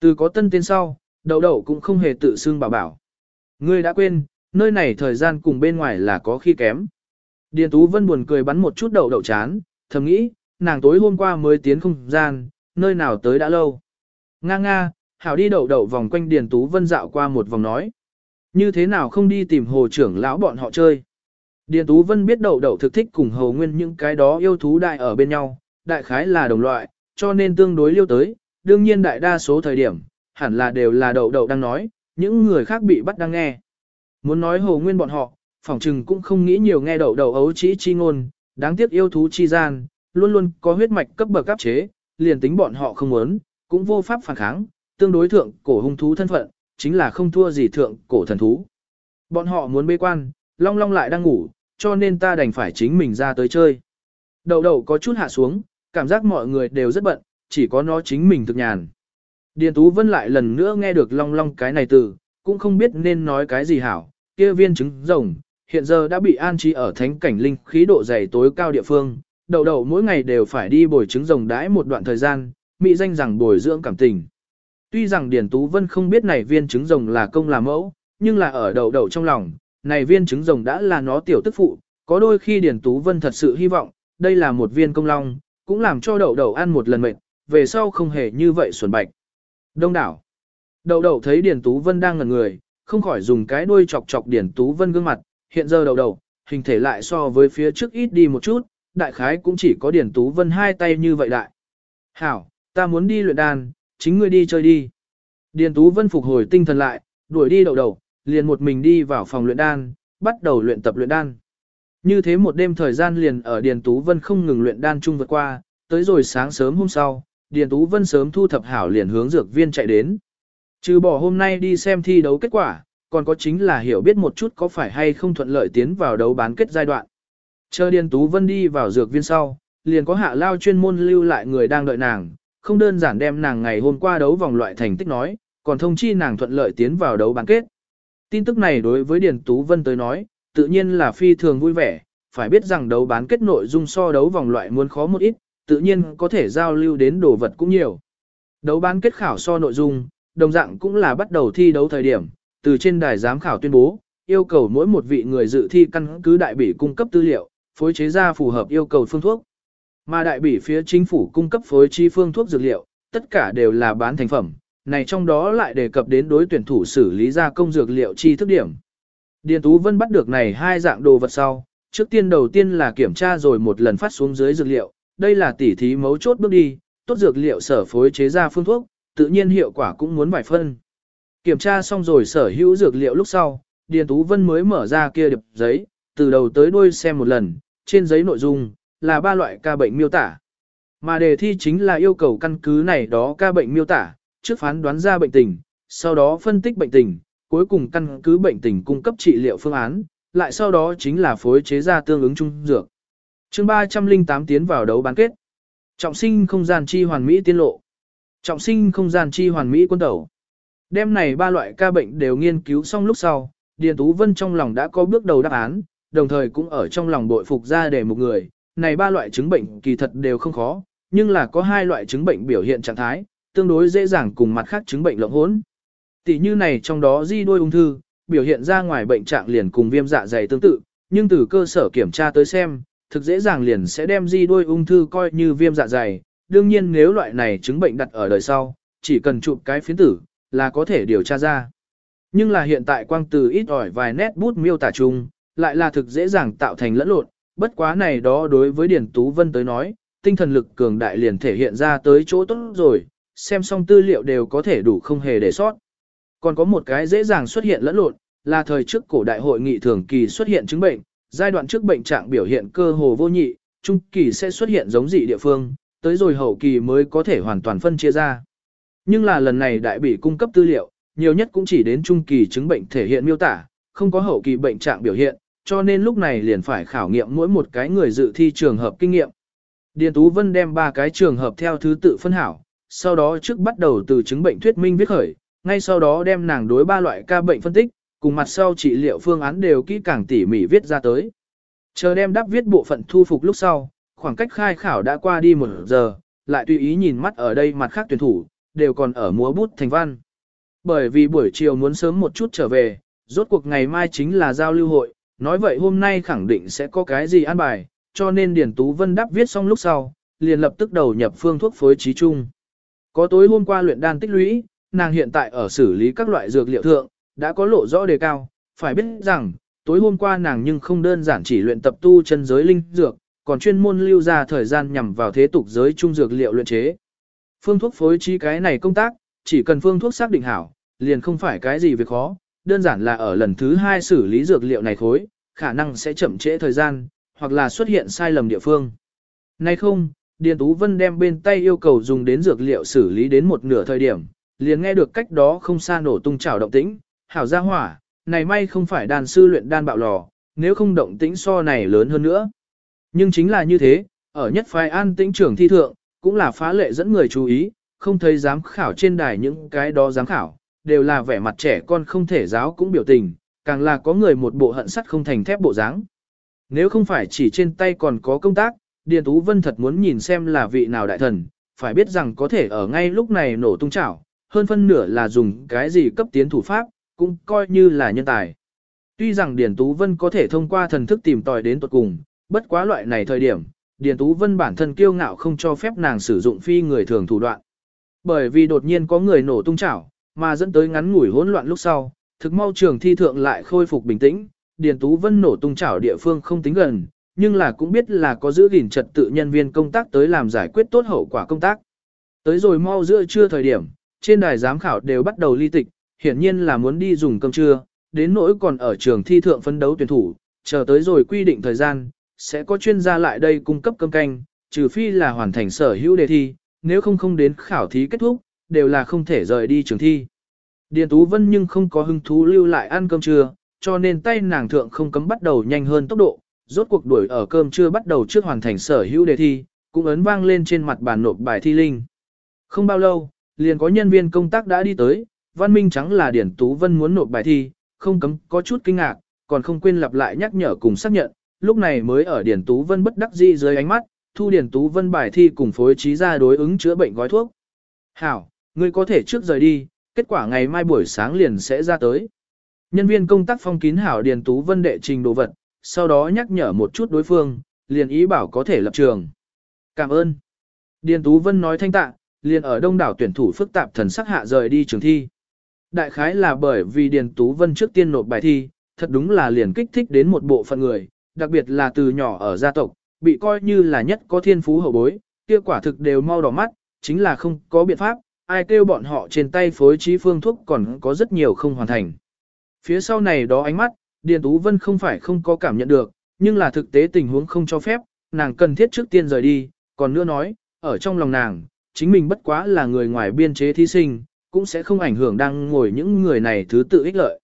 Từ có tân tên sau, đậu đậu cũng không hề tự xưng bảo bảo. Ngươi đã quên, nơi này thời gian cùng bên ngoài là có khi kém. Điền Tú Vân buồn cười bắn một chút đậu đậu chán, thầm nghĩ, nàng tối hôm qua mới tiến không gian, nơi nào tới đã lâu. Nga nga, hảo đi đậu đậu vòng quanh Điền Tú Vân dạo qua một vòng nói. Như thế nào không đi tìm hồ trưởng lão bọn họ chơi. Điền Tú Vân biết đậu đậu thực thích cùng hầu nguyên những cái đó yêu thú đại ở bên nhau, đại khái là đồng loại, cho nên tương đối liêu tới, đương nhiên đại đa số thời điểm, hẳn là đều là đậu đậu đang nói, những người khác bị bắt đang nghe. Muốn nói hồ nguyên bọn họ, phỏng chừng cũng không nghĩ nhiều nghe đậu đậu ấu trĩ chi ngôn, đáng tiếc yêu thú chi gian, luôn luôn có huyết mạch cấp bậc áp chế, liền tính bọn họ không muốn, cũng vô pháp phản kháng, tương đối thượng cổ hung thú thân phận, chính là không thua gì thượng cổ thần thú. Bọn họ muốn bế quan, long long lại đang ngủ, cho nên ta đành phải chính mình ra tới chơi. Đầu đầu có chút hạ xuống, cảm giác mọi người đều rất bận, chỉ có nó chính mình thực nhàn. Điền Tú Vân lại lần nữa nghe được long long cái này từ, cũng không biết nên nói cái gì hảo, kia viên trứng rồng, hiện giờ đã bị an trí ở thánh cảnh linh khí độ dày tối cao địa phương, đầu đầu mỗi ngày đều phải đi bồi trứng rồng đãi một đoạn thời gian, mỹ danh rằng bồi dưỡng cảm tình. Tuy rằng Điền Tú Vân không biết này viên trứng rồng là công là mẫu, nhưng là ở đầu đầu trong lòng, này viên trứng rồng đã là nó tiểu tức phụ, có đôi khi Điền Tú Vân thật sự hy vọng, đây là một viên công long, cũng làm cho đậu đậu ăn một lần mệt, về sau không hề như vậy xuẩn bạch. Đông đảo. Đậu đậu thấy Điền Tú Vân đang ngẩn người, không khỏi dùng cái đuôi chọc chọc Điền Tú Vân gương mặt, hiện giờ đậu đậu, hình thể lại so với phía trước ít đi một chút, đại khái cũng chỉ có Điền Tú Vân hai tay như vậy đại. Hảo, ta muốn đi luyện đan, chính ngươi đi chơi đi. Điền Tú Vân phục hồi tinh thần lại, đuổi đi đầu đầu, liền một mình đi vào phòng luyện đan, bắt đầu luyện tập luyện đan. Như thế một đêm thời gian liền ở Điền Tú Vân không ngừng luyện đan chung vượt qua, tới rồi sáng sớm hôm sau, Điền Tú Vân sớm thu thập hảo liền hướng dược viên chạy đến. Trừ bỏ hôm nay đi xem thi đấu kết quả, còn có chính là hiểu biết một chút có phải hay không thuận lợi tiến vào đấu bán kết giai đoạn. Chờ Điền Tú Vân đi vào dược viên sau, liền có hạ lao chuyên môn lưu lại người đang đợi nàng, không đơn giản đem nàng ngày hôm qua đấu vòng loại thành tích nói, còn thông chi nàng thuận lợi tiến vào đấu bán kết. Tin tức này đối với Điền Tú Vân tới nói, tự nhiên là phi thường vui vẻ, phải biết rằng đấu bán kết nội dung so đấu vòng loại muốn khó một ít, tự nhiên có thể giao lưu đến đồ vật cũng nhiều. Đấu bán kết khảo so nội dung, đồng dạng cũng là bắt đầu thi đấu thời điểm, từ trên đài giám khảo tuyên bố, yêu cầu mỗi một vị người dự thi căn cứ đại bỉ cung cấp tư liệu, phối chế ra phù hợp yêu cầu phương thuốc. Mà đại bỉ phía chính phủ cung cấp phối chi phương thuốc dược liệu, tất cả đều là bán thành phẩm, này trong đó lại đề cập đến đối tuyển thủ xử lý ra công dược liệu chi thức điểm. Điền Tú Vân bắt được này hai dạng đồ vật sau, trước tiên đầu tiên là kiểm tra rồi một lần phát xuống dưới dược liệu, đây là tỉ thí mấu chốt bước đi, tốt dược liệu sở phối chế ra phương thuốc, tự nhiên hiệu quả cũng muốn vài phân. Kiểm tra xong rồi sở hữu dược liệu lúc sau, Điền Tú Vân mới mở ra kia điệp giấy, từ đầu tới đuôi xem một lần, trên giấy nội dung là ba loại ca bệnh miêu tả. Mà đề thi chính là yêu cầu căn cứ này đó ca bệnh miêu tả, trước phán đoán ra bệnh tình, sau đó phân tích bệnh tình, cuối cùng căn cứ bệnh tình cung cấp trị liệu phương án, lại sau đó chính là phối chế ra tương ứng chung dược. chương 308 tiến vào đấu bán kết. Trọng sinh không gian chi hoàn mỹ tiên lộ. Trọng sinh không gian chi hoàn mỹ quân tẩu. Đêm này ba loại ca bệnh đều nghiên cứu xong lúc sau, Điền Tú Vân trong lòng đã có bước đầu đáp án, đồng thời cũng ở trong lòng bội phục ra để một người, này ba loại chứng bệnh kỳ thật đều không khó, nhưng là có hai loại chứng bệnh biểu hiện trạng thái, tương đối dễ dàng cùng mặt khác chứng bệnh lộn hỗn. Tỷ như này trong đó di đuôi ung thư, biểu hiện ra ngoài bệnh trạng liền cùng viêm dạ dày tương tự, nhưng từ cơ sở kiểm tra tới xem, thực dễ dàng liền sẽ đem di đuôi ung thư coi như viêm dạ dày. Đương nhiên nếu loại này chứng bệnh đặt ở đời sau, chỉ cần chụp cái phiến tử, là có thể điều tra ra. Nhưng là hiện tại quang từ ít ỏi vài nét bút miêu tả chung, lại là thực dễ dàng tạo thành lẫn lộn, bất quá này đó đối với Điền Tú Vân tới nói, tinh thần lực cường đại liền thể hiện ra tới chỗ tốt rồi, xem xong tư liệu đều có thể đủ không hề để sót. Còn có một cái dễ dàng xuất hiện lẫn lộn, là thời trước cổ đại hội nghị thường kỳ xuất hiện chứng bệnh, giai đoạn trước bệnh trạng biểu hiện cơ hồ vô nhị, trung kỳ sẽ xuất hiện giống dị địa phương, tới rồi hậu kỳ mới có thể hoàn toàn phân chia ra. Nhưng là lần này đại bị cung cấp tư liệu, nhiều nhất cũng chỉ đến trung kỳ chứng bệnh thể hiện miêu tả, không có hậu kỳ bệnh trạng biểu hiện, cho nên lúc này liền phải khảo nghiệm mỗi một cái người dự thi trường hợp kinh nghiệm. Điền Tú Vân đem ba cái trường hợp theo thứ tự phân hảo, sau đó trước bắt đầu từ chứng bệnh thuyết minh viết khởi, ngay sau đó đem nàng đối ba loại ca bệnh phân tích, cùng mặt sau trị liệu phương án đều kỹ càng tỉ mỉ viết ra tới. Chờ đem đáp viết bộ phận thu phục lúc sau, khoảng cách khai khảo đã qua đi một giờ, lại tùy ý nhìn mắt ở đây mặt khác tuyển thủ, đều còn ở múa bút thành văn. Bởi vì buổi chiều muốn sớm một chút trở về, rốt cuộc ngày mai chính là giao lưu hội, nói vậy hôm nay khẳng định sẽ có cái gì an bài, cho nên Điền Tú Vân đáp viết xong lúc sau, liền lập tức đầu nhập phương thuốc phối trí chung. Có tối hôm qua luyện đan tích lũy, nàng hiện tại ở xử lý các loại dược liệu thượng, đã có lộ rõ đề cao, phải biết rằng, tối hôm qua nàng nhưng không đơn giản chỉ luyện tập tu chân giới linh dược, còn chuyên môn lưu ra thời gian nhằm vào thế tục giới trung dược liệu luyện chế. Phương thuốc phối trí cái này công tác, chỉ cần phương thuốc xác định hảo, liền không phải cái gì việc khó, đơn giản là ở lần thứ hai xử lý dược liệu này khối, khả năng sẽ chậm trễ thời gian, hoặc là xuất hiện sai lầm địa phương. Nay không, Điền Tú Vân đem bên tay yêu cầu dùng đến dược liệu xử lý đến một nửa thời điểm, liền nghe được cách đó không xa nổ tung chảo động tĩnh, hảo ra hỏa, này may không phải đàn sư luyện đan bạo lò, nếu không động tĩnh so này lớn hơn nữa. Nhưng chính là như thế, ở nhất phái an tĩnh trưởng thi thượng, cũng là phá lệ dẫn người chú ý, không thấy giám khảo trên đài những cái đó giám khảo, đều là vẻ mặt trẻ con không thể giáo cũng biểu tình, càng là có người một bộ hận sắt không thành thép bộ dáng. Nếu không phải chỉ trên tay còn có công tác, Điền Tú Vân thật muốn nhìn xem là vị nào đại thần, phải biết rằng có thể ở ngay lúc này nổ tung chảo, hơn phân nửa là dùng cái gì cấp tiến thủ pháp, cũng coi như là nhân tài. Tuy rằng Điền Tú Vân có thể thông qua thần thức tìm tòi đến tuật cùng, bất quá loại này thời điểm, Điền Tú Vân bản thân kiêu ngạo không cho phép nàng sử dụng phi người thường thủ đoạn. Bởi vì đột nhiên có người nổ tung chảo, mà dẫn tới ngắn ngủi hỗn loạn lúc sau, thực mau trường thi thượng lại khôi phục bình tĩnh, Điền Tú Vân nổ tung chảo địa phương không tính gần, nhưng là cũng biết là có giữ gìn trật tự nhân viên công tác tới làm giải quyết tốt hậu quả công tác. Tới rồi mau giữa trưa thời điểm, trên đài giám khảo đều bắt đầu ly tịch, hiển nhiên là muốn đi dùng cơm trưa, đến nỗi còn ở trường thi thượng phấn đấu tuyển thủ, chờ tới rồi quy định thời gian, sẽ có chuyên gia lại đây cung cấp cơm canh, trừ phi là hoàn thành sở hữu đề thi, nếu không không đến khảo thí kết thúc, đều là không thể rời đi trường thi. Điền Tú Vân nhưng không có hứng thú lưu lại ăn cơm trưa, cho nên tay nàng thượng không cấm bắt đầu nhanh hơn tốc độ, rốt cuộc đuổi ở cơm trưa bắt đầu trước hoàn thành sở hữu đề thi, cũng ấn vang lên trên mặt bàn nộp bài thi linh. Không bao lâu, liền có nhân viên công tác đã đi tới, văn minh trắng là Điển Tú Vân muốn nộp bài thi, không cấm có chút kinh ngạc, còn không quên lặp lại nhắc nhở cùng xác nhận, lúc này mới ở Điển Tú Vân bất đắc dĩ dưới ánh mắt, thu Điển Tú Vân bài thi cùng phối trí ra đối ứng chữa bệnh gói thuốc. Hảo, ngươi có thể trước rời đi, kết quả ngày mai buổi sáng liền sẽ ra tới. Nhân viên công tác phong kín Hảo Điền Tú Vân đệ trình đồ vật, sau đó nhắc nhở một chút đối phương, liền ý bảo có thể lập trường. Cảm ơn. Điền Tú Vân nói thanh tạ, liền ở đông đảo tuyển thủ phức tạp thần sắc hạ rời đi trường thi. Đại khái là bởi vì Điền Tú Vân trước tiên nộp bài thi, thật đúng là liền kích thích đến một bộ phận người, đặc biệt là từ nhỏ ở gia tộc, bị coi như là nhất có thiên phú hậu bối, kia quả thực đều mau đỏ mắt, chính là không có biện pháp, ai kêu bọn họ trên tay phối trí phương thuốc còn có rất nhiều không hoàn thành. Phía sau này đó ánh mắt, Điền Tú Vân không phải không có cảm nhận được, nhưng là thực tế tình huống không cho phép, nàng cần thiết trước tiên rời đi, còn nữa nói, ở trong lòng nàng, chính mình bất quá là người ngoài biên chế thí sinh, cũng sẽ không ảnh hưởng đang ngồi những người này thứ tự ích lợi.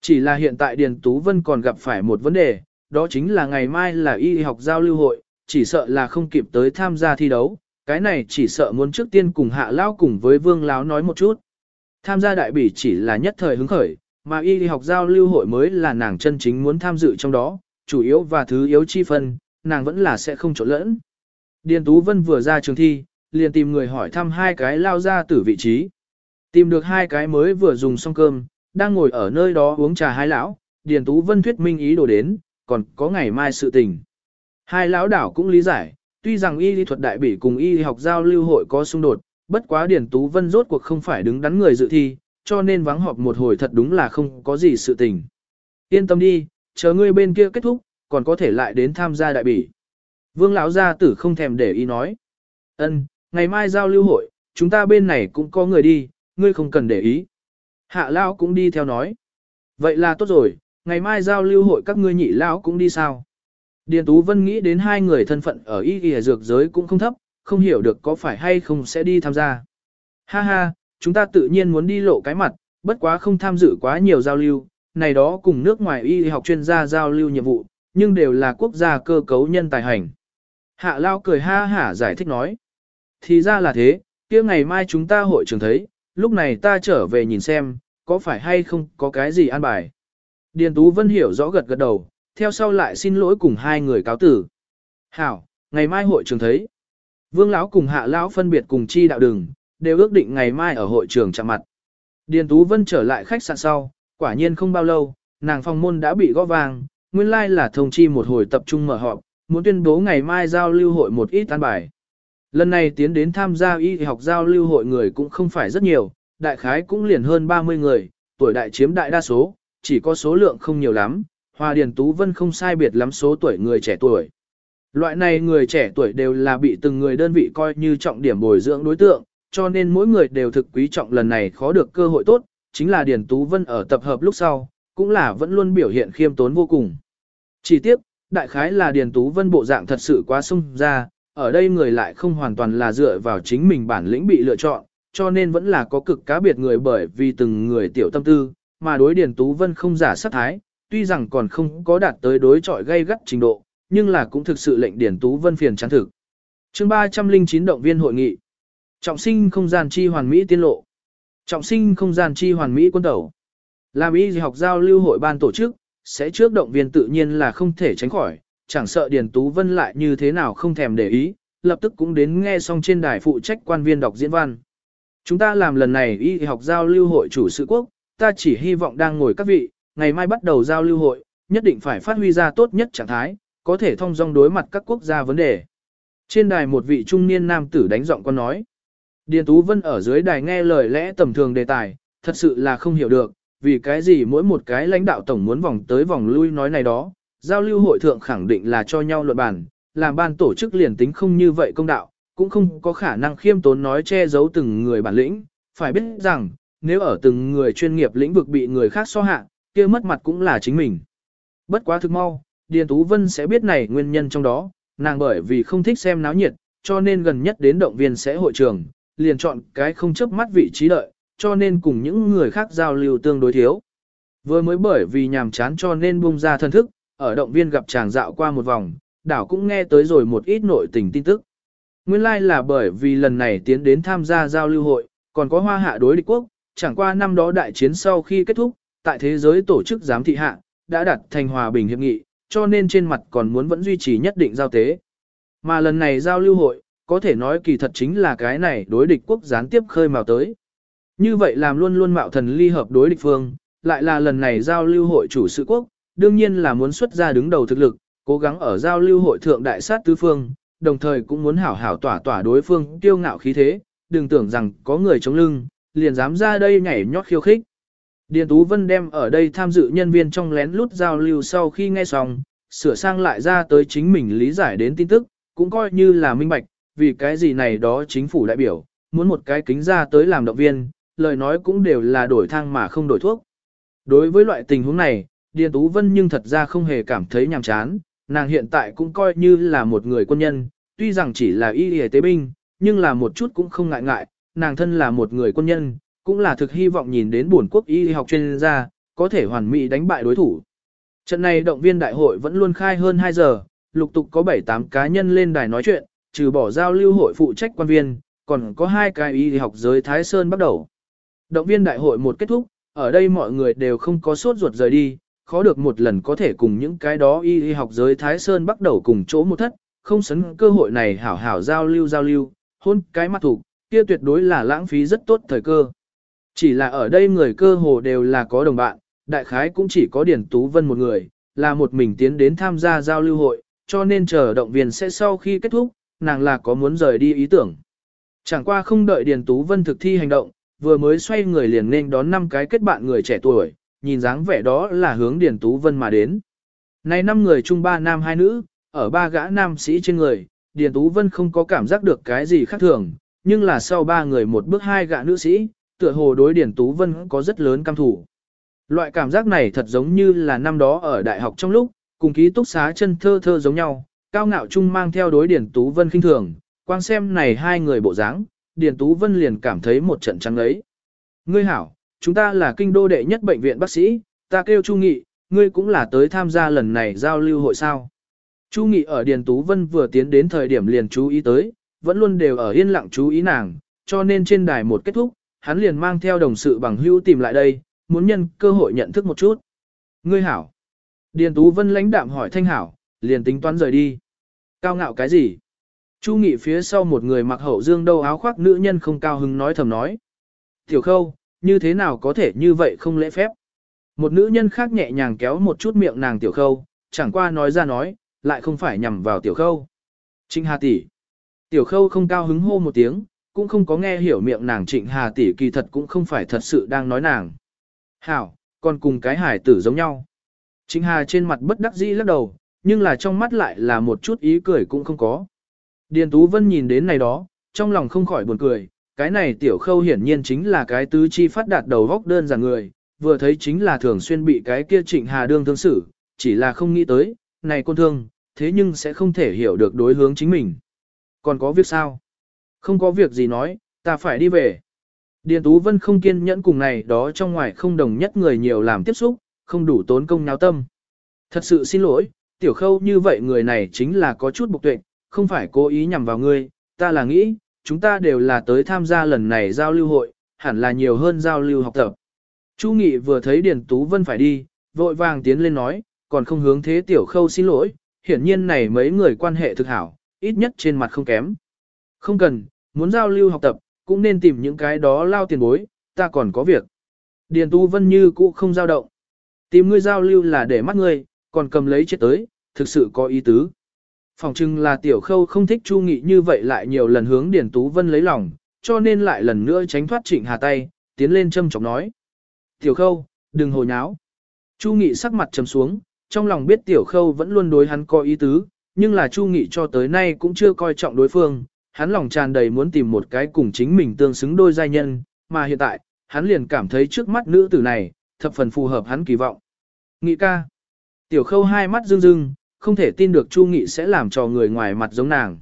Chỉ là hiện tại Điền Tú Vân còn gặp phải một vấn đề, đó chính là ngày mai là y học giao lưu hội, chỉ sợ là không kịp tới tham gia thi đấu, cái này chỉ sợ muốn trước tiên cùng hạ lao cùng với vương láo nói một chút. Tham gia đại bỉ chỉ là nhất thời hứng khởi, mà y học giao lưu hội mới là nàng chân chính muốn tham dự trong đó, chủ yếu và thứ yếu chi phân, nàng vẫn là sẽ không trộn lẫn. Điền Tú Vân vừa ra trường thi, liền tìm người hỏi thăm hai cái lao ra tử vị trí. Tìm được hai cái mới vừa dùng xong cơm, đang ngồi ở nơi đó uống trà hai lão, Điền Tú Vân thuyết minh ý đồ đến, còn có ngày mai sự tình. Hai lão đảo cũng lý giải, tuy rằng y lý thuật đại bỉ cùng y học giao lưu hội có xung đột, bất quá Điền Tú Vân rốt cuộc không phải đứng đắn người dự thi, cho nên vắng họp một hồi thật đúng là không có gì sự tình. Yên tâm đi, chờ ngươi bên kia kết thúc, còn có thể lại đến tham gia đại bỉ. Vương lão gia tử không thèm để ý nói. Ân, ngày mai giao lưu hội, chúng ta bên này cũng có người đi, ngươi không cần để ý. Hạ lão cũng đi theo nói. Vậy là tốt rồi, ngày mai giao lưu hội các ngươi nhị lão cũng đi sao? Điền Tú Vân nghĩ đến hai người thân phận ở y y dược giới cũng không thấp, không hiểu được có phải hay không sẽ đi tham gia. Ha ha, chúng ta tự nhiên muốn đi lộ cái mặt, bất quá không tham dự quá nhiều giao lưu, này đó cùng nước ngoài y học chuyên gia giao lưu nhiệm vụ, nhưng đều là quốc gia cơ cấu nhân tài hành. Hạ Lao cười ha hả giải thích nói. Thì ra là thế, kia ngày mai chúng ta hội trường thấy, lúc này ta trở về nhìn xem, có phải hay không có cái gì an bài. Điền Tú Vân hiểu rõ gật gật đầu, theo sau lại xin lỗi cùng hai người cáo tử. Hảo, ngày mai hội trường thấy. Vương lão cùng Hạ lão phân biệt cùng chi đạo đường, đều ước định ngày mai ở hội trường chạm mặt. Điền Tú Vân trở lại khách sạn sau, quả nhiên không bao lâu, nàng phòng môn đã bị gõ vàng, nguyên lai like là thông chi một hồi tập trung mở họp, muốn tuyên bố ngày mai giao lưu hội một ít tan bài. Lần này tiến đến tham gia y học giao lưu hội người cũng không phải rất nhiều, đại khái cũng liền hơn 30 người, tuổi đại chiếm đại đa số, chỉ có số lượng không nhiều lắm, Hoa Điền Tú Vân không sai biệt lắm số tuổi người trẻ tuổi. Loại này người trẻ tuổi đều là bị từng người đơn vị coi như trọng điểm bồi dưỡng đối tượng, cho nên mỗi người đều thực quý trọng lần này khó được cơ hội tốt, chính là Điền Tú Vân ở tập hợp lúc sau, cũng là vẫn luôn biểu hiện khiêm tốn vô cùng. Chỉ tiếp, đại khái là Điền Tú Vân bộ dạng thật sự quá sung ra, ở đây người lại không hoàn toàn là dựa vào chính mình bản lĩnh bị lựa chọn, cho nên vẫn là có cực cá biệt người bởi vì từng người tiểu tâm tư, mà đối Điền Tú Vân không giả sát thái, tuy rằng còn không có đạt tới đối trọi gây gắt trình độ, nhưng là cũng thực sự lệnh Điền Tú Vân phiền chán thực. chương 309 động viên hội nghị. Trọng sinh không gian chi hoàn mỹ tiên lộ. Trọng sinh không gian chi hoàn mỹ quân tẩu. Làm y học giao lưu hội ban tổ chức, sẽ trước động viên tự nhiên là không thể tránh khỏi, chẳng sợ Điền Tú Vân lại như thế nào không thèm để ý, lập tức cũng đến nghe xong trên đài phụ trách quan viên đọc diễn văn. Chúng ta làm lần này y học giao lưu hội chủ sự quốc, ta chỉ hy vọng đang ngồi các vị, ngày mai bắt đầu giao lưu hội, nhất định phải phát huy ra tốt nhất trạng thái, có thể thông dong đối mặt các quốc gia vấn đề. Trên đài một vị trung niên nam tử đánh giọng con nói. Điền Tú Vân ở dưới đài nghe lời lẽ tầm thường đề tài, thật sự là không hiểu được, vì cái gì mỗi một cái lãnh đạo tổng muốn vòng tới vòng lui nói này đó, giao lưu hội thượng khẳng định là cho nhau luận bàn, làm ban tổ chức liền tính không như vậy công đạo, cũng không có khả năng khiêm tốn nói che giấu từng người bản lĩnh, phải biết rằng, nếu ở từng người chuyên nghiệp lĩnh vực bị người khác so hạ, kia mất mặt cũng là chính mình. Bất quá thực mau, Điền Tú Vân sẽ biết này nguyên nhân trong đó, nàng bởi vì không thích xem náo nhiệt, cho nên gần nhất đến động viên sẽ hội trường, liền chọn cái không chấp mắt vị trí đợi, cho nên cùng những người khác giao lưu tương đối thiếu. Vừa mới bởi vì nhàm chán cho nên buông ra thân thức, ở động viên gặp chàng dạo qua một vòng, đảo cũng nghe tới rồi một ít nội tình tin tức. Nguyên lai like là bởi vì lần này tiến đến tham gia giao lưu hội, còn có hoa hạ đối địch quốc, chẳng qua năm đó đại chiến sau khi kết thúc, tại thế giới tổ chức giám thị hạ, đã đặt thành hòa bình hiệp nghị, cho nên trên mặt còn muốn vẫn duy trì nhất định giao tế. Mà lần này giao lưu hội, có thể nói kỳ thật chính là cái này đối địch quốc gián tiếp khơi mào tới. Như vậy làm luôn luôn mạo thần ly hợp đối địch phương, lại là lần này giao lưu hội chủ sự quốc, đương nhiên là muốn xuất ra đứng đầu thực lực, cố gắng ở giao lưu hội thượng đại sát tứ phương, đồng thời cũng muốn hảo hảo tỏa tỏa đối phương tiêu ngạo khí thế, đừng tưởng rằng có người chống lưng, liền dám ra đây nhảy nhót khiêu khích. Điền Tú Vân đem ở đây tham dự nhân viên trong lén lút giao lưu sau khi nghe xong, sửa sang lại ra tới chính mình lý giải đến tin tức, cũng coi như là minh bạch, vì cái gì này đó chính phủ đại biểu, muốn một cái kính ra tới làm động viên, lời nói cũng đều là đổi thang mà không đổi thuốc. Đối với loại tình huống này, Điền Tú Vân nhưng thật ra không hề cảm thấy nhàm chán, nàng hiện tại cũng coi như là một người quân nhân, tuy rằng chỉ là y y tế binh, nhưng là một chút cũng không ngại ngại, nàng thân là một người quân nhân, cũng là thực hy vọng nhìn đến buồn quốc y học chuyên gia, có thể hoàn mỹ đánh bại đối thủ. Trận này động viên đại hội vẫn luôn khai hơn 2 giờ, lục tục có 7-8 cá nhân lên đài nói chuyện, trừ bỏ giao lưu hội phụ trách quan viên, còn có hai cái y học giới Thái Sơn bắt đầu. Động viên đại hội một kết thúc, ở đây mọi người đều không có sốt ruột rời đi, khó được một lần có thể cùng những cái đó y y học giới Thái Sơn bắt đầu cùng chỗ một thất, không sấn cơ hội này hảo hảo giao lưu giao lưu, hôn cái mặt thủ, kia tuyệt đối là lãng phí rất tốt thời cơ. Chỉ là ở đây người cơ hồ đều là có đồng bạn, đại khái cũng chỉ có Điển Tú Vân một người, là một mình tiến đến tham gia giao lưu hội, cho nên chờ động viên sẽ sau khi kết thúc, nàng là có muốn rời đi ý tưởng. Chẳng qua không đợi Điền Tú Vân thực thi hành động, vừa mới xoay người liền nên đón năm cái kết bạn người trẻ tuổi, nhìn dáng vẻ đó là hướng Điền Tú Vân mà đến. Này năm người chung ba nam hai nữ, ở ba gã nam sĩ trên người, Điền Tú Vân không có cảm giác được cái gì khác thường, nhưng là sau ba người một bước hai gã nữ sĩ, tựa hồ đối điển Tú Vân có rất lớn cam thủ. Loại cảm giác này thật giống như là năm đó ở đại học trong lúc, cùng ký túc xá chân thơ thơ giống nhau, cao ngạo chung mang theo đối điển Tú Vân khinh thường, quang xem này hai người bộ dáng, điển Tú Vân liền cảm thấy một trận trắng ấy. Ngươi hảo, chúng ta là kinh đô đệ nhất bệnh viện bác sĩ, ta kêu Chu Nghị, ngươi cũng là tới tham gia lần này giao lưu hội sao. Chu Nghị ở Điền Tú Vân vừa tiến đến thời điểm liền chú ý tới, vẫn luôn đều ở yên lặng chú ý nàng, cho nên trên đài một kết thúc, hắn liền mang theo đồng sự bằng hữu tìm lại đây, muốn nhân cơ hội nhận thức một chút. Ngươi hảo. Điền Tú Vân lãnh đạm hỏi Thanh hảo, liền tính toán rời đi. Cao ngạo cái gì? Chu Nghị phía sau một người mặc hậu dương đâu áo khoác nữ nhân không cao hứng nói thầm nói. Tiểu khâu, như thế nào có thể như vậy không lễ phép? Một nữ nhân khác nhẹ nhàng kéo một chút miệng nàng tiểu khâu, chẳng qua nói ra nói, lại không phải nhằm vào tiểu khâu. Trinh Hà tỷ. Tiểu khâu không cao hứng hô một tiếng, cũng không có nghe hiểu miệng nàng trịnh Hà tỷ kỳ thật cũng không phải thật sự đang nói nàng. Hảo, còn cùng cái hải tử giống nhau. Trịnh Hà trên mặt bất đắc dĩ lắc đầu, nhưng là trong mắt lại là một chút ý cười cũng không có. Điền Tú Vân nhìn đến này đó, trong lòng không khỏi buồn cười, cái này tiểu khâu hiển nhiên chính là cái tứ chi phát đạt đầu góc đơn giản người, vừa thấy chính là thường xuyên bị cái kia trịnh hà đương thương xử, chỉ là không nghĩ tới, này con thương, thế nhưng sẽ không thể hiểu được đối hướng chính mình. Còn có việc sao? Không có việc gì nói, ta phải đi về. Điền Tú Vân không kiên nhẫn cùng này đó trong ngoài không đồng nhất người nhiều làm tiếp xúc, không đủ tốn công nháo tâm. Thật sự xin lỗi, tiểu khâu như vậy người này chính là có chút bục tuệ, không phải cố ý nhằm vào ngươi, ta là nghĩ, chúng ta đều là tới tham gia lần này giao lưu hội, hẳn là nhiều hơn giao lưu học tập. Chu Nghị vừa thấy Điền Tú Vân phải đi, vội vàng tiến lên nói, còn không hướng thế tiểu khâu xin lỗi, hiển nhiên này mấy người quan hệ thực hảo, ít nhất trên mặt không kém. Không cần, muốn giao lưu học tập, cũng nên tìm những cái đó lao tiền bối, ta còn có việc. Điền Tu Vân như cũ không giao động. Tìm ngươi giao lưu là để mắt ngươi, còn cầm lấy chết tới, thực sự có ý tứ. Phòng chừng là tiểu khâu không thích Chu Nghị như vậy lại nhiều lần hướng Điền Tú Vân lấy lòng, cho nên lại lần nữa tránh thoát trịnh hà tay, tiến lên châm chọc nói. Tiểu khâu, đừng hồ nháo. Chu Nghị sắc mặt trầm xuống, trong lòng biết tiểu khâu vẫn luôn đối hắn có ý tứ, nhưng là Chu Nghị cho tới nay cũng chưa coi trọng đối phương, hắn lòng tràn đầy muốn tìm một cái cùng chính mình tương xứng đôi giai nhân, mà hiện tại, hắn liền cảm thấy trước mắt nữ tử này, thập phần phù hợp hắn kỳ vọng. Nghị ca. Tiểu khâu hai mắt rưng rưng, không thể tin được Chu Nghị sẽ làm cho người ngoài mặt giống nàng.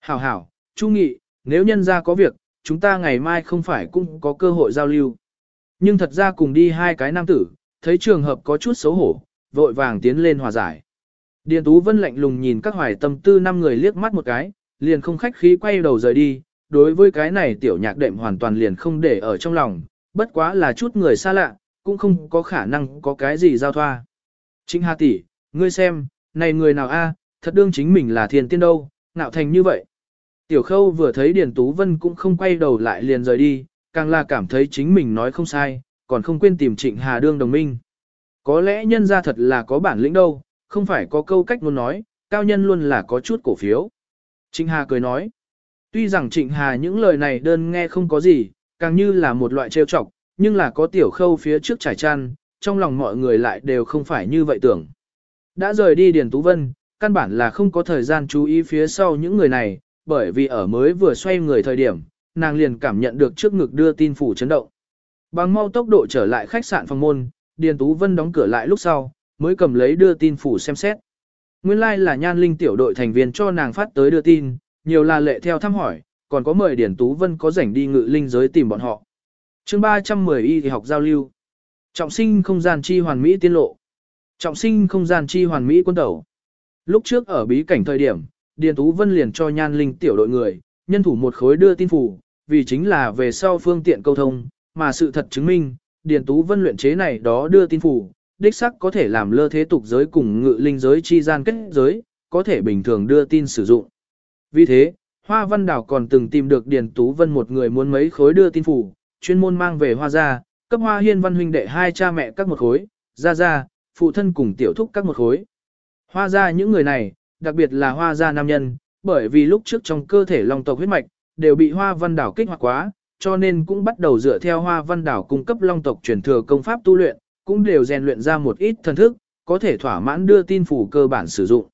Hảo hảo, Chu Nghị, nếu nhân ra có việc, chúng ta ngày mai không phải cũng có cơ hội giao lưu. Nhưng thật ra cùng đi hai cái nam tử, thấy trường hợp có chút xấu hổ, vội vàng tiến lên hòa giải. Điền Tú Vân lạnh lùng nhìn các hoài tâm tư năm người liếc mắt một cái, liền không khách khí quay đầu rời đi, đối với cái này tiểu nhạc đệm hoàn toàn liền không để ở trong lòng, bất quá là chút người xa lạ, cũng không có khả năng có cái gì giao thoa. Trịnh Hà tỷ, ngươi xem, này người nào a, thật đương chính mình là thiên tiên đâu, ngạo thành như vậy. Tiểu khâu vừa thấy Điền Tú Vân cũng không quay đầu lại liền rời đi, càng là cảm thấy chính mình nói không sai, còn không quên tìm Trịnh Hà đương đồng minh. Có lẽ nhân ra thật là có bản lĩnh đâu, không phải có câu cách muốn nói, cao nhân luôn là có chút cổ phiếu. Trịnh Hà cười nói, tuy rằng Trịnh Hà những lời này đơn nghe không có gì, càng như là một loại trêu chọc, nhưng là có tiểu khâu phía trước trải chăn, trong lòng mọi người lại đều không phải như vậy tưởng. Đã rời đi Điền Tú Vân, căn bản là không có thời gian chú ý phía sau những người này, bởi vì ở mới vừa xoay người thời điểm, nàng liền cảm nhận được trước ngực đưa tin phủ chấn động. Bằng mau tốc độ trở lại khách sạn phòng môn, Điền Tú Vân đóng cửa lại lúc sau, mới cầm lấy đưa tin phủ xem xét. Nguyên lai like là nhan linh tiểu đội thành viên cho nàng phát tới đưa tin, nhiều là lệ theo thăm hỏi, còn có mời Điền Tú Vân có rảnh đi ngự linh giới tìm bọn họ. chương 310 y thì học giao lưu. Trọng sinh không gian chi hoàn mỹ tiên lộ. Trọng sinh không gian chi hoàn mỹ quân tẩu. Lúc trước ở bí cảnh thời điểm, Điền Tú Vân liền cho nhan linh tiểu đội người, nhân thủ một khối đưa tin phủ, vì chính là về sau phương tiện câu thông, mà sự thật chứng minh, Điền Tú Vân luyện chế này đó đưa tin phủ, đích sắc có thể làm lơ thế tục giới cùng ngự linh giới chi gian kết giới, có thể bình thường đưa tin sử dụng. Vì thế, Hoa Văn Đảo còn từng tìm được Điền Tú Vân một người muốn mấy khối đưa tin phủ, chuyên môn mang về Hoa gia, cấp Hoa Hiên Văn huynh đệ hai cha mẹ các một khối, gia gia, phụ thân cùng tiểu thúc các một khối. Hoa gia những người này, đặc biệt là Hoa gia nam nhân, bởi vì lúc trước trong cơ thể long tộc huyết mạch đều bị Hoa Văn Đảo kích hoạt quá, cho nên cũng bắt đầu dựa theo Hoa Văn Đảo cung cấp long tộc truyền thừa công pháp tu luyện, cũng đều rèn luyện ra một ít thần thức, có thể thỏa mãn đưa tin phủ cơ bản sử dụng.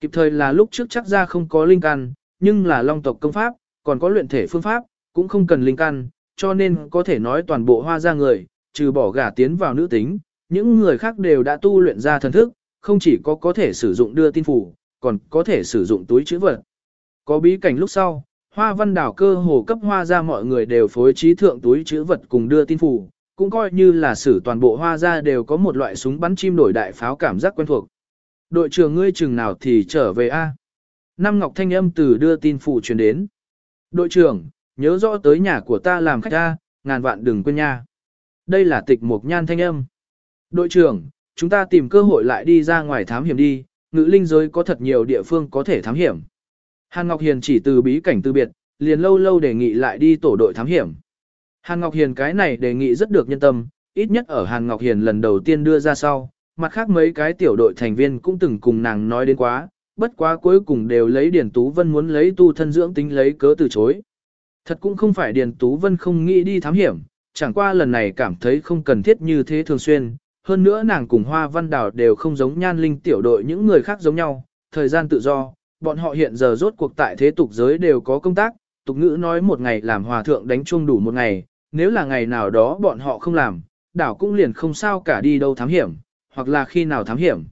Kịp thời là lúc trước chắc ra không có linh căn, nhưng là long tộc công pháp, còn có luyện thể phương pháp, cũng không cần linh căn, cho nên có thể nói toàn bộ hoa ra người, trừ bỏ gả tiến vào nữ tính, những người khác đều đã tu luyện ra thần thức, không chỉ có có thể sử dụng đưa tin phủ, còn có thể sử dụng túi chữ vật. Có bí cảnh lúc sau, hoa văn đảo cơ hồ cấp hoa ra mọi người đều phối trí thượng túi chữ vật cùng đưa tin phủ, cũng coi như là sử toàn bộ hoa ra đều có một loại súng bắn chim đổi đại pháo cảm giác quen thuộc. Đội trưởng ngươi chừng nào thì trở về A. Năm Ngọc Thanh âm từ đưa tin phụ truyền đến. Đội trưởng, nhớ rõ tới nhà của ta làm khách A, ngàn vạn đừng quên nha. Đây là tịch mục nhan thanh âm. Đội trưởng, chúng ta tìm cơ hội lại đi ra ngoài thám hiểm đi, ngữ linh giới có thật nhiều địa phương có thể thám hiểm. Hàn Ngọc Hiền chỉ từ bí cảnh từ biệt, liền lâu lâu đề nghị lại đi tổ đội thám hiểm. Hàn Ngọc Hiền cái này đề nghị rất được nhân tâm, ít nhất ở Hàn Ngọc Hiền lần đầu tiên đưa ra sau, mặt khác mấy cái tiểu đội thành viên cũng từng cùng nàng nói đến quá, bất quá cuối cùng đều lấy Điền Tú Vân muốn lấy tu thân dưỡng tính lấy cớ từ chối. Thật cũng không phải Điền Tú Vân không nghĩ đi thám hiểm, chẳng qua lần này cảm thấy không cần thiết như thế thường xuyên, hơn nữa nàng cùng Hoa Văn Đào đều không giống nhan linh tiểu đội những người khác giống nhau, thời gian tự do, bọn họ hiện giờ rốt cuộc tại thế tục giới đều có công tác, tục ngữ nói một ngày làm hòa thượng đánh chuông đủ một ngày, nếu là ngày nào đó bọn họ không làm, đảo cũng liền không sao cả đi đâu thám hiểm, hoặc là khi nào thám hiểm.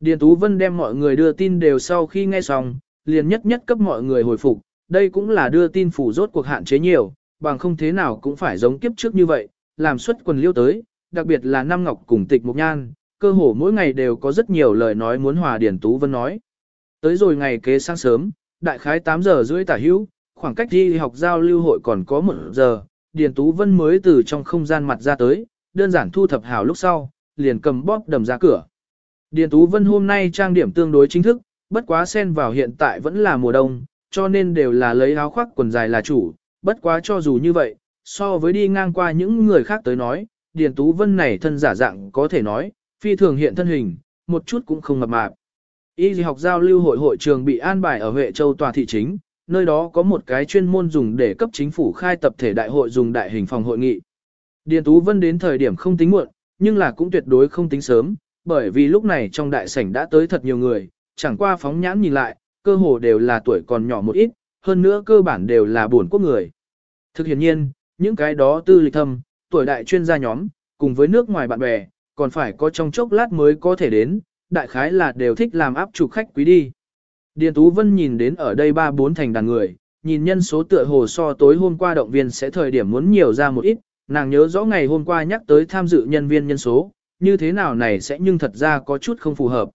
Điền Tú Vân đem mọi người đưa tin đều sau khi nghe xong, liền nhất nhất cấp mọi người hồi phục, đây cũng là đưa tin phủ rốt cuộc hạn chế nhiều, bằng không thế nào cũng phải giống kiếp trước như vậy, làm xuất quần liêu tới, đặc biệt là Nam Ngọc cùng tịch Mục Nhan, cơ hồ mỗi ngày đều có rất nhiều lời nói muốn hòa Điền Tú Vân nói. Tới rồi ngày kế sáng sớm, đại khái 8 giờ rưỡi tả hữu, khoảng cách đi học giao lưu hội còn có 1 giờ, Điền Tú Vân mới từ trong không gian mặt ra tới, đơn giản thu thập hào lúc sau, liền cầm bóp đầm ra cửa. Điền Tú Vân hôm nay trang điểm tương đối chính thức, bất quá xen vào hiện tại vẫn là mùa đông, cho nên đều là lấy áo khoác quần dài là chủ, bất quá cho dù như vậy, so với đi ngang qua những người khác tới nói, Điền Tú Vân này thân giả dạng có thể nói, phi thường hiện thân hình, một chút cũng không mập mạp. Y học giao lưu hội hội trường bị an bài ở Huệ Châu tòa thị chính, nơi đó có một cái chuyên môn dùng để cấp chính phủ khai tập thể đại hội dùng đại hình phòng hội nghị. Điền Tú Vân đến thời điểm không tính muộn, nhưng là cũng tuyệt đối không tính sớm, bởi vì lúc này trong đại sảnh đã tới thật nhiều người, chẳng qua phóng nhãn nhìn lại, cơ hồ đều là tuổi còn nhỏ một ít, hơn nữa cơ bản đều là buồn quốc người. Thực hiện nhiên, những cái đó tư lịch thâm, tuổi đại chuyên gia nhóm, cùng với nước ngoài bạn bè, còn phải có trong chốc lát mới có thể đến, đại khái là đều thích làm áp trục khách quý đi. Điền Tú Vân nhìn đến ở đây ba bốn thành đàn người, nhìn nhân số tựa hồ so tối hôm qua động viên sẽ thời điểm muốn nhiều ra một ít, nàng nhớ rõ ngày hôm qua nhắc tới tham dự nhân viên nhân số, như thế nào này sẽ nhưng thật ra có chút không phù hợp.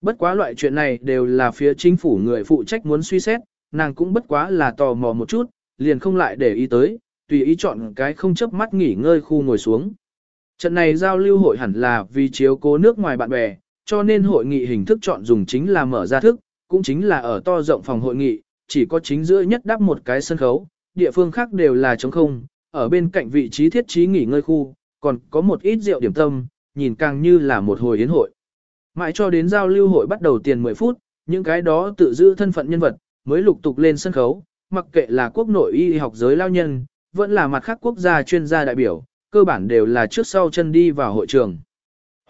Bất quá loại chuyện này đều là phía chính phủ người phụ trách muốn suy xét, nàng cũng bất quá là tò mò một chút, liền không lại để ý tới, tùy ý chọn cái không chấp mắt nghỉ ngơi khu ngồi xuống. Trận này giao lưu hội hẳn là vì chiếu cố nước ngoài bạn bè, cho nên hội nghị hình thức chọn dùng chính là mở ra thức, cũng chính là ở to rộng phòng hội nghị, chỉ có chính giữa nhất đắp một cái sân khấu, địa phương khác đều là trống không, ở bên cạnh vị trí thiết trí nghỉ ngơi khu, còn có một ít rượu điểm tâm, nhìn càng như là một hồi yến hội. Mãi cho đến giao lưu hội bắt đầu tiền 10 phút, những cái đó tự giữ thân phận nhân vật, mới lục tục lên sân khấu, mặc kệ là quốc nội y học giới lao nhân, vẫn là mặt khác quốc gia chuyên gia đại biểu, cơ bản đều là trước sau chân đi vào hội trường.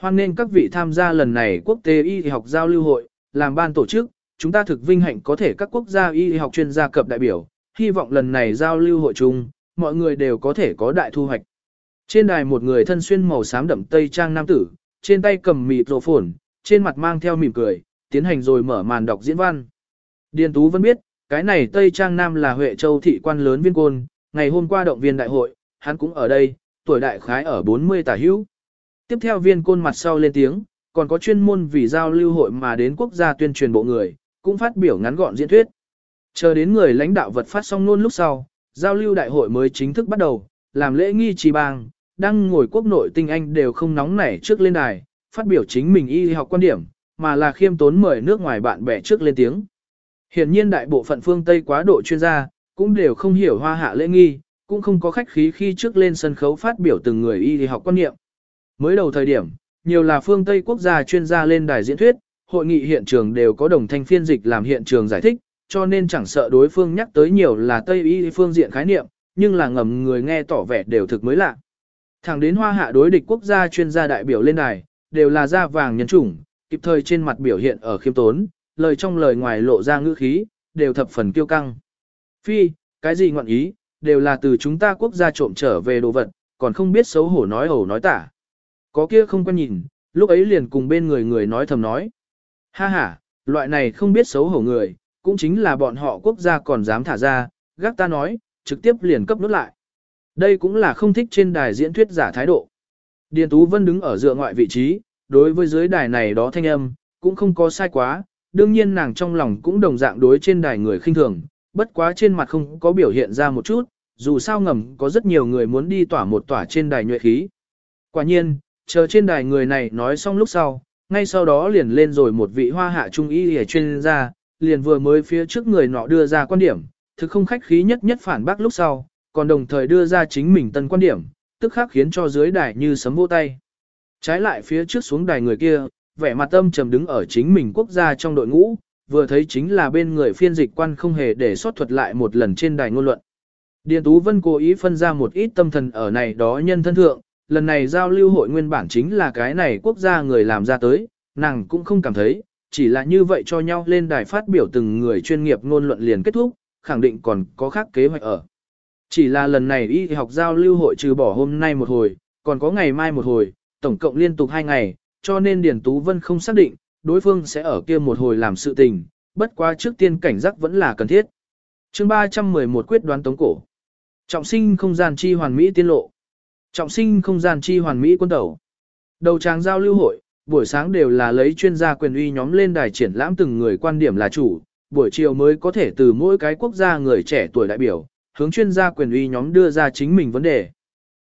Hoan nên các vị tham gia lần này quốc tế y học giao lưu hội, làm ban tổ chức, chúng ta thực vinh hạnh có thể các quốc gia y học chuyên gia cập đại biểu, hy vọng lần này giao lưu hội chung, mọi người đều có thể có đại thu hoạch. Trên đài một người thân xuyên màu xám đậm tây trang nam tử, trên tay cầm mịt rổ phồn, trên mặt mang theo mỉm cười, tiến hành rồi mở màn đọc diễn văn. Điền Tú vẫn biết, cái này Tây Trang Nam là Huệ Châu thị quan lớn viên côn, ngày hôm qua động viên đại hội, hắn cũng ở đây, tuổi đại khái ở 40 tả hữu. Tiếp theo viên côn mặt sau lên tiếng, còn có chuyên môn vì giao lưu hội mà đến quốc gia tuyên truyền bộ người, cũng phát biểu ngắn gọn diễn thuyết. Chờ đến người lãnh đạo vật phát xong luôn lúc sau, giao lưu đại hội mới chính thức bắt đầu, làm lễ nghi trì bang, đang ngồi quốc nội tinh anh đều không nóng nảy trước lên đài, phát biểu chính mình y học quan điểm, mà là khiêm tốn mời nước ngoài bạn bè trước lên tiếng. Hiển nhiên đại bộ phận phương Tây quá độ chuyên gia, cũng đều không hiểu hoa hạ lễ nghi, cũng không có khách khí khi trước lên sân khấu phát biểu từng người y học quan niệm. Mới đầu thời điểm, nhiều là phương Tây quốc gia chuyên gia lên đài diễn thuyết, hội nghị hiện trường đều có đồng thanh phiên dịch làm hiện trường giải thích, cho nên chẳng sợ đối phương nhắc tới nhiều là Tây y phương diện khái niệm, nhưng là ngầm người nghe tỏ vẻ đều thực mới lạ. Thẳng đến hoa hạ đối địch quốc gia chuyên gia đại biểu lên đài, đều là da vàng nhân chủng, kịp thời trên mặt biểu hiện ở khiêm tốn, lời trong lời ngoài lộ ra ngữ khí, đều thập phần kiêu căng. Phi, cái gì ngọn ý, đều là từ chúng ta quốc gia trộm trở về đồ vật, còn không biết xấu hổ nói hổ nói tả. Có kia không quan nhìn, lúc ấy liền cùng bên người người nói thầm nói. Ha ha, loại này không biết xấu hổ người, cũng chính là bọn họ quốc gia còn dám thả ra, gác ta nói, trực tiếp liền cấp nút lại. Đây cũng là không thích trên đài diễn thuyết giả thái độ. Điền Tú Vân đứng ở dựa ngoại vị trí, đối với dưới đài này đó thanh âm, cũng không có sai quá, đương nhiên nàng trong lòng cũng đồng dạng đối trên đài người khinh thường, bất quá trên mặt không có biểu hiện ra một chút, dù sao ngầm có rất nhiều người muốn đi tỏa một tỏa trên đài nhuệ khí. Quả nhiên, chờ trên đài người này nói xong lúc sau, ngay sau đó liền lên rồi một vị hoa hạ trung y hề chuyên gia, liền vừa mới phía trước người nọ đưa ra quan điểm, thực không khách khí nhất nhất phản bác lúc sau, còn đồng thời đưa ra chính mình tân quan điểm, tức khắc khiến cho dưới đài như sấm vô tay. Trái lại phía trước xuống đài người kia, vẻ mặt âm trầm đứng ở chính mình quốc gia trong đội ngũ, vừa thấy chính là bên người phiên dịch quan không hề để sót thuật lại một lần trên đài ngôn luận. Điền Tú Vân cố ý phân ra một ít tâm thần ở này đó nhân thân thượng, lần này giao lưu hội nguyên bản chính là cái này quốc gia người làm ra tới, nàng cũng không cảm thấy, chỉ là như vậy cho nhau lên đài phát biểu từng người chuyên nghiệp ngôn luận liền kết thúc, khẳng định còn có khác kế hoạch ở. Chỉ là lần này y học giao lưu hội trừ bỏ hôm nay một hồi, còn có ngày mai một hồi, tổng cộng liên tục hai ngày, cho nên Điền Tú Vân không xác định, đối phương sẽ ở kia một hồi làm sự tình, bất quá trước tiên cảnh giác vẫn là cần thiết. chương 311 quyết đoán tống cổ. Trọng sinh không gian chi hoàn mỹ tiên lộ. Trọng sinh không gian chi hoàn mỹ quân tẩu. Đầu tràng giao lưu hội, buổi sáng đều là lấy chuyên gia quyền uy nhóm lên đài triển lãm từng người quan điểm là chủ, buổi chiều mới có thể từ mỗi cái quốc gia người trẻ tuổi đại biểu, hướng chuyên gia quyền uy nhóm đưa ra chính mình vấn đề.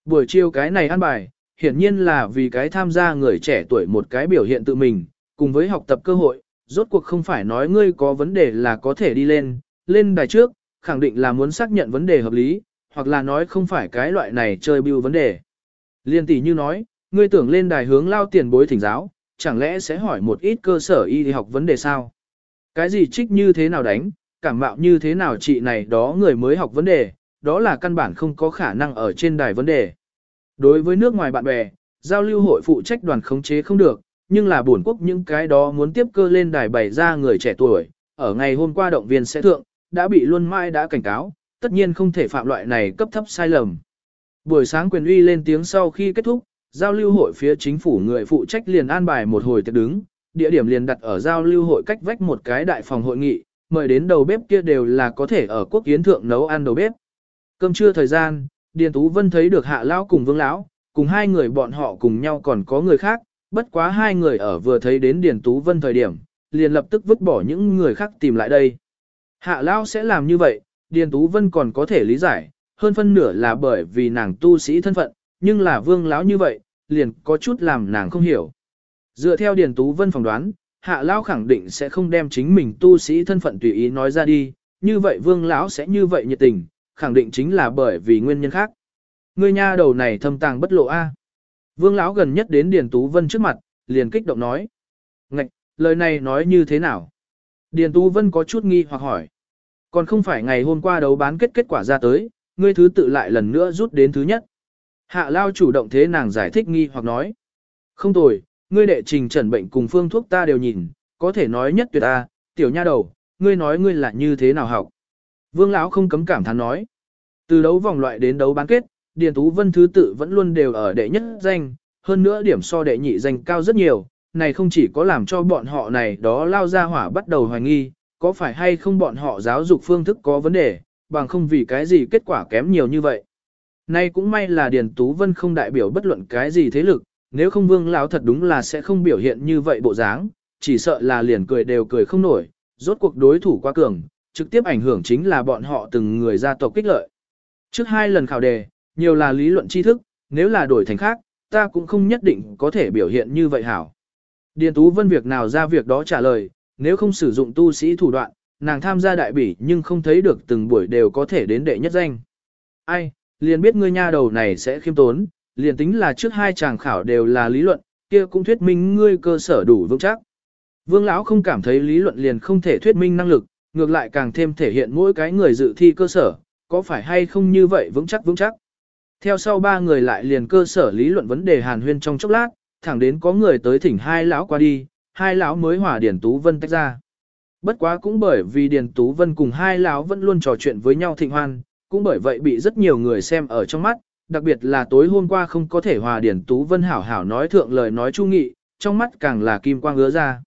Buổi chiều cái này ăn bài, hiển nhiên là vì cái tham gia người trẻ tuổi một cái biểu hiện tự mình, cùng với học tập cơ hội, rốt cuộc không phải nói ngươi có vấn đề là có thể đi lên, lên đài trước, khẳng định là muốn xác nhận vấn đề hợp lý, hoặc là nói không phải cái loại này chơi bưu vấn đề. Liên tỷ như nói, ngươi tưởng lên đài hướng lao tiền bối thỉnh giáo, chẳng lẽ sẽ hỏi một ít cơ sở y học vấn đề sao? Cái gì trích như thế nào đánh, cảm mạo như thế nào trị này đó người mới học vấn đề, đó là căn bản không có khả năng ở trên đài vấn đề. Đối với nước ngoài bạn bè, giao lưu hội phụ trách đoàn khống chế không được, nhưng là buồn quốc những cái đó muốn tiếp cơ lên đài bày ra người trẻ tuổi, ở ngày hôm qua động viên sẽ thượng, đã bị luân mai đã cảnh cáo, tất nhiên không thể phạm loại này cấp thấp sai lầm. Buổi sáng quyền uy lên tiếng sau khi kết thúc, giao lưu hội phía chính phủ người phụ trách liền an bài một hồi tiệc đứng, địa điểm liền đặt ở giao lưu hội cách vách một cái đại phòng hội nghị, mời đến đầu bếp kia đều là có thể ở quốc kiến thượng nấu ăn đầu bếp. Cơm trưa thời gian, Điền Tú Vân thấy được hạ lão cùng vương lão, cùng hai người bọn họ cùng nhau còn có người khác, bất quá hai người ở vừa thấy đến Điền Tú Vân thời điểm, liền lập tức vứt bỏ những người khác tìm lại đây. Hạ Lão sẽ làm như vậy, Điền Tú Vân còn có thể lý giải, hơn phân nửa là bởi vì nàng tu sĩ thân phận, nhưng là vương lão như vậy, liền có chút làm nàng không hiểu. Dựa theo Điền Tú Vân phỏng đoán, Hạ Lao khẳng định sẽ không đem chính mình tu sĩ thân phận tùy ý nói ra đi, như vậy vương lão sẽ như vậy nhiệt tình, khẳng định chính là bởi vì nguyên nhân khác. Ngươi nha đầu này thâm tàng bất lộ a. Vương lão gần nhất đến Điền Tú Vân trước mặt, liền kích động nói. Ngạch, lời này nói như thế nào? Điền Tú Vân có chút nghi hoặc hỏi. Còn không phải ngày hôm qua đấu bán kết kết quả ra tới, ngươi thứ tự lại lần nữa rút đến thứ nhất. Hạ Lao chủ động thế nàng giải thích nghi hoặc nói. Không tồi, ngươi đệ trình trần bệnh cùng phương thuốc ta đều nhìn, có thể nói nhất tuyệt ta, tiểu nha đầu, ngươi nói ngươi là như thế nào học. Vương lão không cấm cảm thán nói. Từ đấu vòng loại đến đấu bán kết, Điền Tú Vân thứ tự vẫn luôn đều ở đệ nhất danh, hơn nữa điểm so đệ nhị danh cao rất nhiều, này không chỉ có làm cho bọn họ này đó lao ra hỏa bắt đầu hoài nghi, có phải hay không bọn họ giáo dục phương thức có vấn đề, bằng không vì cái gì kết quả kém nhiều như vậy. Nay cũng may là Điền Tú Vân không đại biểu bất luận cái gì thế lực, nếu không vương lão thật đúng là sẽ không biểu hiện như vậy bộ dáng, chỉ sợ là liền cười đều cười không nổi, rốt cuộc đối thủ quá cường, trực tiếp ảnh hưởng chính là bọn họ từng người gia tộc kích lợi. Trước hai lần khảo đề, nhiều là lý luận tri thức, nếu là đổi thành khác, ta cũng không nhất định có thể biểu hiện như vậy hảo. Điền Tú Vân việc nào ra việc đó trả lời, nếu không sử dụng tu sĩ thủ đoạn, nàng tham gia đại bỉ nhưng không thấy được từng buổi đều có thể đến đệ nhất danh. Ai, liền biết ngươi nha đầu này sẽ khiêm tốn, liền tính là trước hai chàng khảo đều là lý luận, kia cũng thuyết minh ngươi cơ sở đủ vững chắc. Vương lão không cảm thấy lý luận liền không thể thuyết minh năng lực, ngược lại càng thêm thể hiện mỗi cái người dự thi cơ sở, có phải hay không như vậy vững chắc vững chắc. Theo sau ba người lại liền cơ sở lý luận vấn đề hàn huyên trong chốc lát, thẳng đến có người tới thỉnh hai lão qua đi, hai lão mới hòa Điền Tú Vân tách ra. Bất quá cũng bởi vì Điền Tú Vân cùng hai lão vẫn luôn trò chuyện với nhau thịnh hoan, cũng bởi vậy bị rất nhiều người xem ở trong mắt, đặc biệt là tối hôm qua không có thể hòa Điền Tú Vân hảo hảo nói thượng lời nói chu nghị, trong mắt càng là kim quang ứa ra.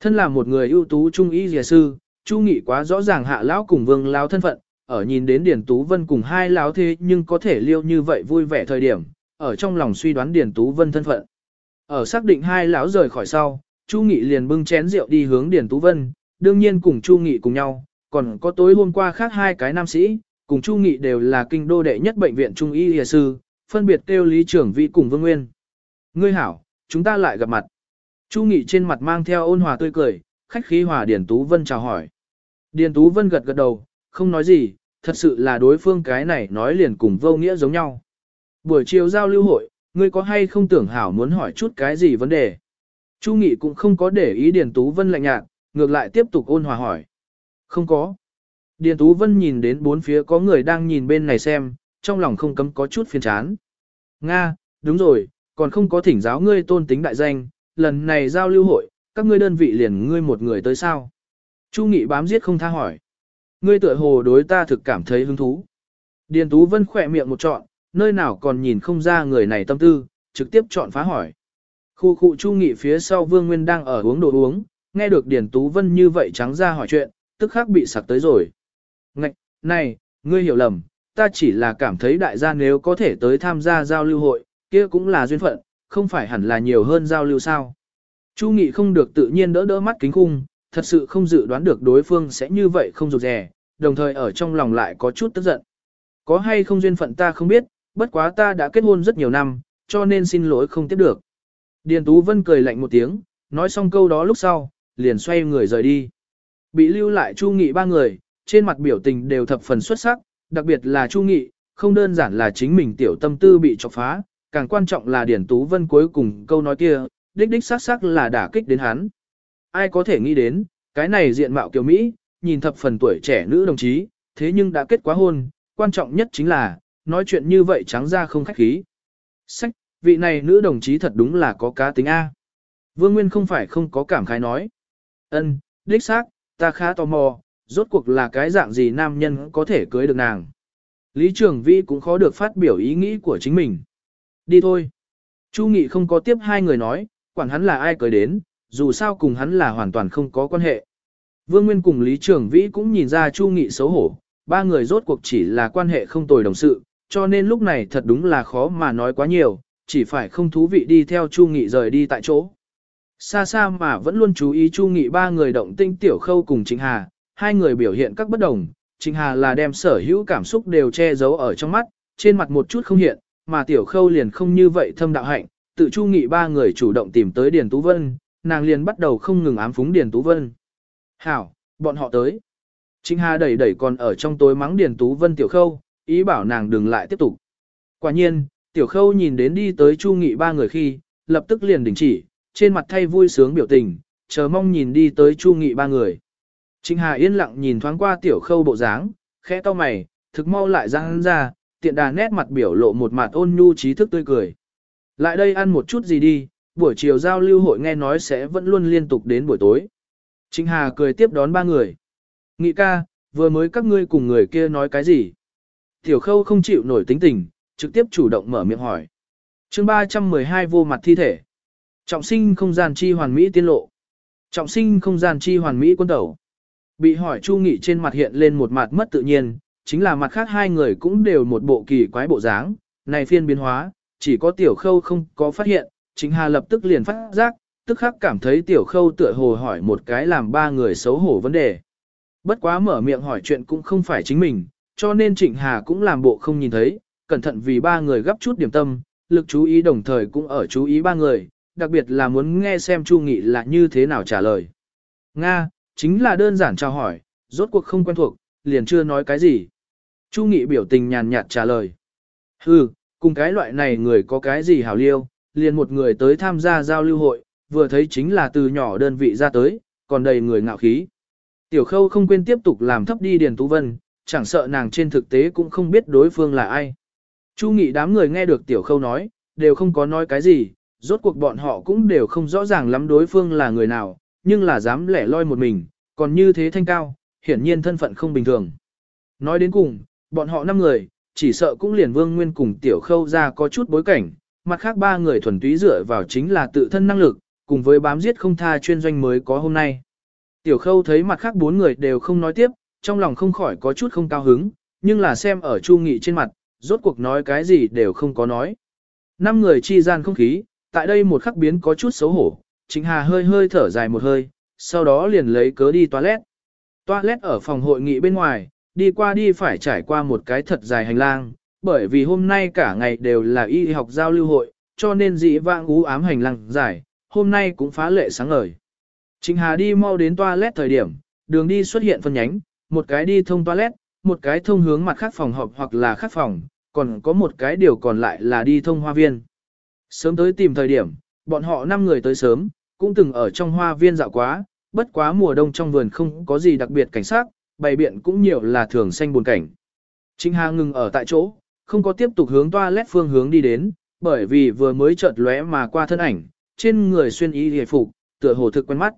Thân là một người ưu tú trung ý dìa sư, chu nghị quá rõ ràng hạ lão cùng vương lão thân phận, ở nhìn đến Điền Tú Vân cùng hai lão thế nhưng có thể liêu như vậy vui vẻ thời điểm, ở trong lòng suy đoán Điền Tú Vân thân phận. Ở xác định hai lão rời khỏi sau, Chu Nghị liền bưng chén rượu đi hướng Điền Tú Vân, đương nhiên cùng Chu Nghị cùng nhau, còn có tối hôm qua khác hai cái nam sĩ, cùng Chu Nghị đều là kinh đô đệ nhất bệnh viện Trung y y sư, phân biệt kêu Lý trưởng vị cùng Vương Nguyên. Ngươi hảo, chúng ta lại gặp mặt. Chu Nghị trên mặt mang theo ôn hòa tươi cười, khách khí hòa Điền Tú Vân chào hỏi. Điền Tú Vân gật gật đầu, không nói gì, thật sự là đối phương cái này nói liền cùng vô nghĩa giống nhau. Buổi chiều giao lưu hội, ngươi có hay không tưởng hảo muốn hỏi chút cái gì vấn đề? Chu Nghị cũng không có để ý Điền Tú Vân lạnh nhạt, ngược lại tiếp tục ôn hòa hỏi. Không có. Điền Tú Vân nhìn đến bốn phía có người đang nhìn bên này xem, trong lòng không cấm có chút phiền chán. Nga, đúng rồi, còn không có thỉnh giáo ngươi tôn tính đại danh, lần này giao lưu hội, các ngươi đơn vị liền ngươi một người tới sao? Chu Nghị bám giết không tha hỏi. Ngươi tựa hồ đối ta thực cảm thấy hứng thú. Điền Tú Vân khỏe miệng một trọn, nơi nào còn nhìn không ra người này tâm tư, trực tiếp chọn phá hỏi. Khu khu Chu Nghị phía sau Vương Nguyên đang ở uống đồ uống, nghe được Điền Tú Vân như vậy trắng ra hỏi chuyện, tức khắc bị sặc tới rồi. Ngạch, này, ngươi hiểu lầm, ta chỉ là cảm thấy đại gia nếu có thể tới tham gia giao lưu hội, kia cũng là duyên phận, không phải hẳn là nhiều hơn giao lưu sao. Chu Nghị không được tự nhiên đỡ đỡ mắt kính khung, thật sự không dự đoán được đối phương sẽ như vậy không rụt rè, đồng thời ở trong lòng lại có chút tức giận. Có hay không duyên phận ta không biết, bất quá ta đã kết hôn rất nhiều năm, cho nên xin lỗi không tiếp được. Điền Tú Vân cười lạnh một tiếng, nói xong câu đó lúc sau, liền xoay người rời đi. Bị lưu lại Chu Nghị ba người, trên mặt biểu tình đều thập phần xuất sắc, đặc biệt là Chu Nghị, không đơn giản là chính mình tiểu tâm tư bị chọc phá, càng quan trọng là Điền Tú Vân cuối cùng câu nói kia, đích đích sắc sắc là đả kích đến hắn. Ai có thể nghĩ đến, cái này diện mạo kiều Mỹ, nhìn thập phần tuổi trẻ nữ đồng chí, thế nhưng đã kết quá hôn, quan trọng nhất chính là, nói chuyện như vậy trắng ra không khách khí. Sách, vị này nữ đồng chí thật đúng là có cá tính A. Vương Nguyên không phải không có cảm khái nói. ân đích xác, ta khá tò mò, rốt cuộc là cái dạng gì nam nhân có thể cưới được nàng. Lý Trường Vĩ cũng khó được phát biểu ý nghĩ của chính mình. Đi thôi. Chu Nghị không có tiếp hai người nói, quản hắn là ai cưới đến, dù sao cùng hắn là hoàn toàn không có quan hệ. Vương Nguyên cùng Lý Trường Vĩ cũng nhìn ra Chu Nghị xấu hổ, ba người rốt cuộc chỉ là quan hệ không tồi đồng sự, cho nên lúc này thật đúng là khó mà nói quá nhiều, chỉ phải không thú vị đi theo Chu Nghị rời đi tại chỗ. Xa xa mà vẫn luôn chú ý Chu Nghị ba người động tinh tiểu khâu cùng Trịnh Hà, hai người biểu hiện các bất đồng, Trịnh Hà là đem sở hữu cảm xúc đều che giấu ở trong mắt, trên mặt một chút không hiện, mà tiểu khâu liền không như vậy thâm đạo hạnh, tự Chu Nghị ba người chủ động tìm tới Điền Tú Vân, nàng liền bắt đầu không ngừng ám phúng Điền Tú Vân. Hảo, bọn họ tới. Trịnh Hà đẩy đẩy còn ở trong tối mắng Điền Tú Vân tiểu khâu, ý bảo nàng đừng lại tiếp tục. Quả nhiên, tiểu khâu nhìn đến đi tới Chu Nghị ba người khi, lập tức liền đình chỉ, trên mặt thay vui sướng biểu tình, chờ mong nhìn đi tới Chu Nghị ba người. Trịnh Hà yên lặng nhìn thoáng qua tiểu khâu bộ dáng, khẽ to mày, thực mau lại răng ra, tiện đà nét mặt biểu lộ một mặt ôn nhu trí thức tươi cười. Lại đây ăn một chút gì đi, buổi chiều giao lưu hội nghe nói sẽ vẫn luôn liên tục đến buổi tối. Trịnh Hà cười tiếp đón ba người. Nghị ca, vừa mới các ngươi cùng người kia nói cái gì? Tiểu khâu không chịu nổi tính tình, trực tiếp chủ động mở miệng hỏi. chương 312 vô mặt thi thể. Trọng sinh không gian chi hoàn mỹ tiên lộ. Trọng sinh không gian chi hoàn mỹ quân tẩu. Bị hỏi Chu Nghị trên mặt hiện lên một mặt mất tự nhiên, chính là mặt khác hai người cũng đều một bộ kỳ quái bộ dáng, này phiên biến hóa, chỉ có tiểu khâu không có phát hiện, chính Hà lập tức liền phát giác, tức khắc cảm thấy tiểu khâu tựa hồ hỏi một cái làm ba người xấu hổ vấn đề. Bất quá mở miệng hỏi chuyện cũng không phải chính mình, cho nên Trịnh Hà cũng làm bộ không nhìn thấy, cẩn thận vì ba người gấp chút điểm tâm, lực chú ý đồng thời cũng ở chú ý ba người, đặc biệt là muốn nghe xem Chu Nghị là như thế nào trả lời. Nga, chính là đơn giản chào hỏi, rốt cuộc không quen thuộc, liền chưa nói cái gì. Chu Nghị biểu tình nhàn nhạt trả lời. Hừ, cùng cái loại này người có cái gì hảo liêu, liền một người tới tham gia giao lưu hội, vừa thấy chính là từ nhỏ đơn vị ra tới, còn đầy người ngạo khí. Tiểu khâu không quên tiếp tục làm thấp đi Điền Tú Vân, chẳng sợ nàng trên thực tế cũng không biết đối phương là ai. Chu nghị đám người nghe được tiểu khâu nói, đều không có nói cái gì, rốt cuộc bọn họ cũng đều không rõ ràng lắm đối phương là người nào, nhưng là dám lẻ loi một mình, còn như thế thanh cao, hiển nhiên thân phận không bình thường. Nói đến cùng, bọn họ năm người, chỉ sợ cũng liền vương nguyên cùng tiểu khâu ra có chút bối cảnh, mặt khác ba người thuần túy dựa vào chính là tự thân năng lực, cùng với bám giết không tha chuyên doanh mới có hôm nay. Tiểu khâu thấy mặt khác bốn người đều không nói tiếp, trong lòng không khỏi có chút không cao hứng, nhưng là xem ở Chu Nghị trên mặt, rốt cuộc nói cái gì đều không có nói. Năm người chi gian không khí, tại đây một khắc biến có chút xấu hổ, Trịnh Hà hơi hơi thở dài một hơi, sau đó liền lấy cớ đi toilet. Toilet ở phòng hội nghị bên ngoài, đi qua đi phải trải qua một cái thật dài hành lang, bởi vì hôm nay cả ngày đều là y học giao lưu hội, cho nên dị vãng ú ám hành lang dài, hôm nay cũng phá lệ sáng ngời. Trịnh Hà đi mau đến toilet thời điểm, đường đi xuất hiện phân nhánh, một cái đi thông toilet, một cái thông hướng mặt khác phòng họp hoặc là khác phòng, còn có một cái điều còn lại là đi thông hoa viên. Sớm tới tìm thời điểm, bọn họ 5 người tới sớm, cũng từng ở trong hoa viên dạo quá, bất quá mùa đông trong vườn không có gì đặc biệt cảnh sát, bày biện cũng nhiều là thường xanh buồn cảnh. Trinh Hà ngừng ở tại chỗ, không có tiếp tục hướng toilet phương hướng đi đến, bởi vì vừa mới chợt lóe mà qua thân ảnh, trên người xuyên y hề phục, tựa hồ thực quen mắt.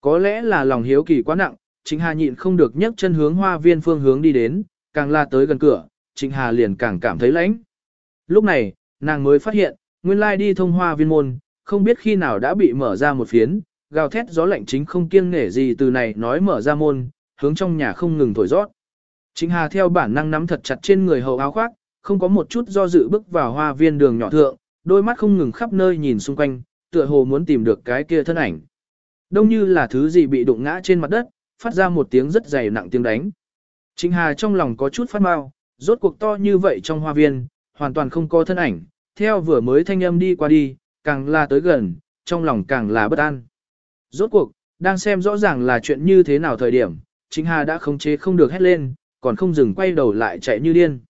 Có lẽ là lòng hiếu kỳ quá nặng, Trịnh Hà nhịn không được nhấc chân hướng hoa viên phương hướng đi đến, càng la tới gần cửa, Trịnh Hà liền càng cảm thấy lãnh. Lúc này, nàng mới phát hiện, nguyên lai đi thông hoa viên môn, không biết khi nào đã bị mở ra một phiến, gào thét gió lạnh chính không kiêng nể gì từ này nói mở ra môn, hướng trong nhà không ngừng thổi rót. Trịnh Hà theo bản năng nắm thật chặt trên người hầu áo khoác, không có một chút do dự bước vào hoa viên đường nhỏ thượng, đôi mắt không ngừng khắp nơi nhìn xung quanh, tựa hồ muốn tìm được cái kia thân ảnh. Đông như là thứ gì bị đụng ngã trên mặt đất, phát ra một tiếng rất dày nặng tiếng đánh. Trịnh Hà trong lòng có chút phát mau, rốt cuộc to như vậy trong hoa viên, hoàn toàn không có thân ảnh, theo vừa mới thanh âm đi qua đi, càng là tới gần, trong lòng càng là bất an. Rốt cuộc, đang xem rõ ràng là chuyện như thế nào thời điểm, Trịnh Hà đã khống chế không được hét lên, còn không dừng quay đầu lại chạy như điên.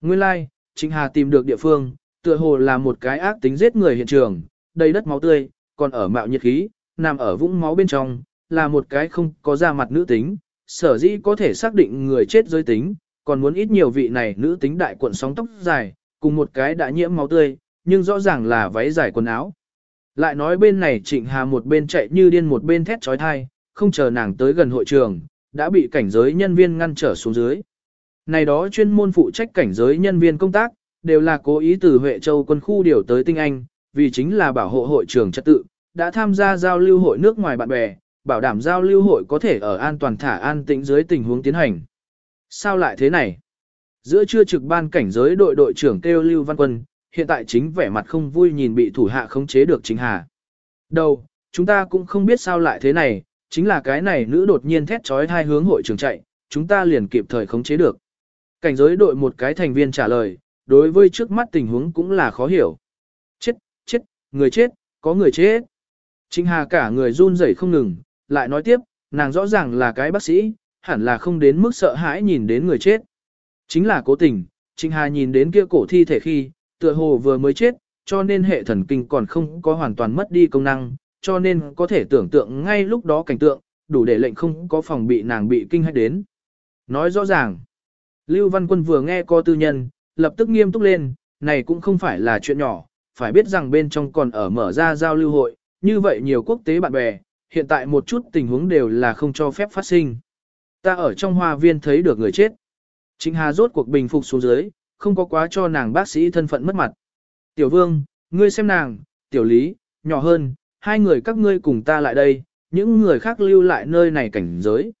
Nguyên lai, like, Trịnh Hà tìm được địa phương, tựa hồ là một cái ác tính giết người hiện trường, đầy đất máu tươi, còn ở mạo nhiệt khí, nằm ở vũng máu bên trong, là một cái không có da mặt nữ tính, sở dĩ có thể xác định người chết giới tính, còn muốn ít nhiều vị này nữ tính đại cuộn sóng tóc dài, cùng một cái đã nhiễm máu tươi, nhưng rõ ràng là váy dài quần áo. Lại nói bên này Trịnh Hà một bên chạy như điên một bên thét trói thai, không chờ nàng tới gần hội trường, đã bị cảnh giới nhân viên ngăn trở xuống dưới. Này đó chuyên môn phụ trách cảnh giới nhân viên công tác, đều là cố ý từ Huệ Châu quân khu điều tới tinh Anh, vì chính là bảo hộ hội trường trật tự, đã tham gia giao lưu hội nước ngoài bạn bè, bảo đảm giao lưu hội có thể ở an toàn thả an tĩnh dưới tình huống tiến hành. Sao lại thế này? Giữa trưa trực ban cảnh giới đội đội trưởng kêu Lưu Văn Quân, hiện tại chính vẻ mặt không vui nhìn bị thủ hạ khống chế được chính Hà. đâu chúng ta cũng không biết sao lại thế này, chính là cái này nữ đột nhiên thét trói hai hướng hội trường chạy, chúng ta liền kịp thời khống chế được. Cảnh giới đội một cái thành viên trả lời, đối với trước mắt tình huống cũng là khó hiểu. Chết, chết, người chết, có người chết. Trịnh Hà cả người run rẩy không ngừng, lại nói tiếp, nàng rõ ràng là cái bác sĩ, hẳn là không đến mức sợ hãi nhìn đến người chết. Chính là cố tình, Trịnh Hà nhìn đến kia cổ thi thể khi, tựa hồ vừa mới chết, cho nên hệ thần kinh còn không có hoàn toàn mất đi công năng, cho nên có thể tưởng tượng ngay lúc đó cảnh tượng, đủ để lệnh không có phòng bị nàng bị kinh hãi đến. Nói rõ ràng, Lưu Văn Quân vừa nghe co tư nhân, lập tức nghiêm túc lên, này cũng không phải là chuyện nhỏ, phải biết rằng bên trong còn ở mở ra giao lưu hội, như vậy nhiều quốc tế bạn bè, hiện tại một chút tình huống đều là không cho phép phát sinh. Ta ở trong hoa viên thấy được người chết. Trịnh Hà rốt cuộc bình phục xuống dưới, không có quá cho nàng bác sĩ thân phận mất mặt. Tiểu Vương, ngươi xem nàng, Tiểu Lý, nhỏ hơn, hai người các ngươi cùng ta lại đây, những người khác lưu lại nơi này cảnh giới.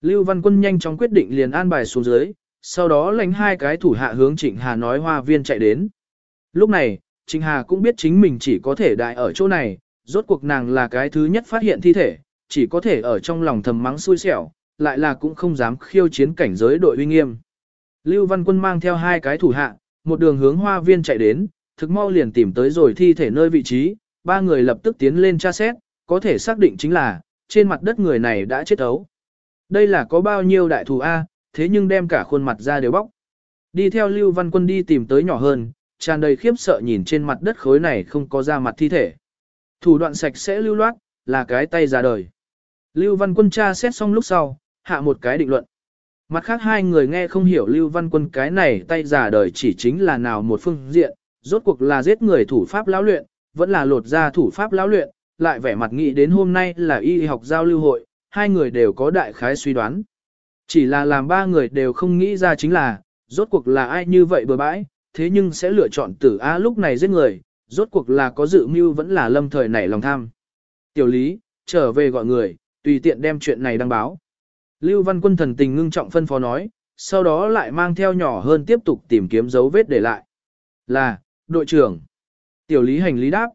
Lưu Văn Quân nhanh chóng quyết định liền an bài xuống dưới, sau đó lãnh hai cái thủ hạ hướng Trịnh Hà nói hoa viên chạy đến. Lúc này, Trịnh Hà cũng biết chính mình chỉ có thể đại ở chỗ này, rốt cuộc nàng là cái thứ nhất phát hiện thi thể, chỉ có thể ở trong lòng thầm mắng xui xẻo, lại là cũng không dám khiêu chiến cảnh giới đội uy nghiêm. Lưu Văn Quân mang theo hai cái thủ hạ, một đường hướng hoa viên chạy đến, thực mau liền tìm tới rồi thi thể nơi vị trí, ba người lập tức tiến lên tra xét, có thể xác định chính là, trên mặt đất người này đã chết ấu. Đây là có bao nhiêu đại thù A, thế nhưng đem cả khuôn mặt ra đều bóc. Đi theo Lưu Văn Quân đi tìm tới nhỏ hơn, tràn đầy khiếp sợ nhìn trên mặt đất khối này không có da mặt thi thể. Thủ đoạn sạch sẽ lưu loát, là cái tay ra đời. Lưu Văn Quân tra xét xong lúc sau, hạ một cái định luận. Mặt khác hai người nghe không hiểu Lưu Văn Quân cái này tay giả đời chỉ chính là nào một phương diện, rốt cuộc là giết người thủ pháp lão luyện, vẫn là lột ra thủ pháp lão luyện, lại vẻ mặt nghĩ đến hôm nay là y học giao lưu hội, hai người đều có đại khái suy đoán. Chỉ là làm ba người đều không nghĩ ra chính là, rốt cuộc là ai như vậy bừa bãi, thế nhưng sẽ lựa chọn tử A lúc này giết người, rốt cuộc là có dự mưu vẫn là lâm thời nảy lòng tham. Tiểu lý, trở về gọi người, tùy tiện đem chuyện này đăng báo. Lưu Văn Quân thần tình ngưng trọng phân phó nói, sau đó lại mang theo nhỏ hơn tiếp tục tìm kiếm dấu vết để lại. Là, đội trưởng. Tiểu lý hành lý đáp.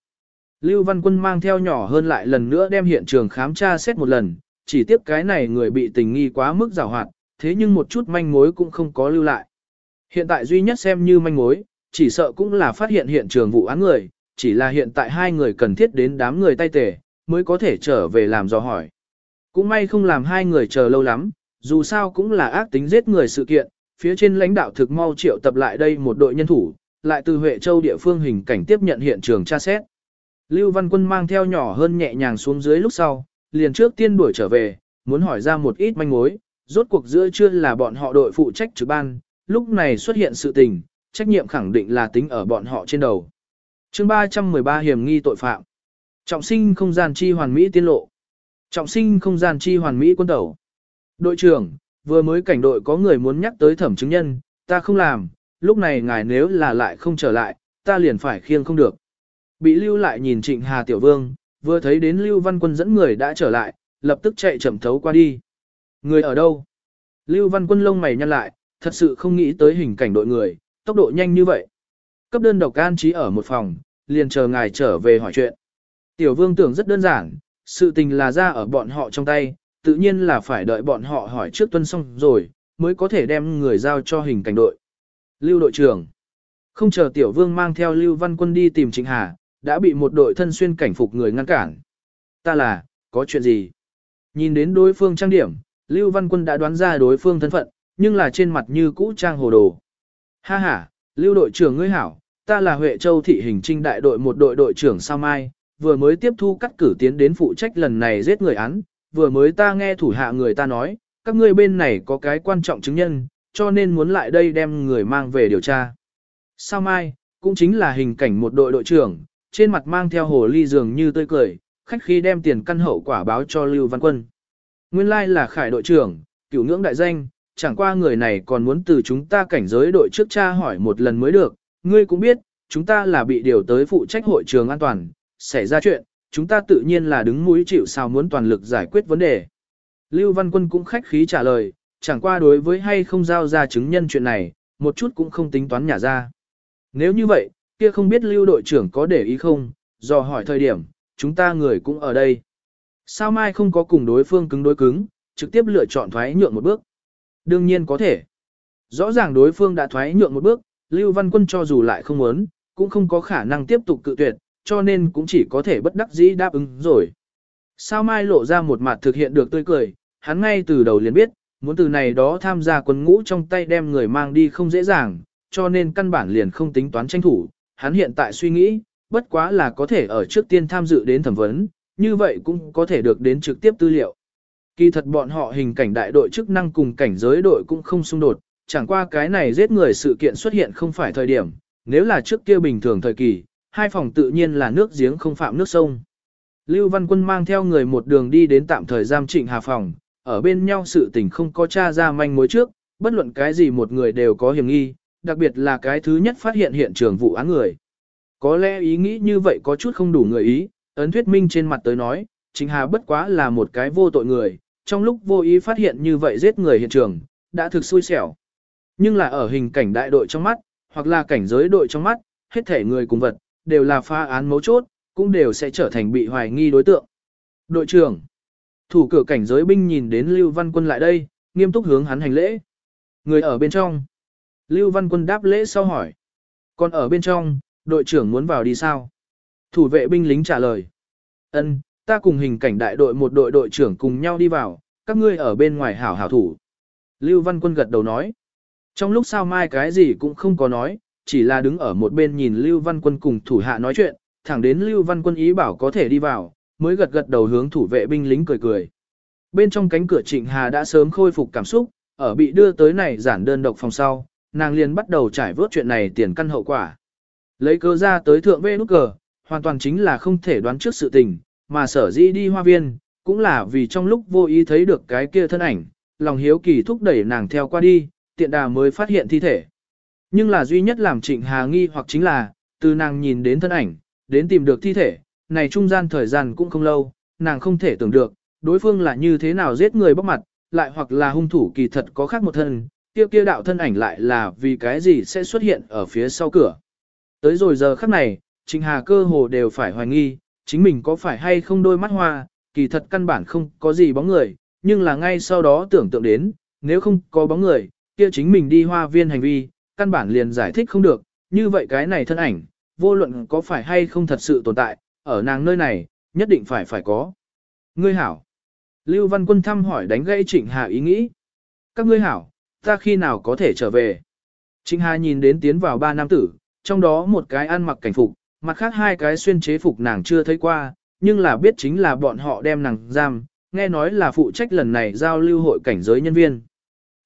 Lưu Văn Quân mang theo nhỏ hơn lại lần nữa đem hiện trường khám tra xét một lần, chỉ tiếp cái này người bị tình nghi quá mức rào hoạt, thế nhưng một chút manh mối cũng không có lưu lại. Hiện tại duy nhất xem như manh mối, chỉ sợ cũng là phát hiện hiện trường vụ án người, chỉ là hiện tại hai người cần thiết đến đám người tay tề, mới có thể trở về làm dò hỏi. Cũng may không làm hai người chờ lâu lắm, dù sao cũng là ác tính giết người sự kiện, phía trên lãnh đạo thực mau triệu tập lại đây một đội nhân thủ, lại từ Huệ Châu địa phương hình cảnh tiếp nhận hiện trường tra xét. Lưu Văn Quân mang theo nhỏ hơn nhẹ nhàng xuống dưới lúc sau, liền trước tiên đuổi trở về, muốn hỏi ra một ít manh mối, rốt cuộc giữa chưa là bọn họ đội phụ trách trực ban, lúc này xuất hiện sự tình, trách nhiệm khẳng định là tính ở bọn họ trên đầu. chương 313 hiểm nghi tội phạm. Trọng sinh không gian chi hoàn mỹ tiên lộ. Trọng sinh không gian chi hoàn mỹ quân tẩu. Đội trưởng, vừa mới cảnh đội có người muốn nhắc tới thẩm chứng nhân, ta không làm, lúc này ngài nếu là lại không trở lại, ta liền phải khiêng không được. Bị lưu lại nhìn trịnh Hà Tiểu Vương, vừa thấy đến Lưu Văn Quân dẫn người đã trở lại, lập tức chạy chậm thấu qua đi. Người ở đâu? Lưu Văn Quân lông mày nhăn lại, thật sự không nghĩ tới hình cảnh đội người, tốc độ nhanh như vậy. Cấp đơn độc an trí ở một phòng, liền chờ ngài trở về hỏi chuyện. Tiểu Vương tưởng rất đơn giản, sự tình là ra ở bọn họ trong tay, tự nhiên là phải đợi bọn họ hỏi trước tuân xong rồi, mới có thể đem người giao cho hình cảnh đội. Lưu đội trưởng. Không chờ Tiểu Vương mang theo Lưu Văn Quân đi tìm Trịnh Hà, đã bị một đội thân xuyên cảnh phục người ngăn cản. Ta là, có chuyện gì? Nhìn đến đối phương trang điểm, Lưu Văn Quân đã đoán ra đối phương thân phận, nhưng là trên mặt như cũ trang hồ đồ. Ha ha, Lưu đội trưởng ngươi hảo, ta là Huệ Châu thị hình trinh đại đội một đội đội trưởng Sao Mai, vừa mới tiếp thu cắt cử tiến đến phụ trách lần này giết người án, vừa mới ta nghe thủ hạ người ta nói, các ngươi bên này có cái quan trọng chứng nhân, cho nên muốn lại đây đem người mang về điều tra. Sao Mai, cũng chính là hình cảnh một đội đội trưởng, trên mặt mang theo hồ ly dường như tươi cười, khách khi đem tiền căn hậu quả báo cho Lưu Văn Quân. Nguyên lai là khải đội trưởng, cửu ngưỡng đại danh, chẳng qua người này còn muốn từ chúng ta cảnh giới đội trước cha hỏi một lần mới được, ngươi cũng biết, chúng ta là bị điều tới phụ trách hội trường an toàn, xảy ra chuyện, chúng ta tự nhiên là đứng mũi chịu sao muốn toàn lực giải quyết vấn đề. Lưu Văn Quân cũng khách khí trả lời, chẳng qua đối với hay không giao ra chứng nhân chuyện này, một chút cũng không tính toán nhả ra. Nếu như vậy, kia không biết lưu đội trưởng có để ý không, Do hỏi thời điểm, chúng ta người cũng ở đây. Sao mai không có cùng đối phương cứng đối cứng, trực tiếp lựa chọn thoái nhượng một bước. Đương nhiên có thể. Rõ ràng đối phương đã thoái nhượng một bước, Lưu Văn Quân cho dù lại không muốn, cũng không có khả năng tiếp tục cự tuyệt, cho nên cũng chỉ có thể bất đắc dĩ đáp ứng rồi. Sao Mai lộ ra một mặt thực hiện được tươi cười, hắn ngay từ đầu liền biết, muốn từ này đó tham gia quân ngũ trong tay đem người mang đi không dễ dàng, cho nên căn bản liền không tính toán tranh thủ. Hắn hiện tại suy nghĩ, bất quá là có thể ở trước tiên tham dự đến thẩm vấn, như vậy cũng có thể được đến trực tiếp tư liệu. Kỳ thật bọn họ hình cảnh đại đội chức năng cùng cảnh giới đội cũng không xung đột, chẳng qua cái này giết người sự kiện xuất hiện không phải thời điểm, nếu là trước kia bình thường thời kỳ, hai phòng tự nhiên là nước giếng không phạm nước sông. Lưu Văn Quân mang theo người một đường đi đến tạm thời giam trịnh hà phòng, ở bên nhau sự tình không có tra ra manh mối trước, bất luận cái gì một người đều có hiểm nghi, đặc biệt là cái thứ nhất phát hiện hiện trường vụ án người. Có lẽ ý nghĩ như vậy có chút không đủ người ý, ấn thuyết minh trên mặt tới nói, Trịnh Hà bất quá là một cái vô tội người, trong lúc vô ý phát hiện như vậy giết người hiện trường, đã thực xui xẻo. Nhưng là ở hình cảnh đại đội trong mắt, hoặc là cảnh giới đội trong mắt, hết thể người cùng vật, đều là pha án mấu chốt, cũng đều sẽ trở thành bị hoài nghi đối tượng. Đội trưởng, thủ cửa cảnh giới binh nhìn đến Lưu Văn Quân lại đây, nghiêm túc hướng hắn hành lễ. Người ở bên trong. Lưu Văn Quân đáp lễ sau hỏi. Còn ở bên trong, đội trưởng muốn vào đi sao? Thủ vệ binh lính trả lời. Ân, ta cùng hình cảnh đại đội một đội đội trưởng cùng nhau đi vào, các ngươi ở bên ngoài hảo hảo thủ. Lưu Văn Quân gật đầu nói. Trong lúc sao mai cái gì cũng không có nói, chỉ là đứng ở một bên nhìn Lưu Văn Quân cùng thủ hạ nói chuyện, thẳng đến Lưu Văn Quân ý bảo có thể đi vào, mới gật gật đầu hướng thủ vệ binh lính cười cười. Bên trong cánh cửa Trịnh Hà đã sớm khôi phục cảm xúc, ở bị đưa tới này giản đơn độc phòng sau, nàng liền bắt đầu trải vớt chuyện này tiền căn hậu quả. Lấy cơ ra tới thượng vê nút cờ, hoàn toàn chính là không thể đoán trước sự tình, mà sở dĩ đi hoa viên, cũng là vì trong lúc vô ý thấy được cái kia thân ảnh, lòng hiếu kỳ thúc đẩy nàng theo qua đi, tiện đà mới phát hiện thi thể. Nhưng là duy nhất làm trịnh hà nghi hoặc chính là, từ nàng nhìn đến thân ảnh, đến tìm được thi thể, này trung gian thời gian cũng không lâu, nàng không thể tưởng được, đối phương là như thế nào giết người bóc mặt, lại hoặc là hung thủ kỳ thật có khác một thân, kia kia đạo thân ảnh lại là vì cái gì sẽ xuất hiện ở phía sau cửa. Tới rồi giờ khắc này, Trịnh Hà cơ hồ đều phải hoài nghi, chính mình có phải hay không đôi mắt hoa, kỳ thật căn bản không có gì bóng người, nhưng là ngay sau đó tưởng tượng đến, nếu không có bóng người, kia chính mình đi hoa viên hành vi, căn bản liền giải thích không được, như vậy cái này thân ảnh, vô luận có phải hay không thật sự tồn tại, ở nàng nơi này, nhất định phải phải có. Ngươi hảo. Lưu Văn Quân thăm hỏi đánh gãy Trịnh Hà ý nghĩ. Các ngươi hảo, ta khi nào có thể trở về? Trịnh Hà nhìn đến tiến vào ba nam tử, trong đó một cái ăn mặc cảnh phục, mặt khác hai cái xuyên chế phục nàng chưa thấy qua, nhưng là biết chính là bọn họ đem nàng giam, nghe nói là phụ trách lần này giao lưu hội cảnh giới nhân viên.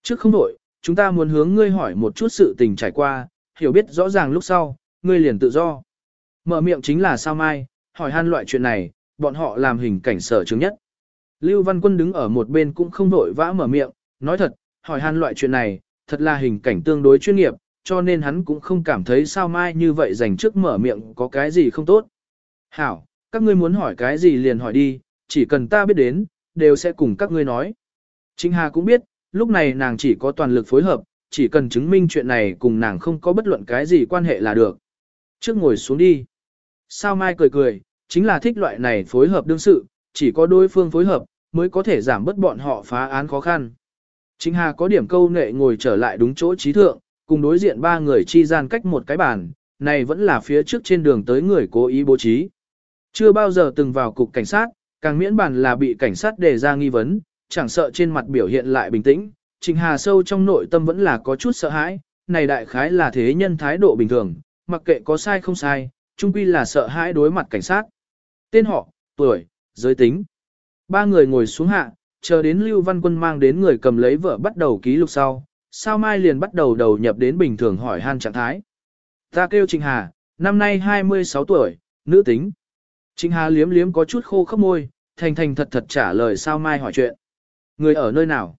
Trước không đổi, chúng ta muốn hướng ngươi hỏi một chút sự tình trải qua, hiểu biết rõ ràng lúc sau, ngươi liền tự do. Mở miệng chính là sao mai, hỏi han loại chuyện này, bọn họ làm hình cảnh sở chứng nhất. Lưu Văn Quân đứng ở một bên cũng không đổi vã mở miệng, nói thật, hỏi han loại chuyện này, thật là hình cảnh tương đối chuyên nghiệp, cho nên hắn cũng không cảm thấy sao mai như vậy dành trước mở miệng có cái gì không tốt. Hảo, các ngươi muốn hỏi cái gì liền hỏi đi, chỉ cần ta biết đến, đều sẽ cùng các ngươi nói. Trinh Hà cũng biết, lúc này nàng chỉ có toàn lực phối hợp, chỉ cần chứng minh chuyện này cùng nàng không có bất luận cái gì quan hệ là được. Trước ngồi xuống đi. Sao Mai cười cười, chính là thích loại này phối hợp đương sự, chỉ có đối phương phối hợp, mới có thể giảm bớt bọn họ phá án khó khăn. Chính Hà có điểm câu nệ ngồi trở lại đúng chỗ trí thượng, cùng đối diện ba người chi gian cách một cái bàn, này vẫn là phía trước trên đường tới người cố ý bố trí. Chưa bao giờ từng vào cục cảnh sát, càng miễn bàn là bị cảnh sát đề ra nghi vấn, chẳng sợ trên mặt biểu hiện lại bình tĩnh, Trình Hà sâu trong nội tâm vẫn là có chút sợ hãi, này đại khái là thế nhân thái độ bình thường, mặc kệ có sai không sai, chung quy là sợ hãi đối mặt cảnh sát. Tên họ, tuổi, giới tính. Ba người ngồi xuống hạ, chờ đến Lưu Văn Quân mang đến người cầm lấy vợ bắt đầu ký lục sau, sao mai liền bắt đầu đầu nhập đến bình thường hỏi han trạng thái. Ta kêu Trình Hà, năm nay 26 tuổi, nữ tính. Trình Hà liếm liếm có chút khô khốc môi, thành thành thật thật trả lời sao mai hỏi chuyện. Người ở nơi nào?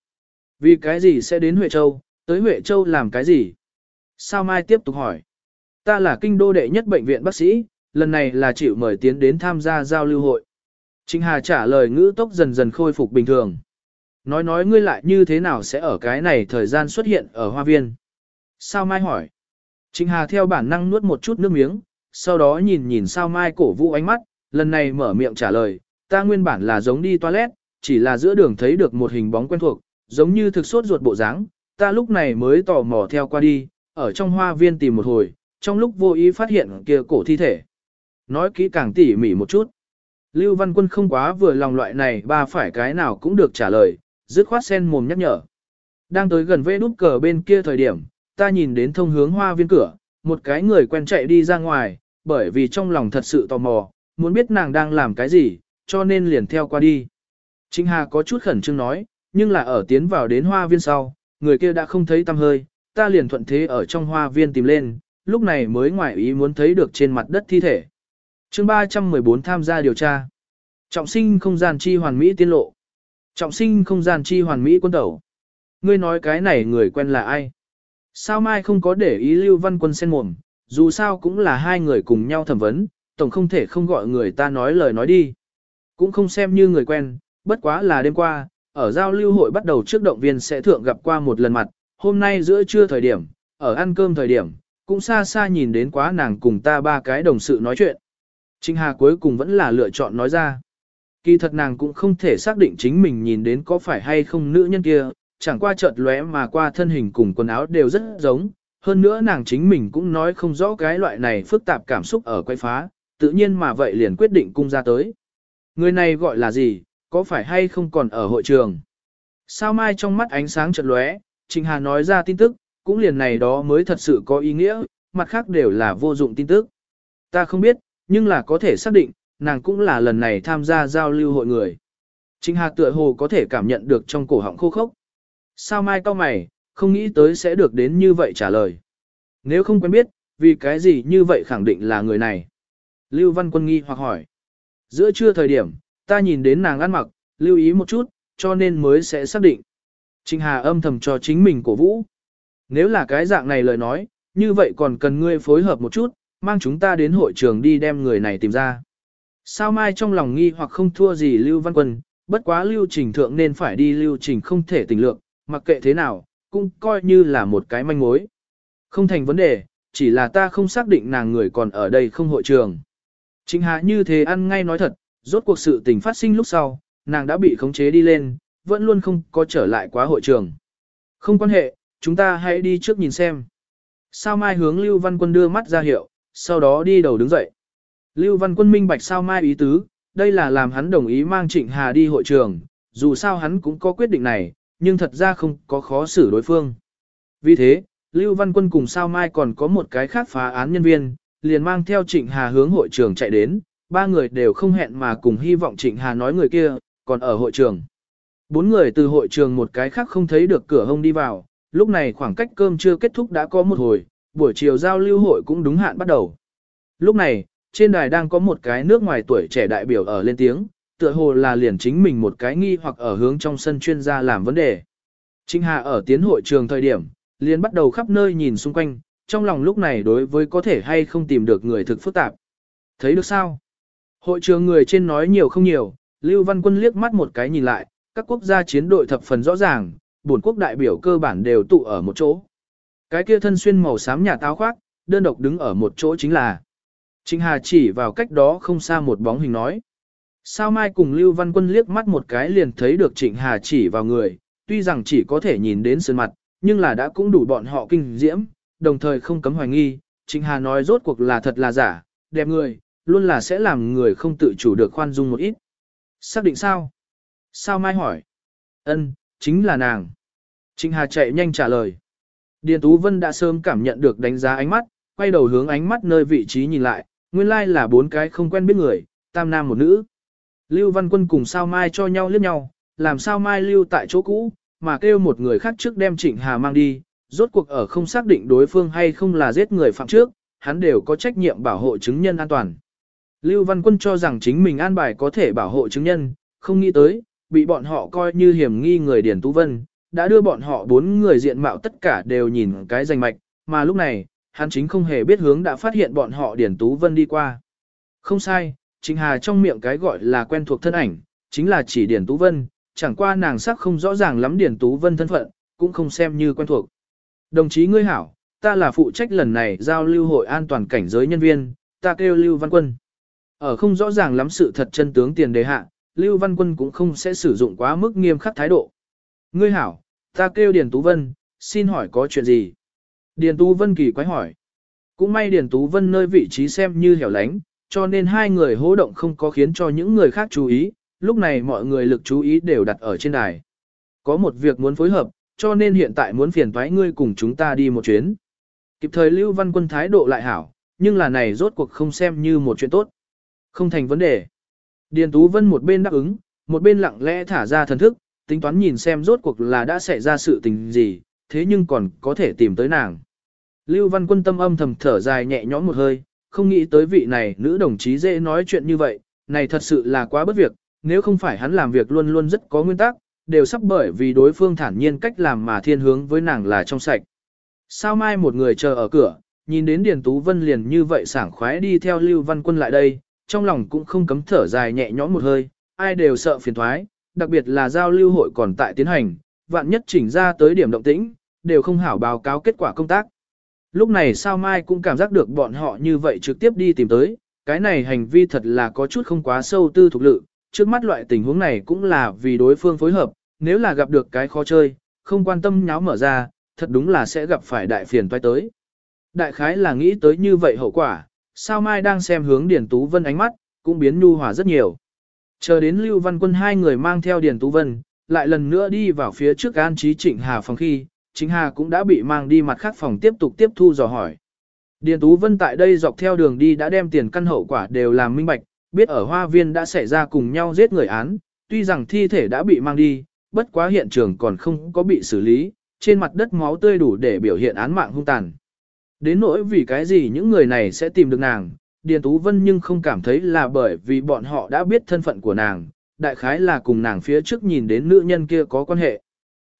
Vì cái gì sẽ đến Huệ Châu, tới Huệ Châu làm cái gì? Sao mai tiếp tục hỏi. Ta là kinh đô đệ nhất bệnh viện bác sĩ, lần này là chịu mời tiến đến tham gia giao lưu hội. Trình Hà trả lời ngữ tốc dần dần khôi phục bình thường. Nói nói ngươi lại như thế nào sẽ ở cái này thời gian xuất hiện ở hoa viên? Sao Mai hỏi? Trịnh Hà theo bản năng nuốt một chút nước miếng, sau đó nhìn nhìn sao mai cổ vũ ánh mắt, lần này mở miệng trả lời, ta nguyên bản là giống đi toilet, chỉ là giữa đường thấy được một hình bóng quen thuộc, giống như thực sốt ruột bộ dáng, ta lúc này mới tò mò theo qua đi, ở trong hoa viên tìm một hồi, trong lúc vô ý phát hiện kia cổ thi thể. Nói kỹ càng tỉ mỉ một chút. Lưu Văn Quân không quá vừa lòng loại này ba phải cái nào cũng được trả lời, dứt khoát sen mồm nhắc nhở. Đang tới gần vê nút cờ bên kia thời điểm, ta nhìn đến thông hướng hoa viên cửa, một cái người quen chạy đi ra ngoài, bởi vì trong lòng thật sự tò mò, muốn biết nàng đang làm cái gì, cho nên liền theo qua đi. Trinh Hà có chút khẩn trương nói, nhưng là ở tiến vào đến hoa viên sau, người kia đã không thấy tăm hơi, ta liền thuận thế ở trong hoa viên tìm lên, lúc này mới ngoại ý muốn thấy được trên mặt đất thi thể. chương 314 tham gia điều tra. Trọng sinh không gian chi hoàn mỹ tiên lộ. Trọng sinh không gian chi hoàn mỹ quân tẩu. Ngươi nói cái này người quen là ai? Sao mai không có để ý Lưu Văn Quân sen mồm, dù sao cũng là hai người cùng nhau thẩm vấn, tổng không thể không gọi người ta nói lời nói đi. Cũng không xem như người quen, bất quá là đêm qua, ở giao lưu hội bắt đầu trước động viên sẽ thượng gặp qua một lần mặt, hôm nay giữa trưa thời điểm, ở ăn cơm thời điểm, cũng xa xa nhìn đến quá nàng cùng ta ba cái đồng sự nói chuyện. Trinh Hà cuối cùng vẫn là lựa chọn nói ra. Kỳ thật nàng cũng không thể xác định chính mình nhìn đến có phải hay không nữ nhân kia, chẳng qua chợt lóe mà qua thân hình cùng quần áo đều rất giống. Hơn nữa nàng chính mình cũng nói không rõ cái loại này phức tạp cảm xúc ở quay phá, tự nhiên mà vậy liền quyết định cung ra tới. Người này gọi là gì, có phải hay không còn ở hội trường? Sao mai trong mắt ánh sáng chợt lóe, Trình Hà nói ra tin tức, cũng liền này đó mới thật sự có ý nghĩa, mặt khác đều là vô dụng tin tức. Ta không biết, nhưng là có thể xác định, nàng cũng là lần này tham gia giao lưu hội người. trịnh Hà tựa hồ có thể cảm nhận được trong cổ họng khô khốc. Sao mai cao mày, không nghĩ tới sẽ được đến như vậy trả lời. Nếu không quen biết, vì cái gì như vậy khẳng định là người này. Lưu Văn Quân nghi hoặc hỏi. Giữa trưa thời điểm, ta nhìn đến nàng ăn mặc, lưu ý một chút, cho nên mới sẽ xác định. trịnh Hà âm thầm cho chính mình cổ vũ. Nếu là cái dạng này lời nói, như vậy còn cần ngươi phối hợp một chút, mang chúng ta đến hội trường đi đem người này tìm ra. Sao mai trong lòng nghi hoặc không thua gì Lưu Văn Quân, bất quá lưu trình thượng nên phải đi lưu trình không thể tình lượng, mặc kệ thế nào, cũng coi như là một cái manh mối. Không thành vấn đề, chỉ là ta không xác định nàng người còn ở đây không hội trường. Chính hạ như thế ăn ngay nói thật, rốt cuộc sự tình phát sinh lúc sau, nàng đã bị khống chế đi lên, vẫn luôn không có trở lại quá hội trường. Không quan hệ, chúng ta hãy đi trước nhìn xem. Sao Mai hướng Lưu Văn Quân đưa mắt ra hiệu, sau đó đi đầu đứng dậy. Lưu Văn Quân minh bạch Sao Mai ý tứ, đây là làm hắn đồng ý mang Trịnh Hà đi hội trường, dù sao hắn cũng có quyết định này, nhưng thật ra không có khó xử đối phương. Vì thế, Lưu Văn Quân cùng Sao Mai còn có một cái khác phá án nhân viên, liền mang theo Trịnh Hà hướng hội trường chạy đến, ba người đều không hẹn mà cùng hy vọng Trịnh Hà nói người kia, còn ở hội trường. Bốn người từ hội trường một cái khác không thấy được cửa hông đi vào, lúc này khoảng cách cơm chưa kết thúc đã có một hồi, buổi chiều giao lưu hội cũng đúng hạn bắt đầu. Lúc này, trên đài đang có một cái nước ngoài tuổi trẻ đại biểu ở lên tiếng, tựa hồ là liền chính mình một cái nghi hoặc ở hướng trong sân chuyên gia làm vấn đề. Trịnh Hà ở tiến hội trường thời điểm, liền bắt đầu khắp nơi nhìn xung quanh, trong lòng lúc này đối với có thể hay không tìm được người thực phức tạp. Thấy được sao? Hội trường người trên nói nhiều không nhiều, Lưu Văn Quân liếc mắt một cái nhìn lại, các quốc gia chiến đội thập phần rõ ràng, bổn quốc đại biểu cơ bản đều tụ ở một chỗ. Cái kia thân xuyên màu xám nhà táo khoác, đơn độc đứng ở một chỗ chính là. Trịnh Hà chỉ vào cách đó không xa một bóng hình nói. Sao Mai cùng Lưu Văn Quân liếc mắt một cái liền thấy được Trịnh Hà chỉ vào người, tuy rằng chỉ có thể nhìn đến sơn mặt, nhưng là đã cũng đủ bọn họ kinh diễm, đồng thời không cấm hoài nghi, Trịnh Hà nói rốt cuộc là thật là giả, đẹp người, luôn là sẽ làm người không tự chủ được khoan dung một ít. Xác định sao? Sao Mai hỏi? Ân, chính là nàng. Trịnh Hà chạy nhanh trả lời. Điền Tú Vân đã sớm cảm nhận được đánh giá ánh mắt, quay đầu hướng ánh mắt nơi vị trí nhìn lại, nguyên lai like là bốn cái không quen biết người, tam nam một nữ. Lưu Văn Quân cùng Sao Mai cho nhau liếc nhau, làm Sao Mai lưu tại chỗ cũ, mà kêu một người khác trước đem Trịnh Hà mang đi, rốt cuộc ở không xác định đối phương hay không là giết người phạm trước, hắn đều có trách nhiệm bảo hộ chứng nhân an toàn. Lưu Văn Quân cho rằng chính mình an bài có thể bảo hộ chứng nhân, không nghĩ tới, bị bọn họ coi như hiểm nghi người Điển Tú Vân, đã đưa bọn họ bốn người diện mạo tất cả đều nhìn cái danh mạch, mà lúc này, hắn chính không hề biết hướng đã phát hiện bọn họ Điển Tú Vân đi qua. Không sai, Trịnh Hà trong miệng cái gọi là quen thuộc thân ảnh, chính là chỉ Điển Tú Vân, chẳng qua nàng sắc không rõ ràng lắm Điển Tú Vân thân phận, cũng không xem như quen thuộc. Đồng chí ngươi hảo, ta là phụ trách lần này giao lưu hội an toàn cảnh giới nhân viên, ta kêu Lưu Văn Quân. Ở không rõ ràng lắm sự thật chân tướng tiền đề hạ, Lưu Văn Quân cũng không sẽ sử dụng quá mức nghiêm khắc thái độ. Ngươi hảo, ta kêu Điền Tú Vân, xin hỏi có chuyện gì? Điền Tú Vân kỳ quái hỏi. Cũng may Điền Tú Vân nơi vị trí xem như hẻo lánh, cho nên hai người hỗ động không có khiến cho những người khác chú ý, lúc này mọi người lực chú ý đều đặt ở trên đài. Có một việc muốn phối hợp, cho nên hiện tại muốn phiền thoái ngươi cùng chúng ta đi một chuyến. Kịp thời Lưu Văn Quân thái độ lại hảo, nhưng là này rốt cuộc không xem như một chuyện tốt. Không thành vấn đề. Điền Tú Vân một bên đáp ứng, một bên lặng lẽ thả ra thần thức, tính toán nhìn xem rốt cuộc là đã xảy ra sự tình gì, thế nhưng còn có thể tìm tới nàng. Lưu Văn Quân tâm âm thầm thở dài nhẹ nhõm một hơi, không nghĩ tới vị này nữ đồng chí dễ nói chuyện như vậy, này thật sự là quá bất việc, nếu không phải hắn làm việc luôn luôn rất có nguyên tắc, đều sắp bởi vì đối phương thản nhiên cách làm mà thiên hướng với nàng là trong sạch. Sao mai một người chờ ở cửa, nhìn đến Điền Tú Vân liền như vậy sảng khoái đi theo Lưu Văn Quân lại đây, trong lòng cũng không cấm thở dài nhẹ nhõm một hơi, ai đều sợ phiền thoái, đặc biệt là giao lưu hội còn tại tiến hành, vạn nhất chỉnh ra tới điểm động tĩnh, đều không hảo báo cáo kết quả công tác. Lúc này sao mai cũng cảm giác được bọn họ như vậy trực tiếp đi tìm tới, cái này hành vi thật là có chút không quá sâu tư thuộc lự, trước mắt loại tình huống này cũng là vì đối phương phối hợp, nếu là gặp được cái khó chơi, không quan tâm nháo mở ra, thật đúng là sẽ gặp phải đại phiền toái tới. Đại khái là nghĩ tới như vậy hậu quả, sao mai đang xem hướng Điền Tú Vân ánh mắt, cũng biến nhu hòa rất nhiều. Chờ đến Lưu Văn Quân hai người mang theo Điền Tú Vân, lại lần nữa đi vào phía trước an trí Trịnh Hà phòng khi, Trịnh Hà cũng đã bị mang đi mặt khác phòng tiếp tục tiếp thu dò hỏi. Điền Tú Vân tại đây dọc theo đường đi đã đem tiền căn hậu quả đều làm minh bạch, biết ở hoa viên đã xảy ra cùng nhau giết người án, tuy rằng thi thể đã bị mang đi, bất quá hiện trường còn không có bị xử lý, trên mặt đất máu tươi đủ để biểu hiện án mạng hung tàn. Đến nỗi vì cái gì những người này sẽ tìm được nàng, Điền Tú Vân nhưng không cảm thấy là bởi vì bọn họ đã biết thân phận của nàng, đại khái là cùng nàng phía trước nhìn đến nữ nhân kia có quan hệ.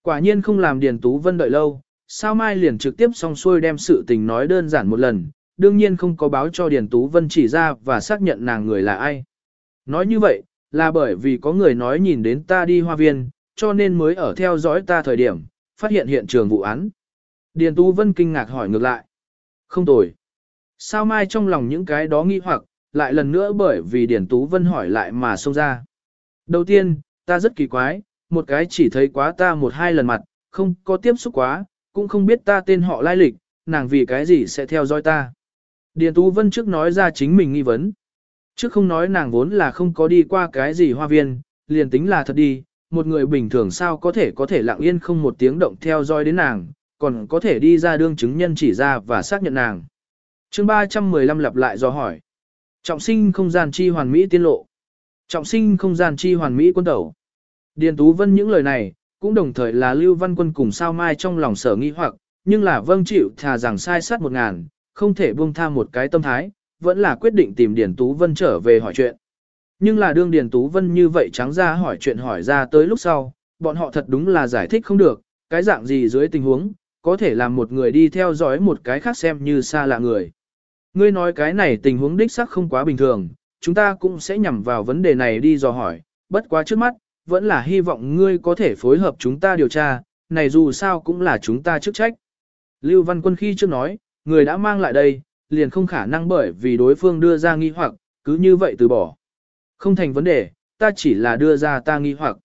Quả nhiên không làm Điền Tú Vân đợi lâu, sao mai liền trực tiếp xong xuôi đem sự tình nói đơn giản một lần, đương nhiên không có báo cho Điền Tú Vân chỉ ra và xác nhận nàng người là ai. Nói như vậy, là bởi vì có người nói nhìn đến ta đi hoa viên, cho nên mới ở theo dõi ta thời điểm, phát hiện hiện trường vụ án. Điền Tú Vân kinh ngạc hỏi ngược lại. Không tồi. Sao mai trong lòng những cái đó nghi hoặc, lại lần nữa bởi vì Điền Tú Vân hỏi lại mà xông ra. Đầu tiên, ta rất kỳ quái, một cái chỉ thấy quá ta một hai lần mặt, không có tiếp xúc quá, cũng không biết ta tên họ lai lịch, nàng vì cái gì sẽ theo dõi ta. Điền Tú Vân trước nói ra chính mình nghi vấn. Trước không nói nàng vốn là không có đi qua cái gì hoa viên, liền tính là thật đi, một người bình thường sao có thể có thể lặng yên không một tiếng động theo dõi đến nàng, còn có thể đi ra đương chứng nhân chỉ ra và xác nhận nàng. chương 315 lặp lại do hỏi. Trọng sinh không gian chi hoàn mỹ tiên lộ. Trọng sinh không gian chi hoàn mỹ quân tẩu. Điền Tú Vân những lời này, cũng đồng thời là Lưu Văn Quân cùng sao mai trong lòng sở nghi hoặc, nhưng là vâng chịu thà rằng sai sát một ngàn, không thể buông tha một cái tâm thái, vẫn là quyết định tìm Điền Tú Vân trở về hỏi chuyện. Nhưng là đương Điền Tú Vân như vậy trắng ra hỏi chuyện hỏi ra tới lúc sau, bọn họ thật đúng là giải thích không được, cái dạng gì dưới tình huống, có thể làm một người đi theo dõi một cái khác xem như xa lạ người. Ngươi nói cái này tình huống đích sắc không quá bình thường, chúng ta cũng sẽ nhằm vào vấn đề này đi dò hỏi, bất quá trước mắt, vẫn là hy vọng ngươi có thể phối hợp chúng ta điều tra, này dù sao cũng là chúng ta chức trách. Lưu Văn Quân khi trước nói, người đã mang lại đây, liền không khả năng bởi vì đối phương đưa ra nghi hoặc, cứ như vậy từ bỏ. Không thành vấn đề, ta chỉ là đưa ra ta nghi hoặc.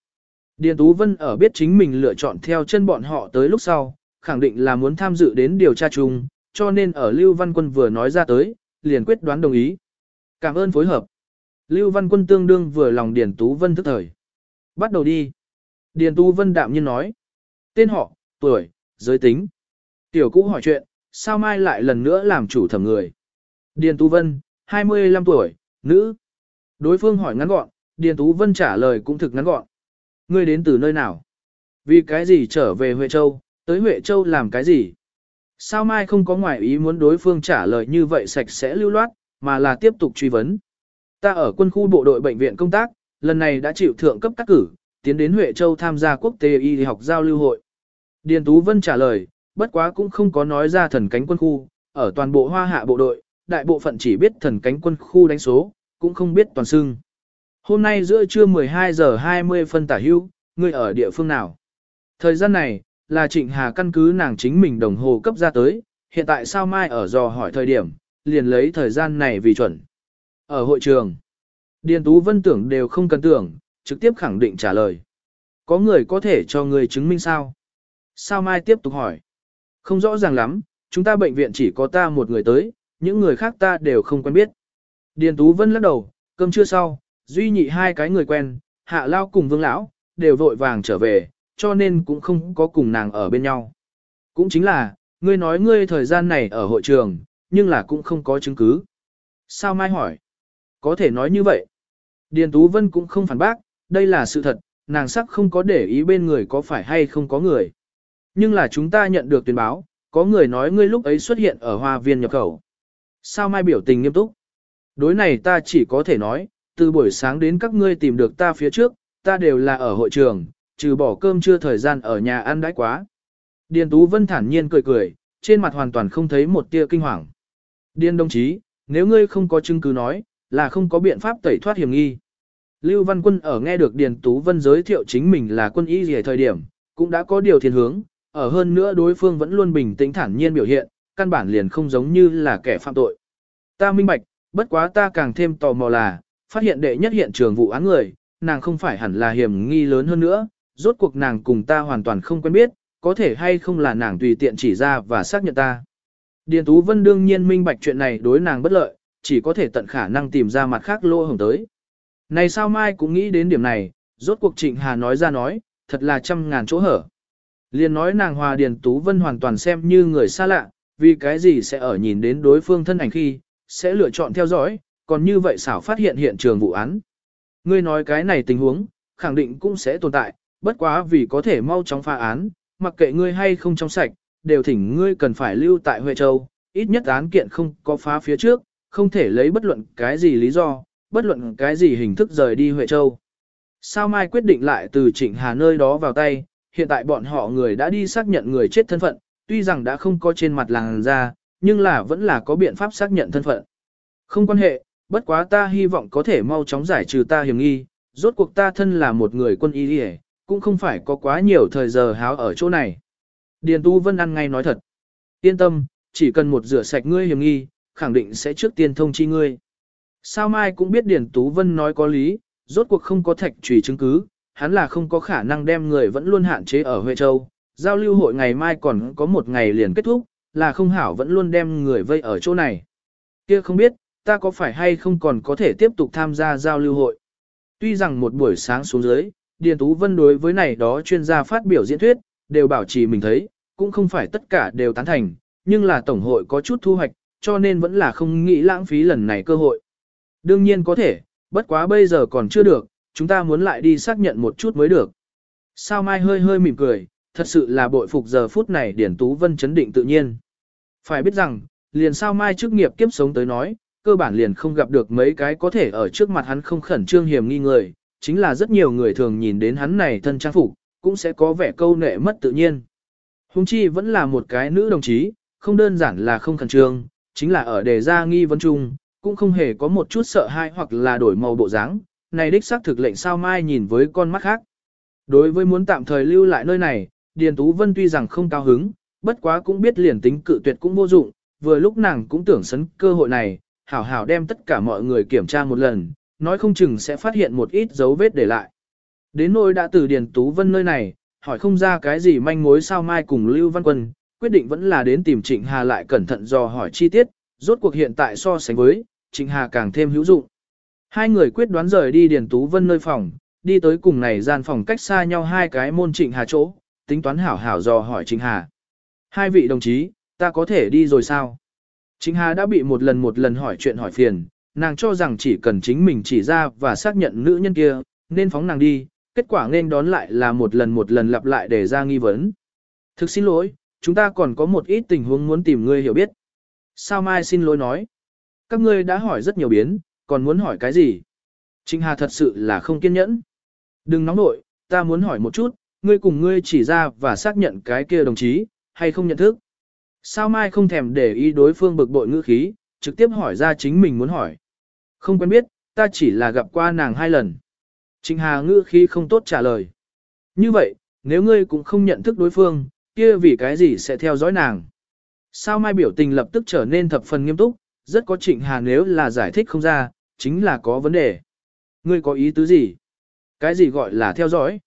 Điền Tú Vân ở biết chính mình lựa chọn theo chân bọn họ tới lúc sau, khẳng định là muốn tham dự đến điều tra chung, cho nên ở Lưu Văn Quân vừa nói ra tới, liền quyết đoán đồng ý. Cảm ơn phối hợp. Lưu Văn Quân tương đương vừa lòng Điền Tú Vân thức thời. Bắt đầu đi. Điền Tú Vân đạm nhiên nói. Tên họ, tuổi, giới tính. Tiểu cũ hỏi chuyện, sao mai lại lần nữa làm chủ thẩm người. Điền Tú Vân, 25 tuổi, nữ. Đối phương hỏi ngắn gọn, Điền Tú Vân trả lời cũng thực ngắn gọn. Ngươi đến từ nơi nào? Vì cái gì trở về Huệ Châu, tới Huệ Châu làm cái gì? Sao mai không có ngoại ý muốn đối phương trả lời như vậy sạch sẽ lưu loát, mà là tiếp tục truy vấn. Ta ở quân khu bộ đội bệnh viện công tác, lần này đã chịu thượng cấp cắt cử, tiến đến Huệ Châu tham gia quốc tế y học giao lưu hội. Điền Tú Vân trả lời, bất quá cũng không có nói ra thần cánh quân khu, ở toàn bộ hoa hạ bộ đội, đại bộ phận chỉ biết thần cánh quân khu đánh số, cũng không biết toàn xưng. Hôm nay giữa trưa 12 giờ 20 phân tả hưu, ngươi ở địa phương nào? Thời gian này, là Trịnh Hà căn cứ nàng chính mình đồng hồ cấp ra tới, hiện tại sao mai ở dò hỏi thời điểm, liền lấy thời gian này vì chuẩn. Ở hội trường, Điền Tú Vân tưởng đều không cần tưởng, trực tiếp khẳng định trả lời. Có người có thể cho người chứng minh sao? Sao Mai tiếp tục hỏi. Không rõ ràng lắm, chúng ta bệnh viện chỉ có ta một người tới, những người khác ta đều không quen biết. Điền Tú Vân lắc đầu, cơm chưa sau, duy nhị hai cái người quen, hạ lao cùng vương lão, đều vội vàng trở về, cho nên cũng không có cùng nàng ở bên nhau. Cũng chính là, ngươi nói ngươi thời gian này ở hội trường, nhưng là cũng không có chứng cứ. Sao Mai hỏi? Có thể nói như vậy. Điền Tú Vân cũng không phản bác, đây là sự thật, nàng sắc không có để ý bên người có phải hay không có người. Nhưng là chúng ta nhận được tuyên báo, có người nói ngươi lúc ấy xuất hiện ở hoa viên nhập khẩu. Sao Mai biểu tình nghiêm túc? Đối này ta chỉ có thể nói, từ buổi sáng đến các ngươi tìm được ta phía trước, ta đều là ở hội trường, trừ bỏ cơm chưa thời gian ở nhà ăn đãi quá. Điền Tú Vân thản nhiên cười cười, trên mặt hoàn toàn không thấy một tia kinh hoàng. Điền đồng chí, nếu ngươi không có chứng cứ nói, là không có biện pháp tẩy thoát hiểm nghi. Lưu Văn Quân ở nghe được Điền Tú Vân giới thiệu chính mình là quân y gì thời điểm, cũng đã có điều thiên hướng, ở hơn nữa đối phương vẫn luôn bình tĩnh thản nhiên biểu hiện, căn bản liền không giống như là kẻ phạm tội. Ta minh bạch, bất quá ta càng thêm tò mò là, phát hiện đệ nhất hiện trường vụ án người, nàng không phải hẳn là hiểm nghi lớn hơn nữa, rốt cuộc nàng cùng ta hoàn toàn không quen biết, có thể hay không là nàng tùy tiện chỉ ra và xác nhận ta. Điền Tú Vân đương nhiên minh bạch chuyện này đối nàng bất lợi, chỉ có thể tận khả năng tìm ra mặt khác lô hồng tới. Này sao Mai cũng nghĩ đến điểm này, rốt cuộc Trịnh Hà nói ra nói, thật là trăm ngàn chỗ hở. Liên nói nàng Hòa Điền Tú Vân hoàn toàn xem như người xa lạ, vì cái gì sẽ ở nhìn đến đối phương thân ảnh khi, sẽ lựa chọn theo dõi, còn như vậy xảo phát hiện hiện trường vụ án. Ngươi nói cái này tình huống, khẳng định cũng sẽ tồn tại, bất quá vì có thể mau chóng phá án, mặc kệ ngươi hay không trong sạch, đều thỉnh ngươi cần phải lưu tại Huệ Châu, ít nhất án kiện không có phá phía trước, không thể lấy bất luận cái gì lý do, bất luận cái gì hình thức rời đi Huệ Châu. Sao Mai quyết định lại từ Trịnh Hà nơi đó vào tay, hiện tại bọn họ người đã đi xác nhận người chết thân phận, tuy rằng đã không có trên mặt làng ra, nhưng là vẫn là có biện pháp xác nhận thân phận. Không quan hệ, bất quá ta hy vọng có thể mau chóng giải trừ ta hiểm nghi, rốt cuộc ta thân là một người quân y đi cũng không phải có quá nhiều thời giờ háo ở chỗ này. Điền Tu Vân ăn ngay nói thật. Yên tâm, chỉ cần một rửa sạch ngươi hiểm nghi, khẳng định sẽ trước tiên thông chi ngươi. Sao Mai cũng biết Điền Tú Vân nói có lý, rốt cuộc không có thạch trùy chứng cứ, hắn là không có khả năng đem người vẫn luôn hạn chế ở Huệ Châu. Giao lưu hội ngày mai còn có một ngày liền kết thúc, là không hảo vẫn luôn đem người vây ở chỗ này. Kia không biết, ta có phải hay không còn có thể tiếp tục tham gia giao lưu hội. Tuy rằng một buổi sáng xuống dưới, Điền Tú Vân đối với này đó chuyên gia phát biểu diễn thuyết, đều bảo trì mình thấy, cũng không phải tất cả đều tán thành, nhưng là Tổng hội có chút thu hoạch, cho nên vẫn là không nghĩ lãng phí lần này cơ hội. Đương nhiên có thể, bất quá bây giờ còn chưa được, chúng ta muốn lại đi xác nhận một chút mới được. Sao Mai hơi hơi mỉm cười, thật sự là bội phục giờ phút này Điển Tú Vân chấn định tự nhiên. Phải biết rằng, liền sao Mai chức nghiệp kiếp sống tới nói, cơ bản liền không gặp được mấy cái có thể ở trước mặt hắn không khẩn trương hiểm nghi người, chính là rất nhiều người thường nhìn đến hắn này thân trang phục, cũng sẽ có vẻ câu nệ mất tự nhiên. Hùng chi vẫn là một cái nữ đồng chí, không đơn giản là không khẩn trương, chính là ở đề ra nghi vấn chung, cũng không hề có một chút sợ hãi hoặc là đổi màu bộ dáng. Này đích xác thực lệnh sao mai nhìn với con mắt khác. Đối với muốn tạm thời lưu lại nơi này, Điền Tú Vân tuy rằng không cao hứng, bất quá cũng biết liền tính cự tuyệt cũng vô dụng, vừa lúc nàng cũng tưởng sấn cơ hội này, hảo hảo đem tất cả mọi người kiểm tra một lần, nói không chừng sẽ phát hiện một ít dấu vết để lại. Đến nỗi đã từ Điền Tú Vân nơi này, hỏi không ra cái gì manh mối sao mai cùng Lưu Văn Quân, quyết định vẫn là đến tìm Trịnh Hà lại cẩn thận dò hỏi chi tiết, rốt cuộc hiện tại so sánh với, Trịnh Hà càng thêm hữu dụng. Hai người quyết đoán rời đi Điền Tú Vân nơi phòng, đi tới cùng này gian phòng cách xa nhau hai cái môn Trịnh Hà chỗ, tính toán hảo hảo dò hỏi Trịnh Hà. Hai vị đồng chí, ta có thể đi rồi sao? Trịnh Hà đã bị một lần một lần hỏi chuyện hỏi phiền, nàng cho rằng chỉ cần chính mình chỉ ra và xác nhận nữ nhân kia, nên phóng nàng đi, kết quả nên đón lại là một lần một lần lặp lại để ra nghi vấn. Thực xin lỗi, chúng ta còn có một ít tình huống muốn tìm ngươi hiểu biết. Sao Mai xin lỗi nói. Các ngươi đã hỏi rất nhiều biến, còn muốn hỏi cái gì? Trịnh Hà thật sự là không kiên nhẫn. Đừng nóng nội, ta muốn hỏi một chút, ngươi cùng ngươi chỉ ra và xác nhận cái kia đồng chí, hay không nhận thức? Sao Mai không thèm để ý đối phương bực bội ngữ khí, trực tiếp hỏi ra chính mình muốn hỏi. Không quen biết, ta chỉ là gặp qua nàng hai lần. Trịnh Hà ngữ khí không tốt trả lời. Như vậy, nếu ngươi cũng không nhận thức đối phương, kia vì cái gì sẽ theo dõi nàng? Sao mai biểu tình lập tức trở nên thập phần nghiêm túc, rất có trịnh hà nếu là giải thích không ra, chính là có vấn đề. Ngươi có ý tứ gì? Cái gì gọi là theo dõi?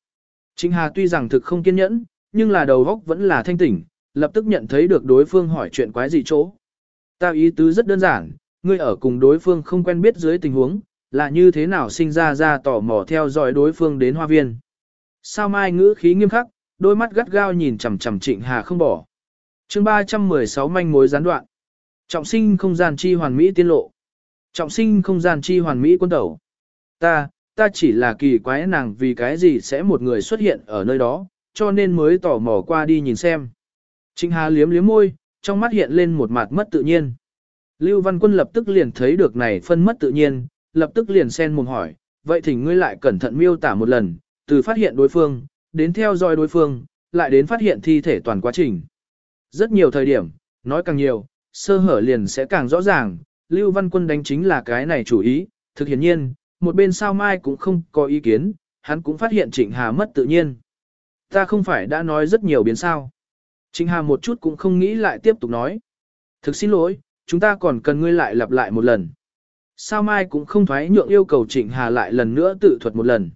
Trịnh hà tuy rằng thực không kiên nhẫn, nhưng là đầu óc vẫn là thanh tỉnh, lập tức nhận thấy được đối phương hỏi chuyện quái gì chỗ. Ta ý tứ rất đơn giản, ngươi ở cùng đối phương không quen biết dưới tình huống, là như thế nào sinh ra ra tò mò theo dõi đối phương đến hoa viên. Sao mai ngữ khí nghiêm khắc, đôi mắt gắt gao nhìn chằm chằm trịnh hà không bỏ. chương 316 manh mối gián đoạn. Trọng sinh không gian chi hoàn mỹ tiên lộ. Trọng sinh không gian chi hoàn mỹ quân tẩu. Ta, ta chỉ là kỳ quái nàng vì cái gì sẽ một người xuất hiện ở nơi đó, cho nên mới tò mò qua đi nhìn xem. Trịnh Hà liếm liếm môi, trong mắt hiện lên một mặt mất tự nhiên. Lưu Văn Quân lập tức liền thấy được này phân mất tự nhiên, lập tức liền xen mồm hỏi, vậy thì ngươi lại cẩn thận miêu tả một lần, từ phát hiện đối phương, đến theo dõi đối phương, lại đến phát hiện thi thể toàn quá trình. Rất nhiều thời điểm, nói càng nhiều, sơ hở liền sẽ càng rõ ràng, Lưu Văn Quân đánh chính là cái này chủ ý, thực hiện nhiên, một bên sao mai cũng không có ý kiến, hắn cũng phát hiện Trịnh Hà mất tự nhiên. Ta không phải đã nói rất nhiều biến sao. Trịnh Hà một chút cũng không nghĩ lại tiếp tục nói. Thực xin lỗi, chúng ta còn cần ngươi lại lặp lại một lần. Sao mai cũng không thoái nhượng yêu cầu Trịnh Hà lại lần nữa tự thuật một lần.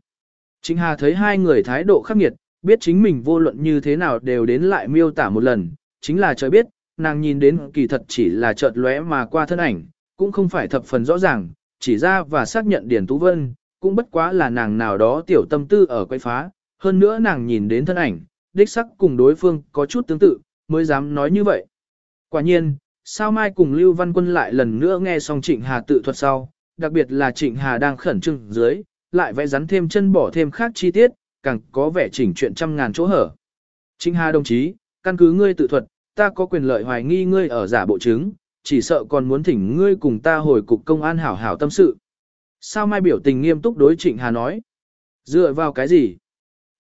Trịnh Hà thấy hai người thái độ khắc nghiệt, biết chính mình vô luận như thế nào đều đến lại miêu tả một lần, chính là trời biết, nàng nhìn đến kỳ thật chỉ là chợt lóe mà qua thân ảnh, cũng không phải thập phần rõ ràng, chỉ ra và xác nhận Điển Tú Vân, cũng bất quá là nàng nào đó tiểu tâm tư ở quay phá, hơn nữa nàng nhìn đến thân ảnh, đích sắc cùng đối phương có chút tương tự, mới dám nói như vậy. Quả nhiên, sao mai cùng Lưu Văn Quân lại lần nữa nghe xong Trịnh Hà tự thuật sau, đặc biệt là Trịnh Hà đang khẩn trương dưới, lại vẽ rắn thêm chân bỏ thêm khác chi tiết, càng có vẻ chỉnh chuyện trăm ngàn chỗ hở. Trịnh Hà đồng chí, căn cứ ngươi tự thuật, ta có quyền lợi hoài nghi ngươi ở giả bộ chứng, chỉ sợ còn muốn thỉnh ngươi cùng ta hồi cục công an hảo hảo tâm sự. Sao mai biểu tình nghiêm túc đối Trịnh Hà nói? Dựa vào cái gì?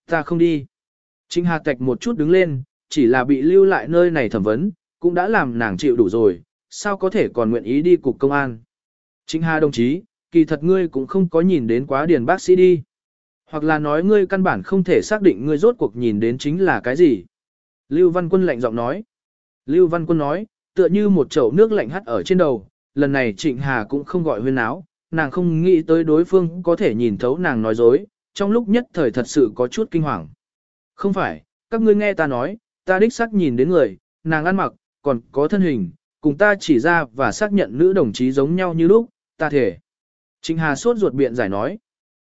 Ta không đi. Trịnh Hà tạch một chút đứng lên, chỉ là bị lưu lại nơi này thẩm vấn, cũng đã làm nàng chịu đủ rồi, sao có thể còn nguyện ý đi cục công an. Trịnh Hà đồng chí, kỳ thật ngươi cũng không có nhìn đến quá điền bác sĩ đi. Hoặc là nói ngươi căn bản không thể xác định ngươi rốt cuộc nhìn đến chính là cái gì. Lưu Văn Quân lạnh giọng nói. Lưu Văn Quân nói, tựa như một chậu nước lạnh hắt ở trên đầu, lần này Trịnh Hà cũng không gọi huyên áo, nàng không nghĩ tới đối phương có thể nhìn thấu nàng nói dối, trong lúc nhất thời thật sự có chút kinh hoàng. Không phải, các ngươi nghe ta nói, ta đích xác nhìn đến người, nàng ăn mặc, còn có thân hình, cùng ta chỉ ra và xác nhận nữ đồng chí giống nhau như lúc, ta thể. Trịnh Hà suốt ruột biện giải nói.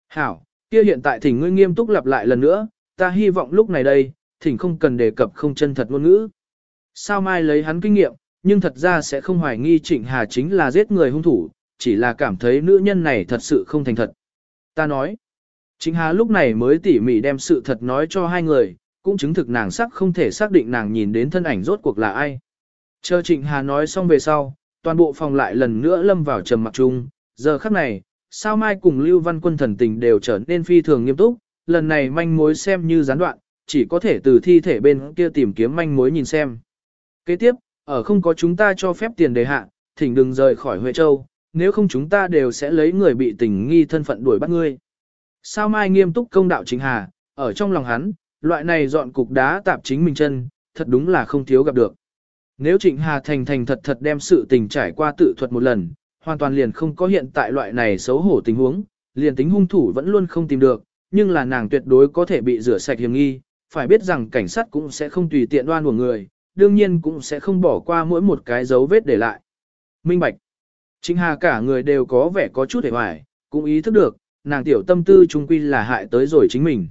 Hảo, kia hiện tại thỉnh ngươi nghiêm túc lặp lại lần nữa, ta hy vọng lúc này đây, thỉnh không cần đề cập không chân thật ngôn ngữ. Sao mai lấy hắn kinh nghiệm, nhưng thật ra sẽ không hoài nghi Trịnh Hà chính là giết người hung thủ, chỉ là cảm thấy nữ nhân này thật sự không thành thật. Ta nói, Trịnh Hà lúc này mới tỉ mỉ đem sự thật nói cho hai người, cũng chứng thực nàng sắc không thể xác định nàng nhìn đến thân ảnh rốt cuộc là ai. Chờ Trịnh Hà nói xong về sau, toàn bộ phòng lại lần nữa lâm vào trầm mặc chung, giờ khắc này, sao mai cùng Lưu Văn Quân thần tình đều trở nên phi thường nghiêm túc, lần này manh mối xem như gián đoạn, chỉ có thể từ thi thể bên kia tìm kiếm manh mối nhìn xem. Kế tiếp, ở không có chúng ta cho phép tiền đề hạ, thỉnh đừng rời khỏi Huệ Châu, nếu không chúng ta đều sẽ lấy người bị tình nghi thân phận đuổi bắt ngươi. Sao Mai nghiêm túc công đạo chính hà, ở trong lòng hắn, loại này dọn cục đá tạp chính mình chân, thật đúng là không thiếu gặp được. Nếu Trịnh Hà thành thành thật thật đem sự tình trải qua tự thuật một lần, hoàn toàn liền không có hiện tại loại này xấu hổ tình huống, liền tính hung thủ vẫn luôn không tìm được, nhưng là nàng tuyệt đối có thể bị rửa sạch hiểm nghi, phải biết rằng cảnh sát cũng sẽ không tùy tiện đoan của người, đương nhiên cũng sẽ không bỏ qua mỗi một cái dấu vết để lại. Minh Bạch Trịnh Hà cả người đều có vẻ có chút hề hoài, cũng ý thức được, nàng tiểu tâm tư trung quy là hại tới rồi chính mình.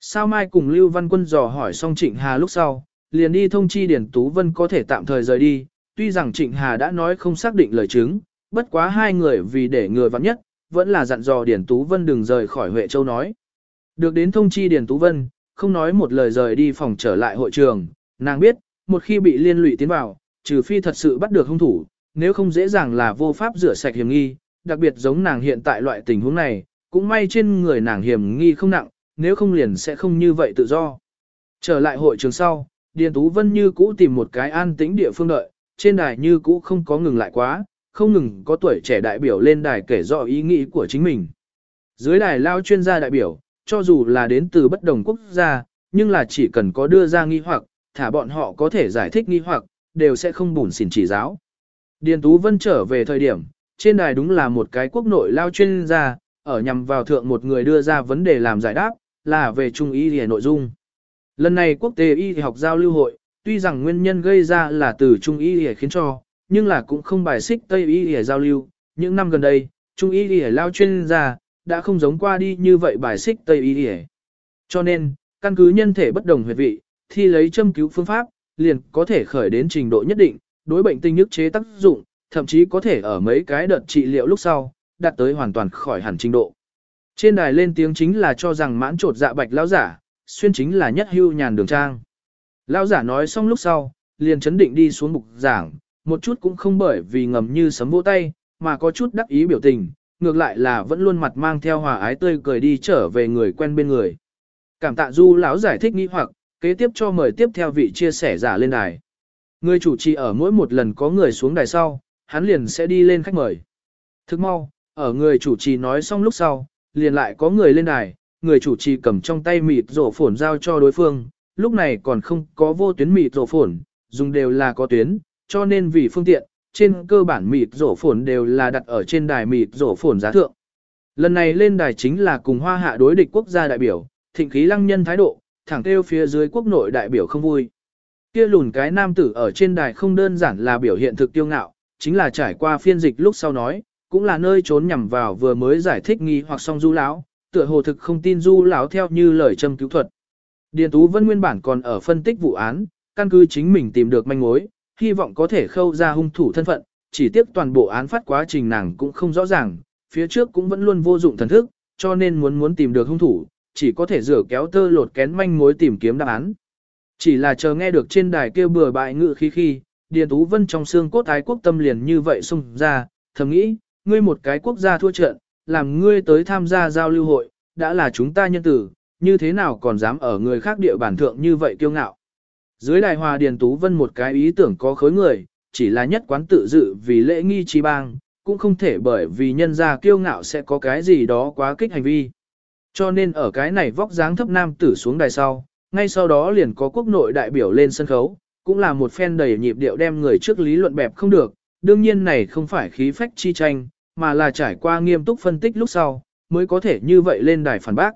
Sao mai cùng Lưu Văn Quân dò hỏi xong Trịnh Hà lúc sau, liền đi thông chi Điển Tú Vân có thể tạm thời rời đi, tuy rằng Trịnh Hà đã nói không xác định lời chứng, bất quá hai người vì để người vắng nhất, vẫn là dặn dò Điển Tú Vân đừng rời khỏi Huệ Châu nói. Được đến thông chi Điển Tú Vân, không nói một lời rời đi phòng trở lại hội trường, nàng biết, một khi bị liên lụy tiến vào, trừ phi thật sự bắt được hung thủ, nếu không dễ dàng là vô pháp rửa sạch hiểm nghi, đặc biệt giống nàng hiện tại loại tình huống này, cũng may trên người nàng hiểm nghi không nặng, nếu không liền sẽ không như vậy tự do. Trở lại hội trường sau, Điền Tú Vân như cũ tìm một cái an tĩnh địa phương đợi, trên đài như cũ không có ngừng lại quá, không ngừng có tuổi trẻ đại biểu lên đài kể rõ ý nghĩ của chính mình. Dưới đài lao chuyên gia đại biểu, cho dù là đến từ bất đồng quốc gia, nhưng là chỉ cần có đưa ra nghi hoặc, thả bọn họ có thể giải thích nghi hoặc, đều sẽ không bùn xỉn chỉ giáo. Điền Tú Vân trở về thời điểm, trên đài đúng là một cái quốc nội lao chuyên gia, ở nhằm vào thượng một người đưa ra vấn đề làm giải đáp, là về trung y y nội dung. Lần này quốc tế y học giao lưu hội, tuy rằng nguyên nhân gây ra là từ trung y y khiến cho, nhưng là cũng không bài xích tây y y giao lưu. Những năm gần đây, trung y y lao chuyên gia, đã không giống qua đi như vậy bài xích tây y y. Cho nên, căn cứ nhân thể bất đồng huyệt vị, thì lấy châm cứu phương pháp, liền có thể khởi đến trình độ nhất định, đối bệnh tinh nhức chế tác dụng, thậm chí có thể ở mấy cái đợt trị liệu lúc sau, đạt tới hoàn toàn khỏi hẳn trình độ. Trên đài lên tiếng chính là cho rằng mãn trột dạ bạch lão giả, xuyên chính là nhất hưu nhàn đường trang. Lão giả nói xong lúc sau, liền chấn định đi xuống bục giảng, một chút cũng không bởi vì ngầm như sấm vỗ tay, mà có chút đắc ý biểu tình, ngược lại là vẫn luôn mặt mang theo hòa ái tươi cười đi trở về người quen bên người. Cảm tạ du lão giải thích nghi hoặc, kế tiếp cho mời tiếp theo vị chia sẻ giả lên đài. Người chủ trì ở mỗi một lần có người xuống đài sau, hắn liền sẽ đi lên khách mời. Thức mau, ở người chủ trì nói xong lúc sau, liền lại có người lên đài, người chủ trì cầm trong tay mịt rổ phổn giao cho đối phương, lúc này còn không có vô tuyến mịt rổ phổn, dùng đều là có tuyến, cho nên vì phương tiện, trên cơ bản mịt rổ phồn đều là đặt ở trên đài mịt rổ phồn giá thượng. Lần này lên đài chính là cùng hoa hạ đối địch quốc gia đại biểu, thịnh khí lăng nhân thái độ, thẳng kêu phía dưới quốc nội đại biểu không vui. Kia lùn cái nam tử ở trên đài không đơn giản là biểu hiện thực tiêu ngạo, chính là trải qua phiên dịch lúc sau nói, cũng là nơi trốn nhằm vào vừa mới giải thích nghi hoặc song du lão, tựa hồ thực không tin du lão theo như lời châm cứu thuật. Điền Tú Vân nguyên bản còn ở phân tích vụ án, căn cứ chính mình tìm được manh mối, hy vọng có thể khâu ra hung thủ thân phận, chỉ tiếc toàn bộ án phát quá trình nàng cũng không rõ ràng, phía trước cũng vẫn luôn vô dụng thần thức, cho nên muốn muốn tìm được hung thủ, chỉ có thể rửa kéo tơ lột kén manh mối tìm kiếm đáp án. Chỉ là chờ nghe được trên đài kia bừa bại ngự khí khi, Điền Tú Vân trong xương cốt ái quốc tâm liền như vậy xung ra, thầm nghĩ, ngươi một cái quốc gia thua trận, làm ngươi tới tham gia giao lưu hội, đã là chúng ta nhân tử, như thế nào còn dám ở người khác địa bản thượng như vậy kiêu ngạo. Dưới đài hòa Điền Tú Vân một cái ý tưởng có khối người, chỉ là nhất quán tự dự vì lễ nghi trí bang, cũng không thể bởi vì nhân gia kiêu ngạo sẽ có cái gì đó quá kích hành vi. Cho nên ở cái này vóc dáng thấp nam tử xuống đài sau, ngay sau đó liền có quốc nội đại biểu lên sân khấu, cũng là một phen đầy nhịp điệu đem người trước lý luận bẹp không được, đương nhiên này không phải khí phách chi tranh, mà là trải qua nghiêm túc phân tích lúc sau, mới có thể như vậy lên đài phản bác.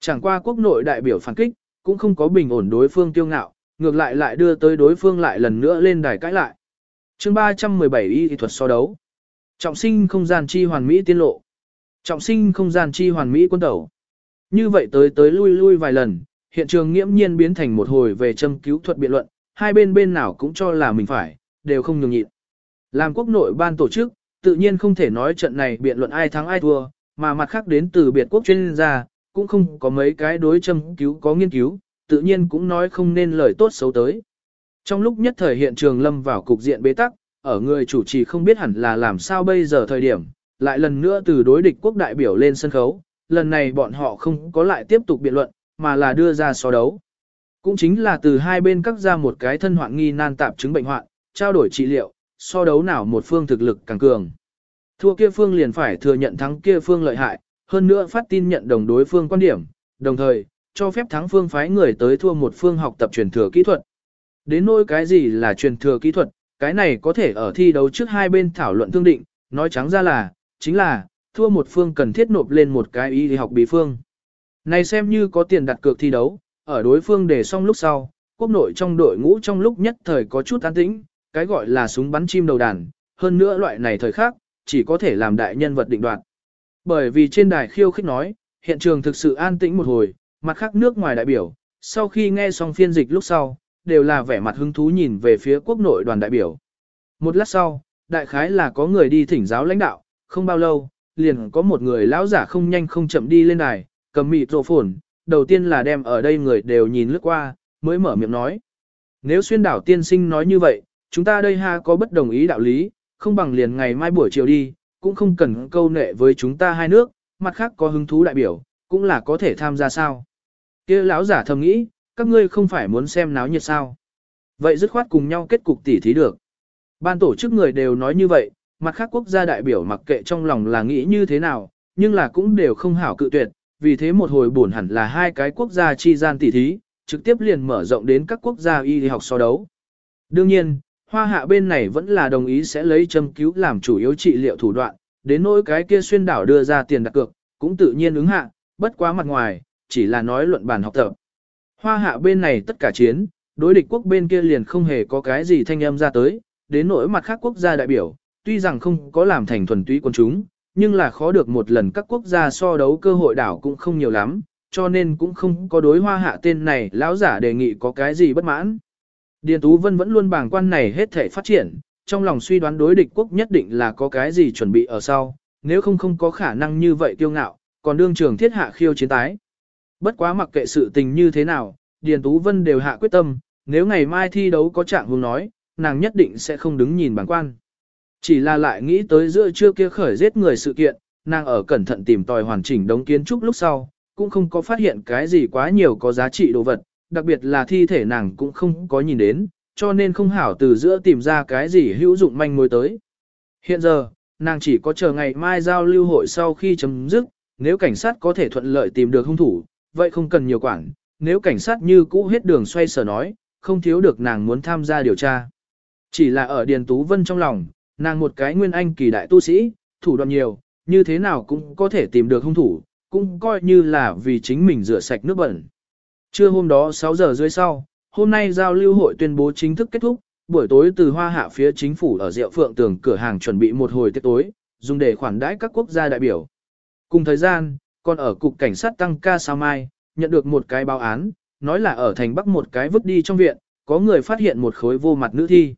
Chẳng qua quốc nội đại biểu phản kích, cũng không có bình ổn đối phương tiêu ngạo, ngược lại lại đưa tới đối phương lại lần nữa lên đài cãi lại. chương 317 y thuật so đấu. Trọng sinh không gian chi hoàn mỹ tiên lộ. Trọng sinh không gian chi hoàn mỹ quân tẩu. Như vậy tới tới lui lui vài lần, hiện trường nghiễm nhiên biến thành một hồi về châm cứu thuật biện luận, hai bên bên nào cũng cho là mình phải, đều không nhường nhịn. Làm quốc nội ban tổ chức, tự nhiên không thể nói trận này biện luận ai thắng ai thua, mà mặt khác đến từ biệt quốc chuyên gia, cũng không có mấy cái đối châm cứu có nghiên cứu, tự nhiên cũng nói không nên lời tốt xấu tới. Trong lúc nhất thời hiện trường lâm vào cục diện bế tắc, ở người chủ trì không biết hẳn là làm sao bây giờ thời điểm, lại lần nữa từ đối địch quốc đại biểu lên sân khấu, lần này bọn họ không có lại tiếp tục biện luận, mà là đưa ra so đấu. Cũng chính là từ hai bên cắt ra một cái thân hoạn nghi nan tạp chứng bệnh hoạn, trao đổi trị liệu, so đấu nào một phương thực lực càng cường. Thua kia phương liền phải thừa nhận thắng kia phương lợi hại, hơn nữa phát tin nhận đồng đối phương quan điểm, đồng thời, cho phép thắng phương phái người tới thua một phương học tập truyền thừa kỹ thuật. Đến nỗi cái gì là truyền thừa kỹ thuật, cái này có thể ở thi đấu trước hai bên thảo luận thương định, nói trắng ra là, chính là, thua một phương cần thiết nộp lên một cái y học bí phương. Này xem như có tiền đặt cược thi đấu, ở đối phương để xong lúc sau, quốc nội trong đội ngũ trong lúc nhất thời có chút an tĩnh, cái gọi là súng bắn chim đầu đàn, hơn nữa loại này thời khác, chỉ có thể làm đại nhân vật định đoạt. Bởi vì trên đài khiêu khích nói, hiện trường thực sự an tĩnh một hồi, mặt khác nước ngoài đại biểu, sau khi nghe xong phiên dịch lúc sau, đều là vẻ mặt hứng thú nhìn về phía quốc nội đoàn đại biểu. Một lát sau, đại khái là có người đi thỉnh giáo lãnh đạo, không bao lâu, liền có một người lão giả không nhanh không chậm đi lên đài, cầm mịt rộ phồn, đầu tiên là đem ở đây người đều nhìn lướt qua, mới mở miệng nói. Nếu xuyên đảo tiên sinh nói như vậy, chúng ta đây ha có bất đồng ý đạo lý, không bằng liền ngày mai buổi chiều đi, cũng không cần câu nệ với chúng ta hai nước, mặt khác có hứng thú đại biểu, cũng là có thể tham gia sao kia lão giả thầm nghĩ, các ngươi không phải muốn xem náo nhiệt sao. Vậy dứt khoát cùng nhau kết cục tỉ thí được. Ban tổ chức người đều nói như vậy, mặt khác quốc gia đại biểu mặc kệ trong lòng là nghĩ như thế nào, nhưng là cũng đều không hảo cự tuyệt, vì thế một hồi buồn hẳn là hai cái quốc gia chi gian tỉ thí, trực tiếp liền mở rộng đến các quốc gia y học so đấu. Đương nhiên, hoa hạ bên này vẫn là đồng ý sẽ lấy châm cứu làm chủ yếu trị liệu thủ đoạn, đến nỗi cái kia xuyên đảo đưa ra tiền đặt cược, cũng tự nhiên ứng hạ, bất quá mặt ngoài, chỉ là nói luận bàn học tập. Hoa hạ bên này tất cả chiến, đối địch quốc bên kia liền không hề có cái gì thanh âm ra tới, đến nỗi mặt khác quốc gia đại biểu, tuy rằng không có làm thành thuần túy quân chúng, nhưng là khó được một lần các quốc gia so đấu cơ hội đảo cũng không nhiều lắm, cho nên cũng không có đối hoa hạ tên này lão giả đề nghị có cái gì bất mãn. Điền Tú Vân vẫn luôn bàng quan này hết thể phát triển, trong lòng suy đoán đối địch quốc nhất định là có cái gì chuẩn bị ở sau, nếu không không có khả năng như vậy kiêu ngạo, còn đương trường thiết hạ khiêu chiến tái. Bất quá mặc kệ sự tình như thế nào, Điền Tú Vân đều hạ quyết tâm, nếu ngày mai thi đấu có trạng vùng nói, nàng nhất định sẽ không đứng nhìn bản quan. Chỉ là lại nghĩ tới giữa trưa kia khởi giết người sự kiện, nàng ở cẩn thận tìm tòi hoàn chỉnh đống kiến trúc lúc sau, cũng không có phát hiện cái gì quá nhiều có giá trị đồ vật, đặc biệt là thi thể nàng cũng không có nhìn đến, cho nên không hảo từ giữa tìm ra cái gì hữu dụng manh mối tới. Hiện giờ, nàng chỉ có chờ ngày mai giao lưu hội sau khi chấm dứt, nếu cảnh sát có thể thuận lợi tìm được hung thủ, vậy không cần nhiều quản, nếu cảnh sát như cũ hết đường xoay sở nói, không thiếu được nàng muốn tham gia điều tra. Chỉ là ở Điền Tú Vân trong lòng, nàng một cái nguyên anh kỳ đại tu sĩ, thủ đoạn nhiều, như thế nào cũng có thể tìm được hung thủ, cũng coi như là vì chính mình rửa sạch nước bẩn. Trưa hôm đó 6 giờ dưới sau, hôm nay giao lưu hội tuyên bố chính thức kết thúc, buổi tối từ hoa hạ phía chính phủ ở Diệu Phượng tường cửa hàng chuẩn bị một hồi tiệc tối, dùng để khoản đãi các quốc gia đại biểu. Cùng thời gian, còn ở cục cảnh sát tăng ca sao mai, nhận được một cái báo án, nói là ở thành Bắc một cái vứt đi trong viện, có người phát hiện một khối vô mặt nữ thi.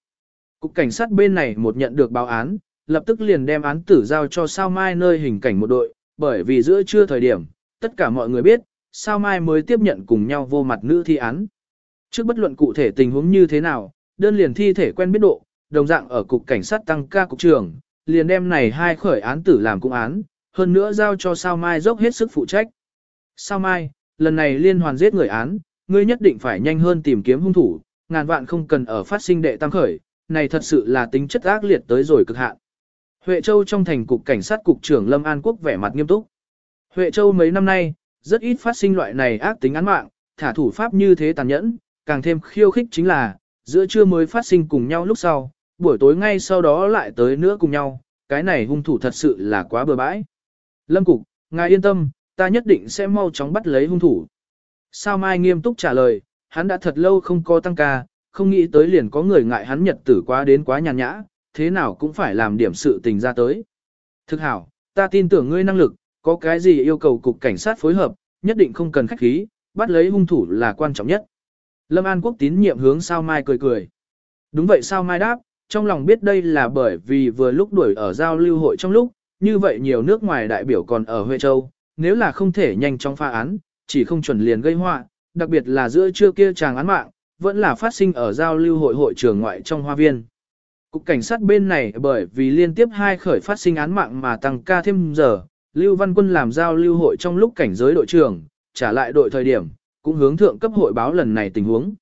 Cục cảnh sát bên này một nhận được báo án, lập tức liền đem án tử giao cho sao mai nơi hình cảnh một đội, bởi vì giữa trưa thời điểm, tất cả mọi người biết, sao mai mới tiếp nhận cùng nhau vô mặt nữ thi án. Trước bất luận cụ thể tình huống như thế nào, đơn liền thi thể quen biết độ, đồng dạng ở cục cảnh sát tăng ca cục trưởng, liền đem này hai khởi án tử làm cung án, hơn nữa giao cho sao mai dốc hết sức phụ trách. Sao mai, lần này liên hoàn giết người án, ngươi nhất định phải nhanh hơn tìm kiếm hung thủ, ngàn vạn không cần ở phát sinh đệ tăng khởi, này thật sự là tính chất ác liệt tới rồi cực hạn. Huệ Châu trong thành cục cảnh sát cục trưởng Lâm An Quốc vẻ mặt nghiêm túc. Huệ Châu mấy năm nay, rất ít phát sinh loại này ác tính án mạng, thả thủ pháp như thế tàn nhẫn, càng thêm khiêu khích chính là, giữa trưa mới phát sinh cùng nhau lúc sau, buổi tối ngay sau đó lại tới nữa cùng nhau, cái này hung thủ thật sự là quá bừa bãi. Lâm Cục, ngài yên tâm, ta nhất định sẽ mau chóng bắt lấy hung thủ. Sao Mai nghiêm túc trả lời, hắn đã thật lâu không có tăng ca, không nghĩ tới liền có người ngại hắn nhật tử quá đến quá nhàn nhã, thế nào cũng phải làm điểm sự tình ra tới. Thực hảo, ta tin tưởng ngươi năng lực, có cái gì yêu cầu cục cảnh sát phối hợp, nhất định không cần khách khí, bắt lấy hung thủ là quan trọng nhất. Lâm An Quốc tín nhiệm hướng Sao Mai cười cười. Đúng vậy Sao Mai đáp, trong lòng biết đây là bởi vì vừa lúc đuổi ở giao lưu hội trong lúc, như vậy nhiều nước ngoài đại biểu còn ở Huệ Châu, nếu là không thể nhanh chóng pha án, chỉ không chuẩn liền gây họa, đặc biệt là giữa trưa kia chàng án mạng, vẫn là phát sinh ở giao lưu hội hội trường ngoại trong hoa viên. Cục cảnh sát bên này bởi vì liên tiếp hai khởi phát sinh án mạng mà tăng ca thêm giờ, Lưu Văn Quân làm giao lưu hội trong lúc cảnh giới đội trưởng, trả lại đội thời điểm, cũng hướng thượng cấp hội báo lần này tình huống.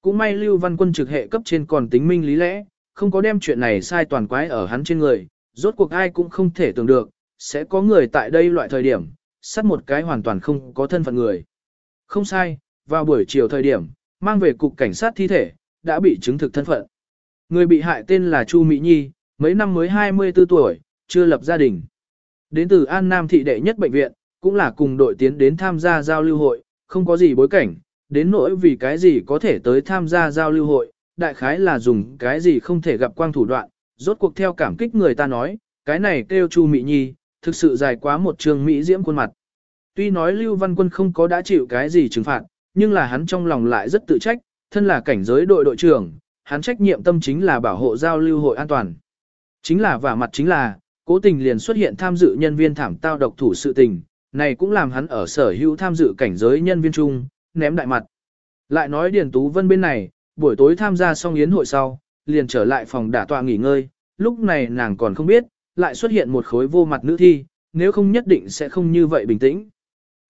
Cũng may Lưu Văn Quân trực hệ cấp trên còn tính minh lý lẽ, không có đem chuyện này sai toàn quái ở hắn trên người, rốt cuộc ai cũng không thể tưởng được, sẽ có người tại đây loại thời điểm, sát một cái hoàn toàn không có thân phận người. Không sai, vào buổi chiều thời điểm, mang về cục cảnh sát thi thể, đã bị chứng thực thân phận. Người bị hại tên là Chu Mỹ Nhi, mấy năm mới 24 tuổi, chưa lập gia đình. Đến từ An Nam thị đệ nhất bệnh viện, cũng là cùng đội tiến đến tham gia giao lưu hội, không có gì bối cảnh, đến nỗi vì cái gì có thể tới tham gia giao lưu hội, đại khái là dùng cái gì không thể gặp quang thủ đoạn, rốt cuộc theo cảm kích người ta nói, cái này kêu Chu Mỹ Nhi, thực sự dài quá một trường Mỹ diễm khuôn mặt. Tuy nói Lưu Văn Quân không có đã chịu cái gì trừng phạt, nhưng là hắn trong lòng lại rất tự trách, thân là cảnh giới đội đội trưởng, hắn trách nhiệm tâm chính là bảo hộ giao lưu hội an toàn. Chính là vả mặt chính là, cố tình liền xuất hiện tham dự nhân viên thảm tao độc thủ sự tình, này cũng làm hắn ở sở hữu tham dự cảnh giới nhân viên chung, ném đại mặt. Lại nói Điền Tú Vân bên này, buổi tối tham gia xong yến hội sau, liền trở lại phòng đả tọa nghỉ ngơi, lúc này nàng còn không biết, lại xuất hiện một khối vô mặt nữ thi, nếu không nhất định sẽ không như vậy bình tĩnh.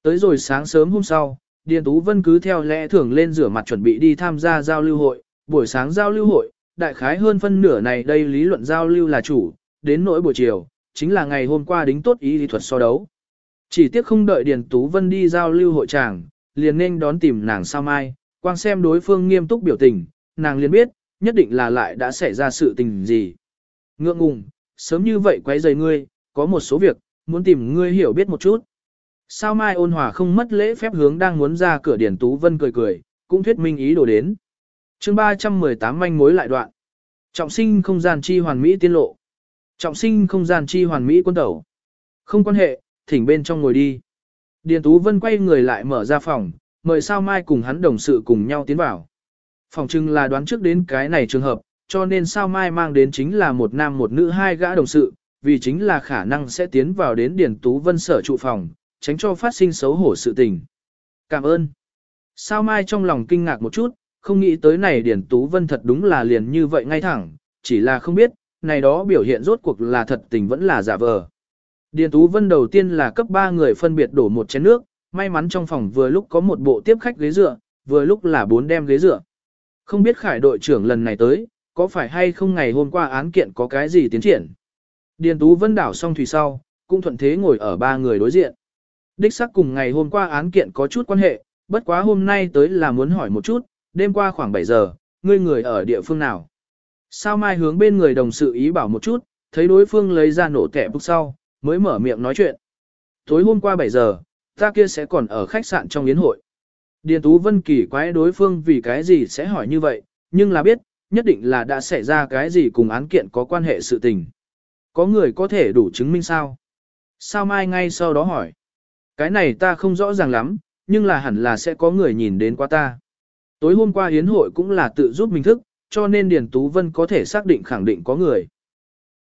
Tới rồi sáng sớm hôm sau, Điền Tú Vân cứ theo lẽ thường lên rửa mặt chuẩn bị đi tham gia giao lưu hội, buổi sáng giao lưu hội, đại khái hơn phân nửa này đây lý luận giao lưu là chủ, đến nỗi buổi chiều, chính là ngày hôm qua đính tốt ý lý thuật so đấu. Chỉ tiếc không đợi Điền Tú Vân đi giao lưu hội tràng, liền nên đón tìm nàng sao mai, quang xem đối phương nghiêm túc biểu tình, nàng liền biết, nhất định là lại đã xảy ra sự tình gì. Ngượng ngùng, sớm như vậy quấy rầy ngươi, có một số việc, muốn tìm ngươi hiểu biết một chút. Sao mai ôn hòa không mất lễ phép hướng đang muốn ra cửa Điển Tú Vân cười cười, cũng thuyết minh ý đồ đến. chương 318 manh mối lại đoạn. Trọng sinh không gian chi hoàn mỹ tiên lộ. Trọng sinh không gian chi hoàn mỹ quân tẩu. Không quan hệ, thỉnh bên trong ngồi đi. Điền Tú Vân quay người lại mở ra phòng, mời sao mai cùng hắn đồng sự cùng nhau tiến vào. Phòng trưng là đoán trước đến cái này trường hợp, cho nên sao mai mang đến chính là một nam một nữ hai gã đồng sự, vì chính là khả năng sẽ tiến vào đến Điền Tú Vân sở trụ phòng, tránh cho phát sinh xấu hổ sự tình. Cảm ơn. Sao mai trong lòng kinh ngạc một chút, không nghĩ tới này Điền Tú Vân thật đúng là liền như vậy ngay thẳng, chỉ là không biết, này đó biểu hiện rốt cuộc là thật tình vẫn là giả vờ. Điền Tú Vân đầu tiên là cấp 3 người phân biệt đổ một chén nước, may mắn trong phòng vừa lúc có một bộ tiếp khách ghế dựa, vừa lúc là bốn đem ghế dựa. Không biết khải đội trưởng lần này tới, có phải hay không ngày hôm qua án kiện có cái gì tiến triển. Điền Tú Vân đảo xong thủy sau, cũng thuận thế ngồi ở ba người đối diện. Đích xác cùng ngày hôm qua án kiện có chút quan hệ, bất quá hôm nay tới là muốn hỏi một chút, đêm qua khoảng 7 giờ, ngươi người ở địa phương nào? Sao mai hướng bên người đồng sự ý bảo một chút, thấy đối phương lấy ra nổ kẻ bức sau, mới mở miệng nói chuyện. Tối hôm qua 7 giờ, ta kia sẽ còn ở khách sạn trong yến hội. Điền Tú Vân kỳ quái đối phương vì cái gì sẽ hỏi như vậy, nhưng là biết, nhất định là đã xảy ra cái gì cùng án kiện có quan hệ sự tình. Có người có thể đủ chứng minh sao? Sao mai ngay sau đó hỏi. Cái này ta không rõ ràng lắm, nhưng là hẳn là sẽ có người nhìn đến qua ta. Tối hôm qua hiến hội cũng là tự giúp mình thức, cho nên Điền Tú Vân có thể xác định khẳng định có người.